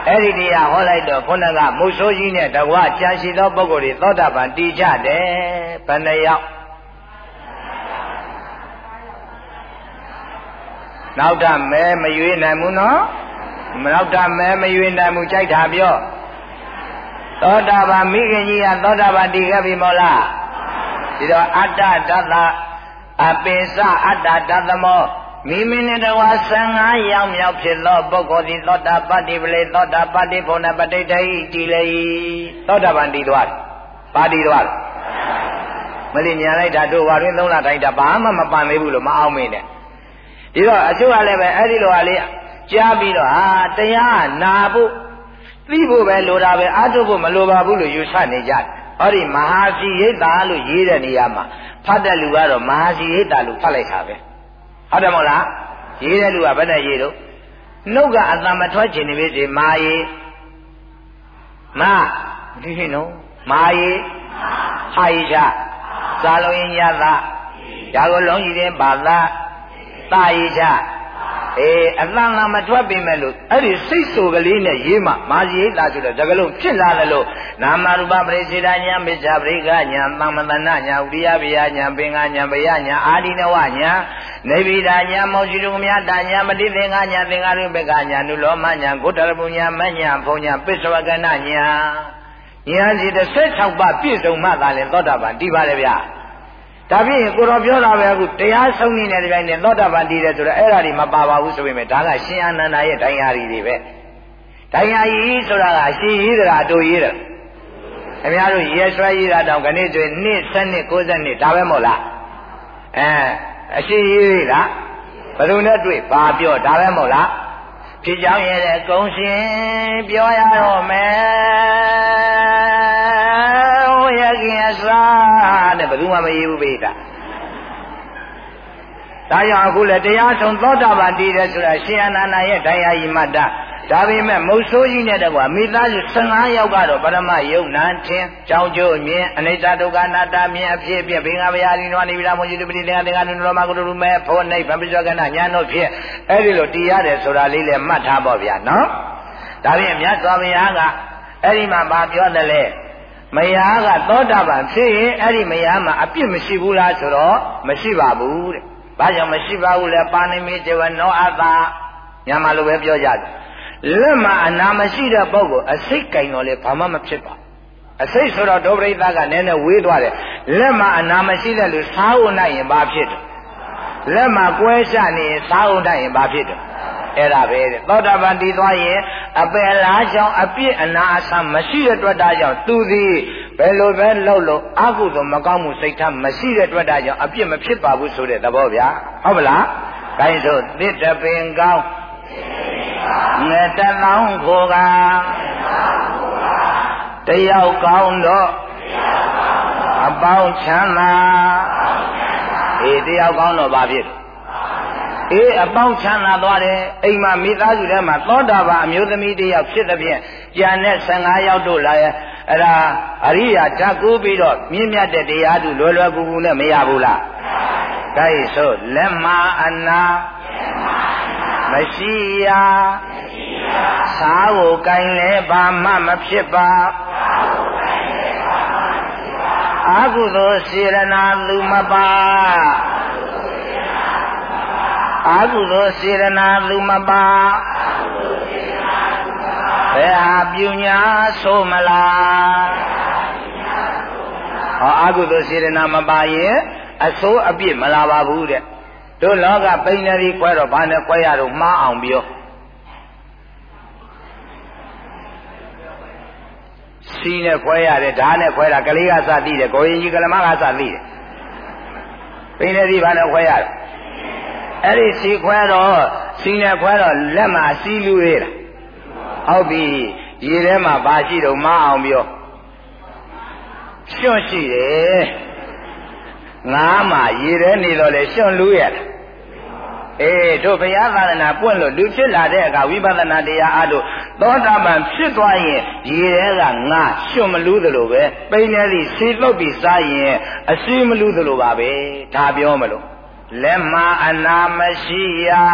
အဲ့ဒီတရားဟောလိုက်တော့ခုနကမုတ်ဆိုးကြီးနဲ့တကွာကြံရှိသောပုဂ္ဂိုလ်တွေသောတာပန်တည်ကြတယ်ဘယ်နှယောက်နောက်ထမဲမရွေးနိုင်ဘူးနော်နောက်ထမဲမရွေးနိုင်ဘူးကြိုက်တာပြောသောတာပန်မိခင်ကြီးကသောတာပန်တည်ခဲ့ပြီမို့လားဒီတော့အတ္တတတအပိစအတ္တတသမော မိမိနဲ့တဝါ15ရောက်မြောက်ဖြစ်သောပုဂ္ဂိုလ်သည်သောတာပတ္တိပလေသောတာပတ္တိဘုံနပဋိဋ္ဌိတည်လေသောတာပန်တည်သွားတယ်ပါတည်သွားတယ်မလိညာလိုက်တာတို့ဝါရင်းသုံးလတိုင်းတာဘာမှမပန်သေးဘူးလို့မအောင်မင်းနဲ့ဒီတော့အချို့ကလည်းပဲအဲ့ဒီလိုဟာလေးကြားပြီးတော့ဟာတရားနာဖို့သိဖို့ပဲလိုတာပဲအာထုဖို့မလိုပါဘူးလို့ယူဆနေကြတယ်ဟောဒီမဟာစီရိတ်တာလို့ရေးတဲ့နေရာမှာဖတ်တဲ့လူကတော့မဟာစီရိတ်တာလို့ဖတ်လိုက်တာပဲ ဟုတ်တယ်မဟုတ်လားရေးတဲ့လူကဘယ်နဲ့ရေးတော့နှုတ်ကအတမထွက်ခြင်းနေပြီစီမာယေမဒီဟိနော်မာယေဟာယိချသာလုံးရင်ညသဒါကိုလုံးကြီးတဲ့ဘာသာတာရီချ အေးအတန်လာမထွက်ပေမဲ့လို့အဲ့ဒီစိတ်ဆိုကလေးနဲ့ရေးမှမာဇီတာဆိုတဲ့သကလုံးဖြစ်လာတယ်လို့နာမရူပပရိစေတညာမစ္ဆာပရိကညာသမ္မတနာညာဥရိယဗျာညာပင်ကညာဗယညာအာဒီနဝညာနေဗိဒာညာမောရှိတုမြတာညာမတိသင်္ကညာသင်္ကာရုပကညာနုလောမညာဂုတ္တရပုညာမညာဘုံညာပစ္စဝကနာညာညာစီ16ပါးပြည့်စုံမှသာလေသောတာပန်တည်ပါလေဗျာ ဒါဖြင့်ကိုတော်ပြောတာပဲအခုတရားဆုံးနေတဲ့ဒီပိုင်းနဲ့သောတာပန်တည်တယ်ဆိုတော့အဲ့ဒါတွေမပါပါဘူးဆိုပေမဲ့ဒါကရှင်အာနန္ဒာရဲ့ဒိုင်ယာရီတွေပဲဒိုင်ယာရီဆိုတာကအရှိကြီးတရာအတူကြီးတယ်အများတို့ရဲဆွဲကြီးတာတောင်ခဏကျွေနှစ်7နှစ်90နှစ်ဒါပဲမဟုတ်လားအဲအရှိကြီးလားဘယ်လိုနဲ့တွေ့ဘာပြောဒါပဲမဟုတ်လားဖြစ်ကြောင်းရဲ့ကုံရှင်ပြောရတော့မယ်ဟိုရ ခင်အစားတဲ့ဘယ်သူမှမရေးဘူးပိတာဒါကြောင့်အခုလည်းတရားဆုံးသောတာပန်တည်တယ်ဆိုတာရှင်အနန္ဒရဲ့တရားယီမတ္တဒါပေမဲ့မုတ်ဆိုးကြီးနဲ့တကွာမိသားစု15ယောက်ကတော့ပရမယုံနာထင်ကြောင်းကျိုးမြင်အနိစ္စဒုက္ခအနတ္တမြင်အဖြစ်အပျက်ဘင်္ဂဗျာရိနဝနိဗ္ဗာန်မုจิตပတိတေငါတေငါနုလောမကုတ္တရုမဲဖောနိဗ္ဗာန်ပိစ္ဆကနာညာတို့ဖြစ်အဲ့ဒီလိုတည်ရတယ်ဆိုတာလေးလည်းမှတ်ထားပါဗျာနော်ဒါဖြင့်မြတ်စွာဘုရားကအဲ့ဒီမှာဘာပြောတယ်လဲ မယားကသောတာပန်ဖြစ်ရင်အဲ့ဒီမယားမှာအပြစ်မရှိဘူးလားဆိုတော့မရှိပါဘူးတဲ့။ဘာကြောင့်မရှိပါဘူးလဲပါဏိမိတေဝနောအတ္တညမှာလိုပဲပြောကြတယ်လက်မှာအနာမရှိတဲ့ပုဂ္ဂိုလ်အစိတ်ကင်တော်လေဘာမှမဖြစ်ပါအစိတ်ဆိုတော့ဒုပရိသကနည်းနည်းဝေးသွားတယ်လက်မှာအနာမရှိတဲ့လူစားဖို့နိုင်ရင်ဘာဖြစ်တယ်လက်မှာကွဲရှနေရင်စားဖို့နိုင်ရင်ဘာဖြစ်တယ် အဲ့ဒါပဲတဲ့သောတာပန်တည်သွားရင်အပယ်လားကြောင့်အပြစ်အနာအဆာမရှိတဲ့အတွက်ဒါကြောင့်သူသည်ဘယ်လိုပဲလှုပ်လို့အကုသို့မကောင်းမှုစိတ်ထားမရှိတဲ့အတွက်ဒါကြောင့်အပြစ်မဖြစ်ပါဘူးဆိုတဲ့သဘောဗျာဟုတ်မလားဒါဆိုသစ်တပင်ကောင်းငတလောင်းခိုကတယောက်ကောင်းတော့အပေါင်းချမ်းသာအေးတယောက်ကောင်းတော့ဘာဖြစ် အေးအပေါင်းချမ်းသာသွားတယ်အိမ်မှာမိသားစုထဲမှာသောတာပန်အမျိုးသမီးတယောက်ဖြစ်တဲ့ဖြင့်ကြံတဲ့15ယောက်တို့လာရဲ့အဲ့ဒါအရိယာဓာတ်ကူးပြီးတော့မြင့်မြတ်တဲ့တရားသူလွယ်လွယ်ကူကူနဲ့မရဘူးလားဒါ့ဆိုလက်မအနာမရှိရာစားကိုကင်လဲဘာမှမဖြစ်ပါအာဟုသောစေရနာလူမပါ အာဟုသောစေရနာလူမပါဘယ်ဟာပြုညာဆိုမလားဟောအာဟုသောစေရနာမပါရင်အဆိုးအပြစ်မလာပါဘူးတဲ့တို့လောကပိဏ္ဏရီခွဲတော့ဘာနဲ့ခွဲရတော့မှားအောင်ပြောစီနဲ့ခွဲရတယ်ဓာတ်နဲ့ခွဲတာကလေးကစသိတယ်ကိုရင်ကြီးကလမကစသိတယ်ပိဏ္ဏရီဘာနဲ့ခွဲရတော့ အဲ့ဒီစီခွဲတော့စီနဲ့ခွဲတော့လက်မှာစီလူသေးလားဟုတ်ပြီရေထဲမှာဘာရှိတော့မအောင်ပြောရွှွန့်ရှိတယ်ငါးမှာရေထဲနေတော့လေရွှွန့်လူးရတာအေးတို့ဘုရားသာသနာပွင့်လို့လူဖြစ်လာတဲ့အခါဝိပဿနာတရားအားလို့သောတာပန်ဖြစ်သွားရင်ရေထဲကငါရွှွန့်မလူးသလိုပဲပိန်းနေသည့်စီလုတ်ပြီးစားရင်အစီမလူးသလိုပါပဲဒါပြောမလို့ လက်မအနာမရှိရာ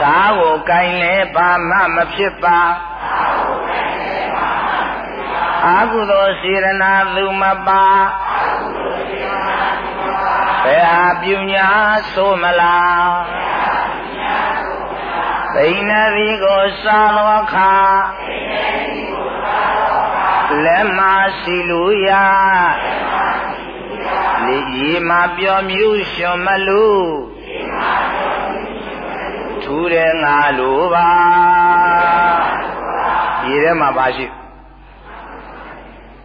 သာကိုကင်လဲဘာမှမဖြစ်ပါအာဟုသောစေရနာသူမပါဘယ်ဟာပြုညာဆိုမလားဘိနရီကိုစာလောခာလက်မရှိလူရာလေ ရေမှာပြောမြူးရှင်မလူထူးတယ်ငါလိုပါရေထဲမှာပါရှိ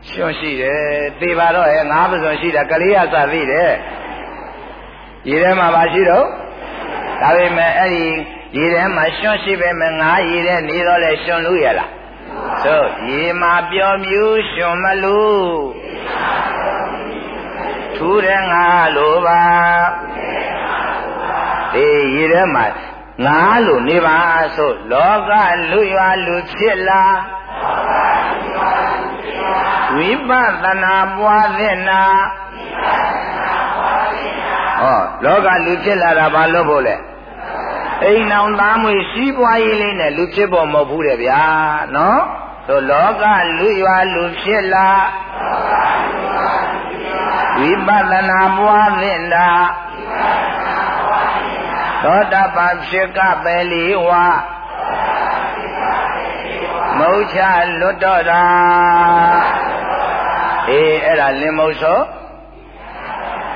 ရှင်ရှိတယ်သေပါတော့ဟဲ့ငါပစုံရှိတာကလေးရစသိတယ်ရေထဲမှာပါရှိတော့ဒါပေမဲ့အဲ့ဒီရေထဲမှာရှင်ရှိပဲမငါရေထဲနေတော့လဲရှင်လို့ရလားဆိုရေမှာပြောမြူးရှင်မလူ ထူးတယ်ငါလိုပါဒီရေထဲမှာငါလိုနေပါဆိုလောကလူရွာလူဖြစ်လာလောကလူရွာလူဖြစ်လာဝိပဿနာပွားသင့်နာဟောလောကလူဖြစ်လာတာဘာလို့ဖို့လဲအိမ်အောင်သားမွေစီးပွားရေးလေးနဲ့လူဖြစ်ဖို့မဟုတ်ဘူးတဲ့ဗျာနော်သို့လောကလူရွာလူဖြစ်လာ ဝိပဿနာပွားသင့်တာသောတာပန်ဖြစ်ကပဲလီဝါမုတ်ချလွတ်တော့တာအေးအဲ့ဒါလင်မုတ်ဆို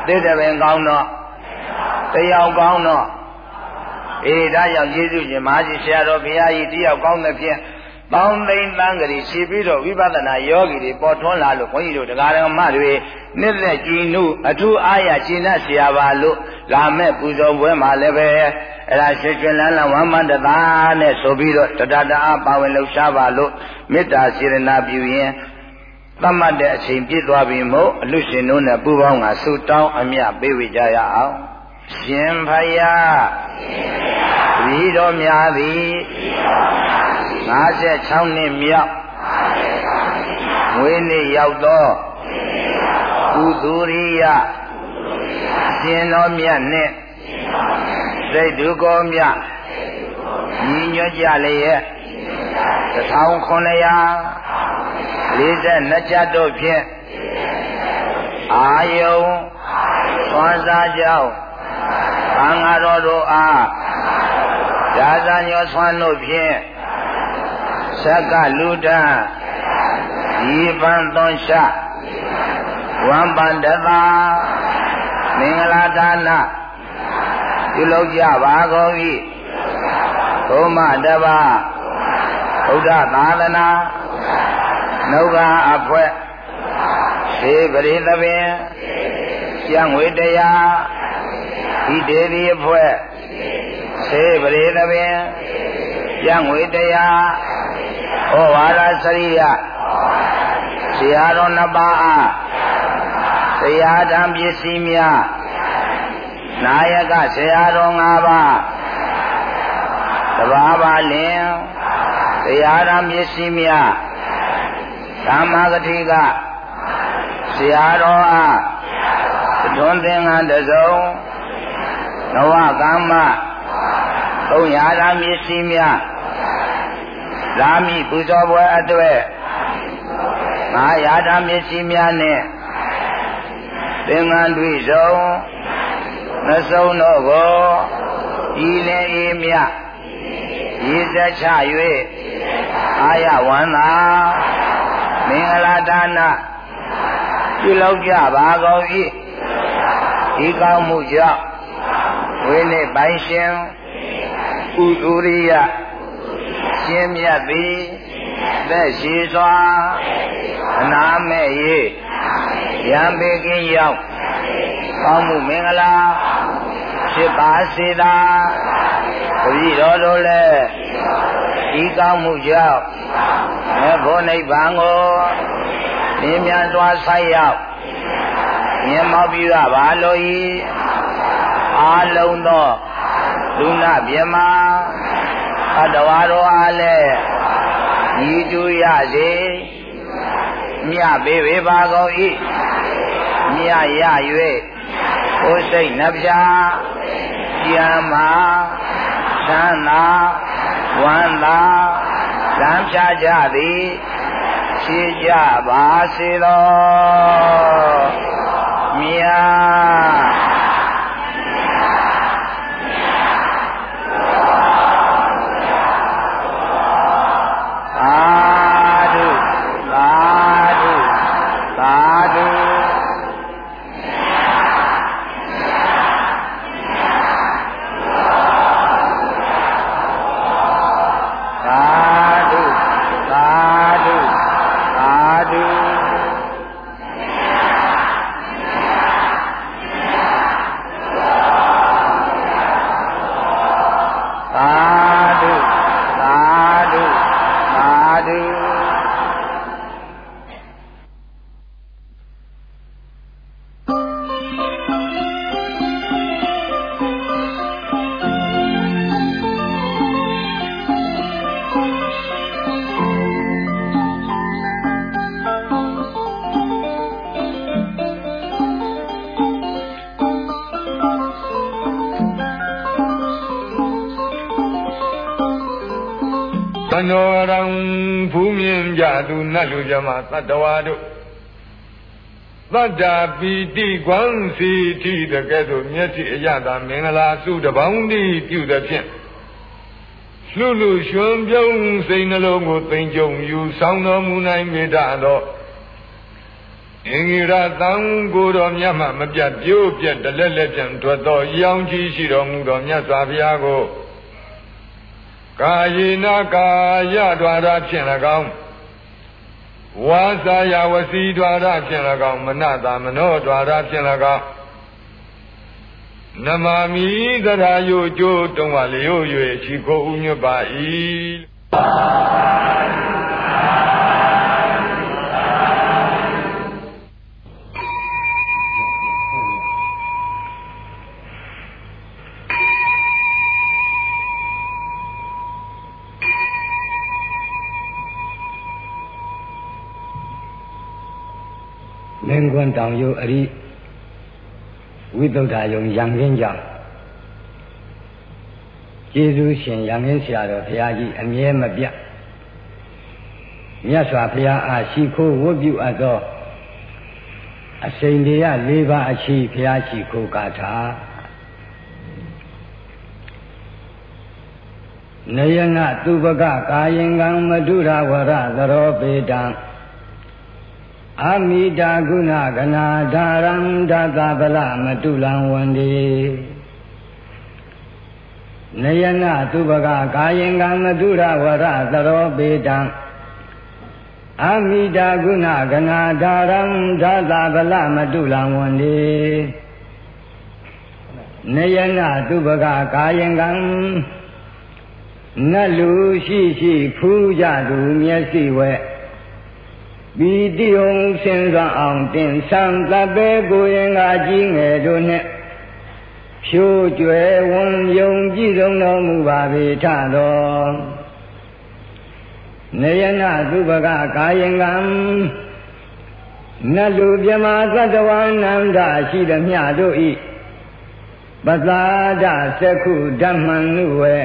တိတပင်ကောင်းတော့တယောက်ကောင်းတော့အေးဒါကြောင့်ယေရှုရှင်မဟာကြီးဆရာတော်ဘုရားကြီးတယောက်ကောင်းတဲ့ဖြင့် ပေါင်းသိမ့်တန်းကြည်ရှိပြီးတော့ဝိပဿနာယောဂီတွေပေါ်ထွန်းလာလို့ခွန်ကြီးတို့တရားတော်မတွေနှစ်သက်ကြည်နုအထူးအားရရှင်းတ်ဆရာပါလို့လာမဲ့ပူဇော်ပွဲမှာလည်းပဲအဲ့ဒါရွှေရွှေလန်းလန်းဝမ်းမန္တသာနဲ့ဆိုပြီးတော့တတတအားပါဝင်လှူရှားပါလို့မေတ္တာစေရနာပြုရင်သတ်မှတ်တဲ့အချိန်ပြည့်သွားပြီမို့အလူရှင်တို့နဲ့ပူပေါင်းကဆုတောင်းအမြပေးဝေကြရအောင်ရှင်ဖယားပြီးတော်များသည် 56နှစ်မြောက်ဝိနည်းရောက်သောကုသူရိယရှင်တော်မြတ်နှင့်စိတ်ဒုက္ခမြတ်ညီညွတ်ကြလျက်1942ကျပ်တို့ဖြင့်အာယုံသွားစားကြောင်းသံဃာတော်တို့အားဒါဇာညောဆွမ်းတို့ဖြင့် သက်ကလူဒံဒီပန်သွန်ရှဝံပန္တသာမင်္ဂလာဒါနပြုလုပ်ကြပါကုန်၏ဘုမတပါဘုဒ္ဓသာသနာနှုတ်ကအဖွဲသေပရိသပင်ကျန်ဝေတရားဤဒေဒီအဖွဲသေပရိသပင်ကျန်ဝေတရား ဩဝါဒစရိယဆရာတော်နှစ်ပါးအားတရားဓမ္မပစ္စည်းများနာယကဆရာတော်၅ပါးတဘာပါလင်တရားဓမ္မပစ္စည်းများဓမ္မဂတိကဆရာတော်အားသွန်သင်္ကန်းတစုံနဝကမ္မသုံးရာဓမ္မပစ္စည်းများ လာမိပူဇော်ပွဲအတွက်ငါရာဓမ္မပစ္စည်းများနဲ့သင်္ကန်းတွေ့ဆုံးမဆုံးတော့ကိုဤလည်းအေးမြရည်သက်ချ၍အာရဝန္တာမင်္ဂလာဒါနပြုလုပ်ကြပါကုန်၏ဒီကောင်းမှုကြောင့်ဝိနည်းပိုင်ရှင်ဥဒုရိယ ရှင်မြတ်သည်သက်ရှိစွာအနာမဲ့၍ရံပေကင်းရောက်ကောင်းမှုမင်္ဂလာဖြစ်ပါစေသာတပည့်တော်တို့လည်းဒီကောင်းမှုကြောင့်မေဖို့နိဗ္ဗာန်ကိုမြင်မြန်စွာဆိုက်ရောက်မြင်မောပြရပါလို့ဤအာလုံးသောလူနာမြမ အတဝါတော်အားလည်းဤတူရစေမြပေးပေပါကုန်၏မြရ၍ကိုယ်စိတ်နှပြကျမ်းမာသမ်းသာဝမ်းသာလမ်းဖြာကြသည်ရှိကြပါစေသောမြတ် တတ္တဝါတို့သတ္တာပီတိကွံစီတိတကဲ့သို့မျက်စိအရသာမင်္ဂလာစုတပေါင်းတိပြုသဖြင့်လှလူရွှွန်ပြုံးစိတ်နှလုံးကိုသိမ့်ကြုံယူဆောင်တော်မူနိုင်မေတ္တာတော်အင်္ဂိရတံကိုတော်မြတ်မှမပြတ်ပြိုးပြတ်တလက်လက်ပြန်ထွက်သောရောင်ကြီးရှိတော်မူသောမြတ်စွာဘုရားကိုကာယေနကာယဒွါရဖြင့်၎င်း ဝါစာယဝစီဒွါရဖြင့်၎င်းမနတာမနောဒွါရဖြင့်၎င်းနမမီသရာယိုကျိုးတုံးဝလျို့၍ချီကိုဥညွတ်ပါ၏ မင်းကွန်းတောင်ယုအရိဝိသုဒ္ဓယုံရံခင်းကြောင့်ကျေးဇူးရှင်ရံခင်းဆရာတော်ဘုရားကြီးအမြဲမပြတ်မြတ်စွာဘုရားအားရှိခိုးဝတ်ပြုအပ်သောအစိန်တရား၄ပါးအရှိဘုရားရှိခိုးကာထာနယငသူပကကာယင်ကံမတုရဝရသရောပေတံ အမိတာကုဏကနာဓာရံဓာတဗလမတုလံဝန္တိနယနာသူပကကာယင်ကံမတုရဝရသရောပေတံအမိတာကုဏကနာဓာရံဓာတဗလမတုလံဝန္တိနယနာသူပကကာယင်ကံနတ်လူရှိရှိဖူးကြသူမျက်စိဝဲ ပီတိုံစင်စွာအောင်တင်ဆံသဗ္ဗေကိုရင်ကကြီးငယ်တို့နှင့်ဖြိုးကျွယ်ဝံယုံကြည်ဆုံးတော်မူပါပေထတော်နေယနာသုဘကကာယံကံနတ်လူမြမသတ္တဝါနန္ဒရှိသမျှတို့ဤပသာဒသက္ခုဓမ္မနုဝေ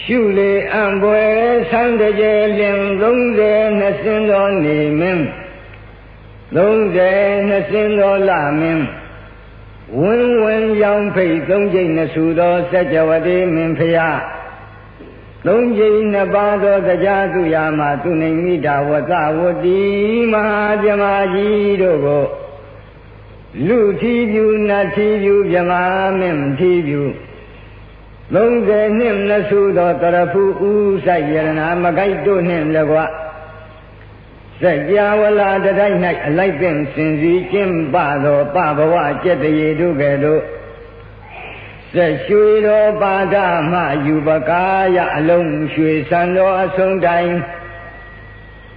ရှုလေအံပွဲဆန်းတကြလင်30နှစ်စင်းသောနေမင်း30နှစ်စင်းသောလမင်းဝင်းဝင်းရောင်ဖိတ်သုံးကျိတ်နှစ်ဆူသောစัจ java တိမင်းဖျားသုံးကျိတ်နှစ်ပါးသောတရားသူရာမှာသူနေမိတာဝသဝတိမဟာပြမကြီးတို့ကိုလူထီပြူနတ်ထီပြူပြမမင်းထီပြူ 30နှစ်နဆုသောတရဖူဥဆိုင်ယရနာမကိုက်တို့နှင့်လည်းကွာစัจ java လာတတိုင်း၌အလိုက်ပင်စင်စီကျင်းပသောပဘဝကျက်တရေတို့ကဲ့သို့သက်ရွှေတော်ပါဒမယူပကာယအလုံးရွှေဆံတော်အဆုံးတိုင်း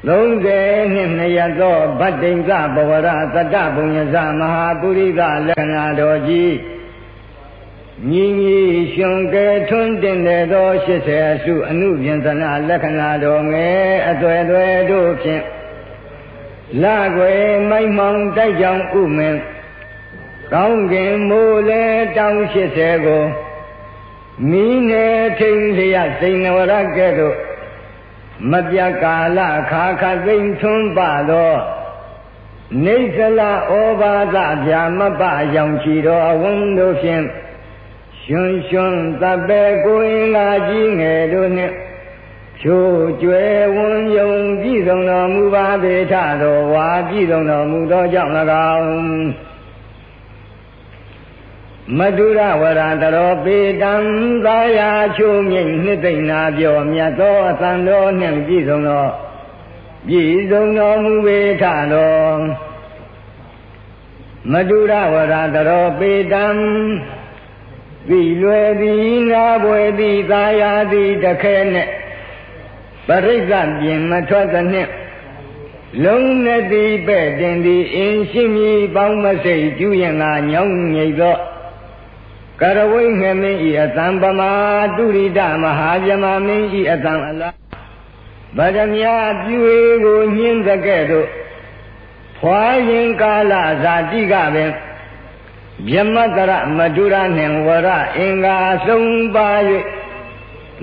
30နှစ်နှစ်ရသောဗတ္တိံကဘဝရသတ္တဘုံယဇမဟာပုရိသလက္ခဏာတော်ကြီး ညီညီရှင်ကဲထွန်းတင်တဲ့သော80အစုအနုပြင်သနာလက္ခဏာတော်ငယ်အသွယ်သွယ်တို့ဖြင့်လကွယ်မိုက်မောင်တိုက်ကြောင်ဥမင်းကောင်းကင်မိုးလဲတောင်း80ကိုမိနေထိန်လျက်စိန်နဝရကဲ့သို့မပြကာလခါခသိမ့်ထွန်းပါသောနေသလဩဘာသဗျာမပရောင်ချီတော်အဝန်းတို့ဖြင့် ရှင်ရှင်သဗ္ဗေကိုင်္ဂါကြီးငယ်တို့နှင့်ဖြိုးကျွယ်ဝွန်ယုံပြည့်စုံတော်မူပါပေထတော်ဝါပြည့်စုံတော်မူသောကြောင့်၎င်းမတုရဝရတရောပေတံသာယာချိုးမြိတ်နှစ်သိမ့်နာပြောမြတ်သောအသံတော်နှင့်ပြည့်စုံသောပြည့်စုံတော်မူပေထတော်မတုရဝရတရောပေတံ သိလွယ်သည်နာဘွယ်သည်သာယာသည်တခဲနဲ့ပရိစ္ဆပြင်မထွက်သနှင့်လုံးနဲ့သည်ပဲ့တင်သည်အင်းရှိမည်ပေါင်းမစိတ်ကျူးရင်သာညောင်းငိတ်သောကရဝိငမင်းဤအတံပမာတုရိဒမဟာဗျမမင်းဤအတံအလားဗဒမြာပြွေကိုညှင်းတဲ့ကဲ့သို့ဖွာရင်ကာလဇာတိကပင် မြမတရမတုရနှင့်ဝရအင်္ဂါဆုံးပါ၍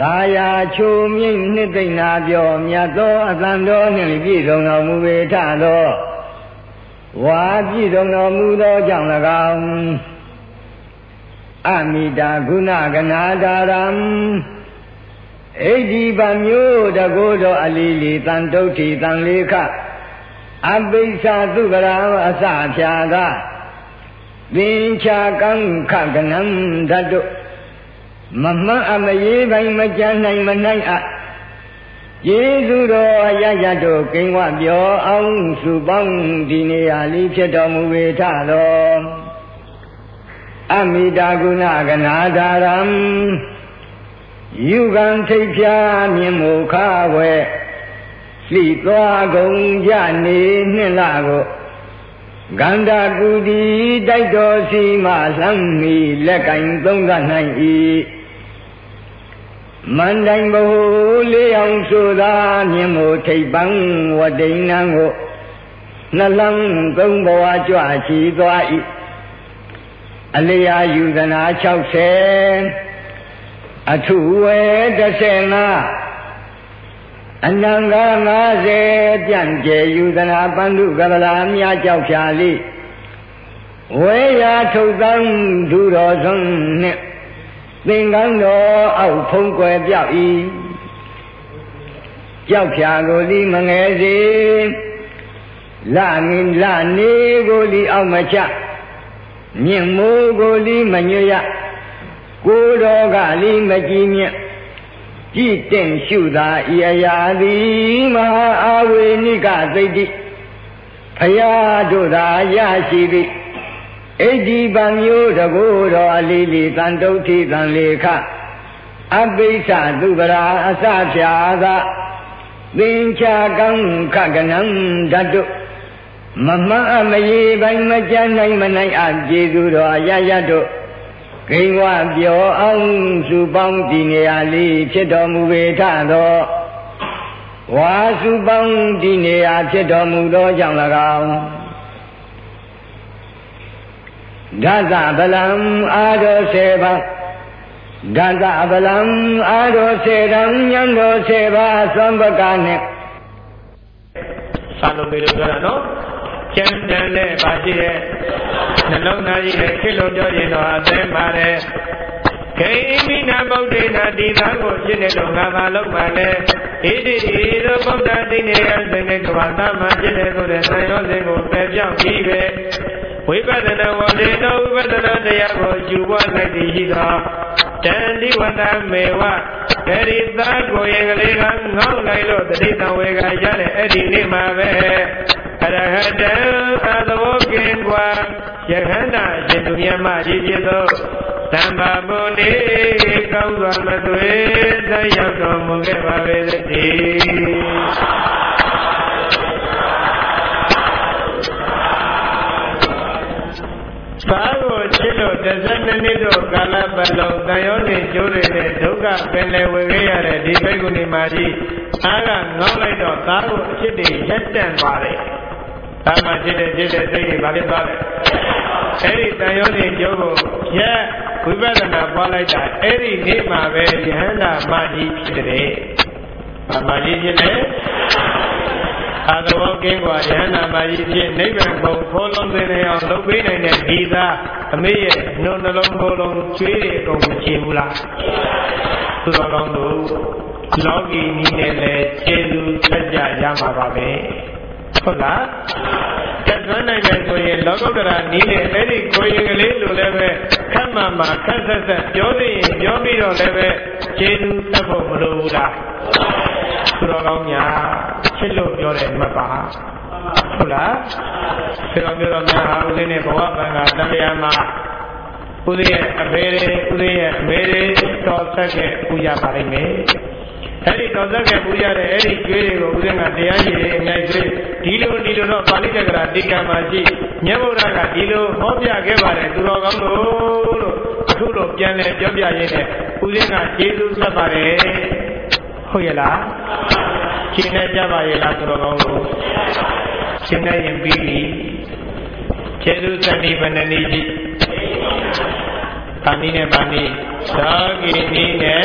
သာယာချိုမြိတ်နှစ်သိမ့်နာပြောမြတ်သောအတန်တော်နှင့်ပြည့်စုံတော်မူပေထသောဝါပြည့်စုံတော်မူသောကြောင့်၎င်းအမိတာဂုဏကနာတာရံဣတိပမျိုးတကုတော်အလီလီတန်တုဋ္ဌိတန်လေးခအပိစ္ဆာသုကရာအစဖြာက သင်္ချာကံခကနံဓတုမမအမရေးပိုင်းမကြမ်းနိုင်မနိုင်အယေစုတော်အရရတို့ကိန်းဝပြောအောင်စုပေါင်းဒီနေရာလေးဖြစ်တော်မူဝေထတော်အမိတာကုဏကနာဒါရံယူကံထိတ်ဖြာမြင်မူခဝဲလှိသွားကုန်ကြနေနှစ်လကို ဂန္ဓာကူတီတိုက်တော်စီမလှမ်းမီလက်ကင်သုံးသနိုင်၏မန္တိုင်ဘဟုလေးအောင်ဆိုသာမြင်မို့ထိပ်ပန်းဝတိန်နံကိုနှလုံးသုံးဘဝကြွချီသွား၏အလျာယူသနာ60အထုဝဲ35 အနန္တ50ပြန့်ကျဲယူသနာပန္ဓုကဗလာမြကြောက်ဖြာလိဝေရာထုတ်သံဒုတော်ဆုံးနှင့်သင်္ကန်းတော်အောက်ဖုံးကွယ်ပြောက်၏ကြောက်ဖြာကိုလီမငယ်စေလာငင်လာနေကိုလီအောက်မချမြင့်မိုးကိုလီမညွရကိုတော်ကလီမကြည်မြတ် ကြည်တင်ရှုသာဤအရာသည်မဟာအာဝေနိကသိတိဖယားတို့သာရရှိသည်ဣတိပံမျိုးတကိုယ်တော်အလီလီတန်တုဋ္ဌိတန်လေခအပိစ္ဆသုပရာအစဖြာသာသင်္ချာကံခကနံဓတ္တုမမအမရေပိုင်းမကြနိုင်မနိုင်အကျေသူတော်အရရတို့ ဂိဝပြောအောင်စုပေါင်းဒီနေရာလေးဖြစ်တော်မူပေထသောဝါစုပေါင်းဒီနေရာဖြစ်တော်မူသောကြောင့်၎င်းဓာတဗလံအာရောဆေပါဓာတဗလံအာရောဆေရံညံတော်ဆေပါသံပကနဲ့စာလုံးလေးလို့ပြောတာနော် ကျန်တယ်နဲ့ပါရှိတဲ့နှလုံးသားကြီးနဲ့ခေလို့ပြောရင်တော့အသင်းပါတယ်ခေမိနာဗုဒ္ဓေနာဒီသာကိုဖြစ်နေလို့ငါသာလောက်ပါလေဣတိဤသောဗုဒ္ဓတိနေရစိတ်နဲ့ကဘာသာမှဖြစ်တယ်ဆိုတဲ့သံယောဇဉ်ကိုပယ်ပြောင်းပြီးပဲဝိပဿနာဝေတောဝိပဿနာတရားကိုယူပွားလိုက်သည်ရှိသောတန်တိဝတ္တမေဝအဲ့ဒီသားကိုရင်ကလေးကငေါ့လိုက်လို့တတိတံဝေကရတဲ့အဲ့ဒီနေ့မှာပဲ အရဟတံအသဘောကင်းကွာယဟန္တာရှင်သူမြတ်မကြီးဖြစ်သောသမ္မာမုန်ဒီကောင်းစွာမသွေသက်ရောက်တော်မူခဲ့ပါပေသတည်းဘာကိုချစ်လို့12နှစ်တို့ကာလပတ်လုံးတန်ရောနေကျိုးတွေနဲ့ဒုက္ခပင်လယ်ဝေခဲ့ရတဲ့ဒီဘိက္ခုနီမာကြီးအားကငေါ့လိုက်တော့သားကိုအဖြစ်တွေရက်တန့်သွားတယ်။ သာမဖြစ်တဲ့ဖြစ်တဲ့စိတ်တွေဘာဖြစ်သွားလဲအဲ့ဒီတန်ရုံးတွေကျိုးကိုရက်ဝိပဿနာပွားလိုက်တာအဲ့ဒီနေ့မှာပဲယဟန္တာမာကြီးဖြစ်တယ်ဘာမာကြီးဖြစ်တယ်အာသဝကင်းကွာယဟန္တာမာကြီးဖြစ်နိဗ္ဗာန်ကိုခေါ်လုံးစေနေအောင်လုပ်ပေးနိုင်တဲ့ဒီသာအမေရဲ့နှုတ်နှလုံးကိုယ်လုံးကျွေးတွေအကုန်မချေဘူးလားသူတော်ကောင်းတို့လောကီနည်းနဲ့လည်းကျေသူဆက်ကြရမှာပါပဲ ဟုတ်လားတသွမ်းနိုင်မယ်ဆိုရင်လောကုတ္တရာနီးနဲ့အဲ့ဒီကိုရင်ကလေးလိုလည်းပဲခက်မှမှခက်ဆက်ဆက်ပြောသိရင်ပြောပြီးတော့လည်းပဲခြေလူဆက်ဖို့မလိုဘူးလားသူတော်ကောင်းများချစ်လို့ပြောတဲ့အမှတ်ပါဟုတ်လားဆရာမျိုးတော်များဟာဦးသိနဲ့ဘဝပံကတရားမှာဦးသိရဲ့အဖေတွေဦးသိရဲ့အမေတွေတော်ဆက်ကပူရပါလိမ့်မယ် အဲ့ဒီတော်သက်ကပူရတဲ့အဲ့ဒီကျွေးတွေကိုဦးဇင်းကတရားရည်တွေအများကြီးဒီလိုဒီလိုတော့ပါဠိတက္ကရာတိကံမှာရှိမြတ်ဗုဒ္ဓကဒီလိုဟောပြခဲ့ပါတယ်သူတော်ကောင်းတို့လို့အခုလိုပြန်လဲပြောပြရင်းနဲ့ဦးဇင်းကကျေးဇူးဆက်ပါတယ်ဟုတ်ရဲ့လားရှင်းနေကြပါရဲ့လားသူတော်ကောင်းတို့ရှင်းနေရင်ပြီးပြီကျေသူသတိပဏနိကြီးပါဏိနဲ့ပါဏိသာကိနိနဲ့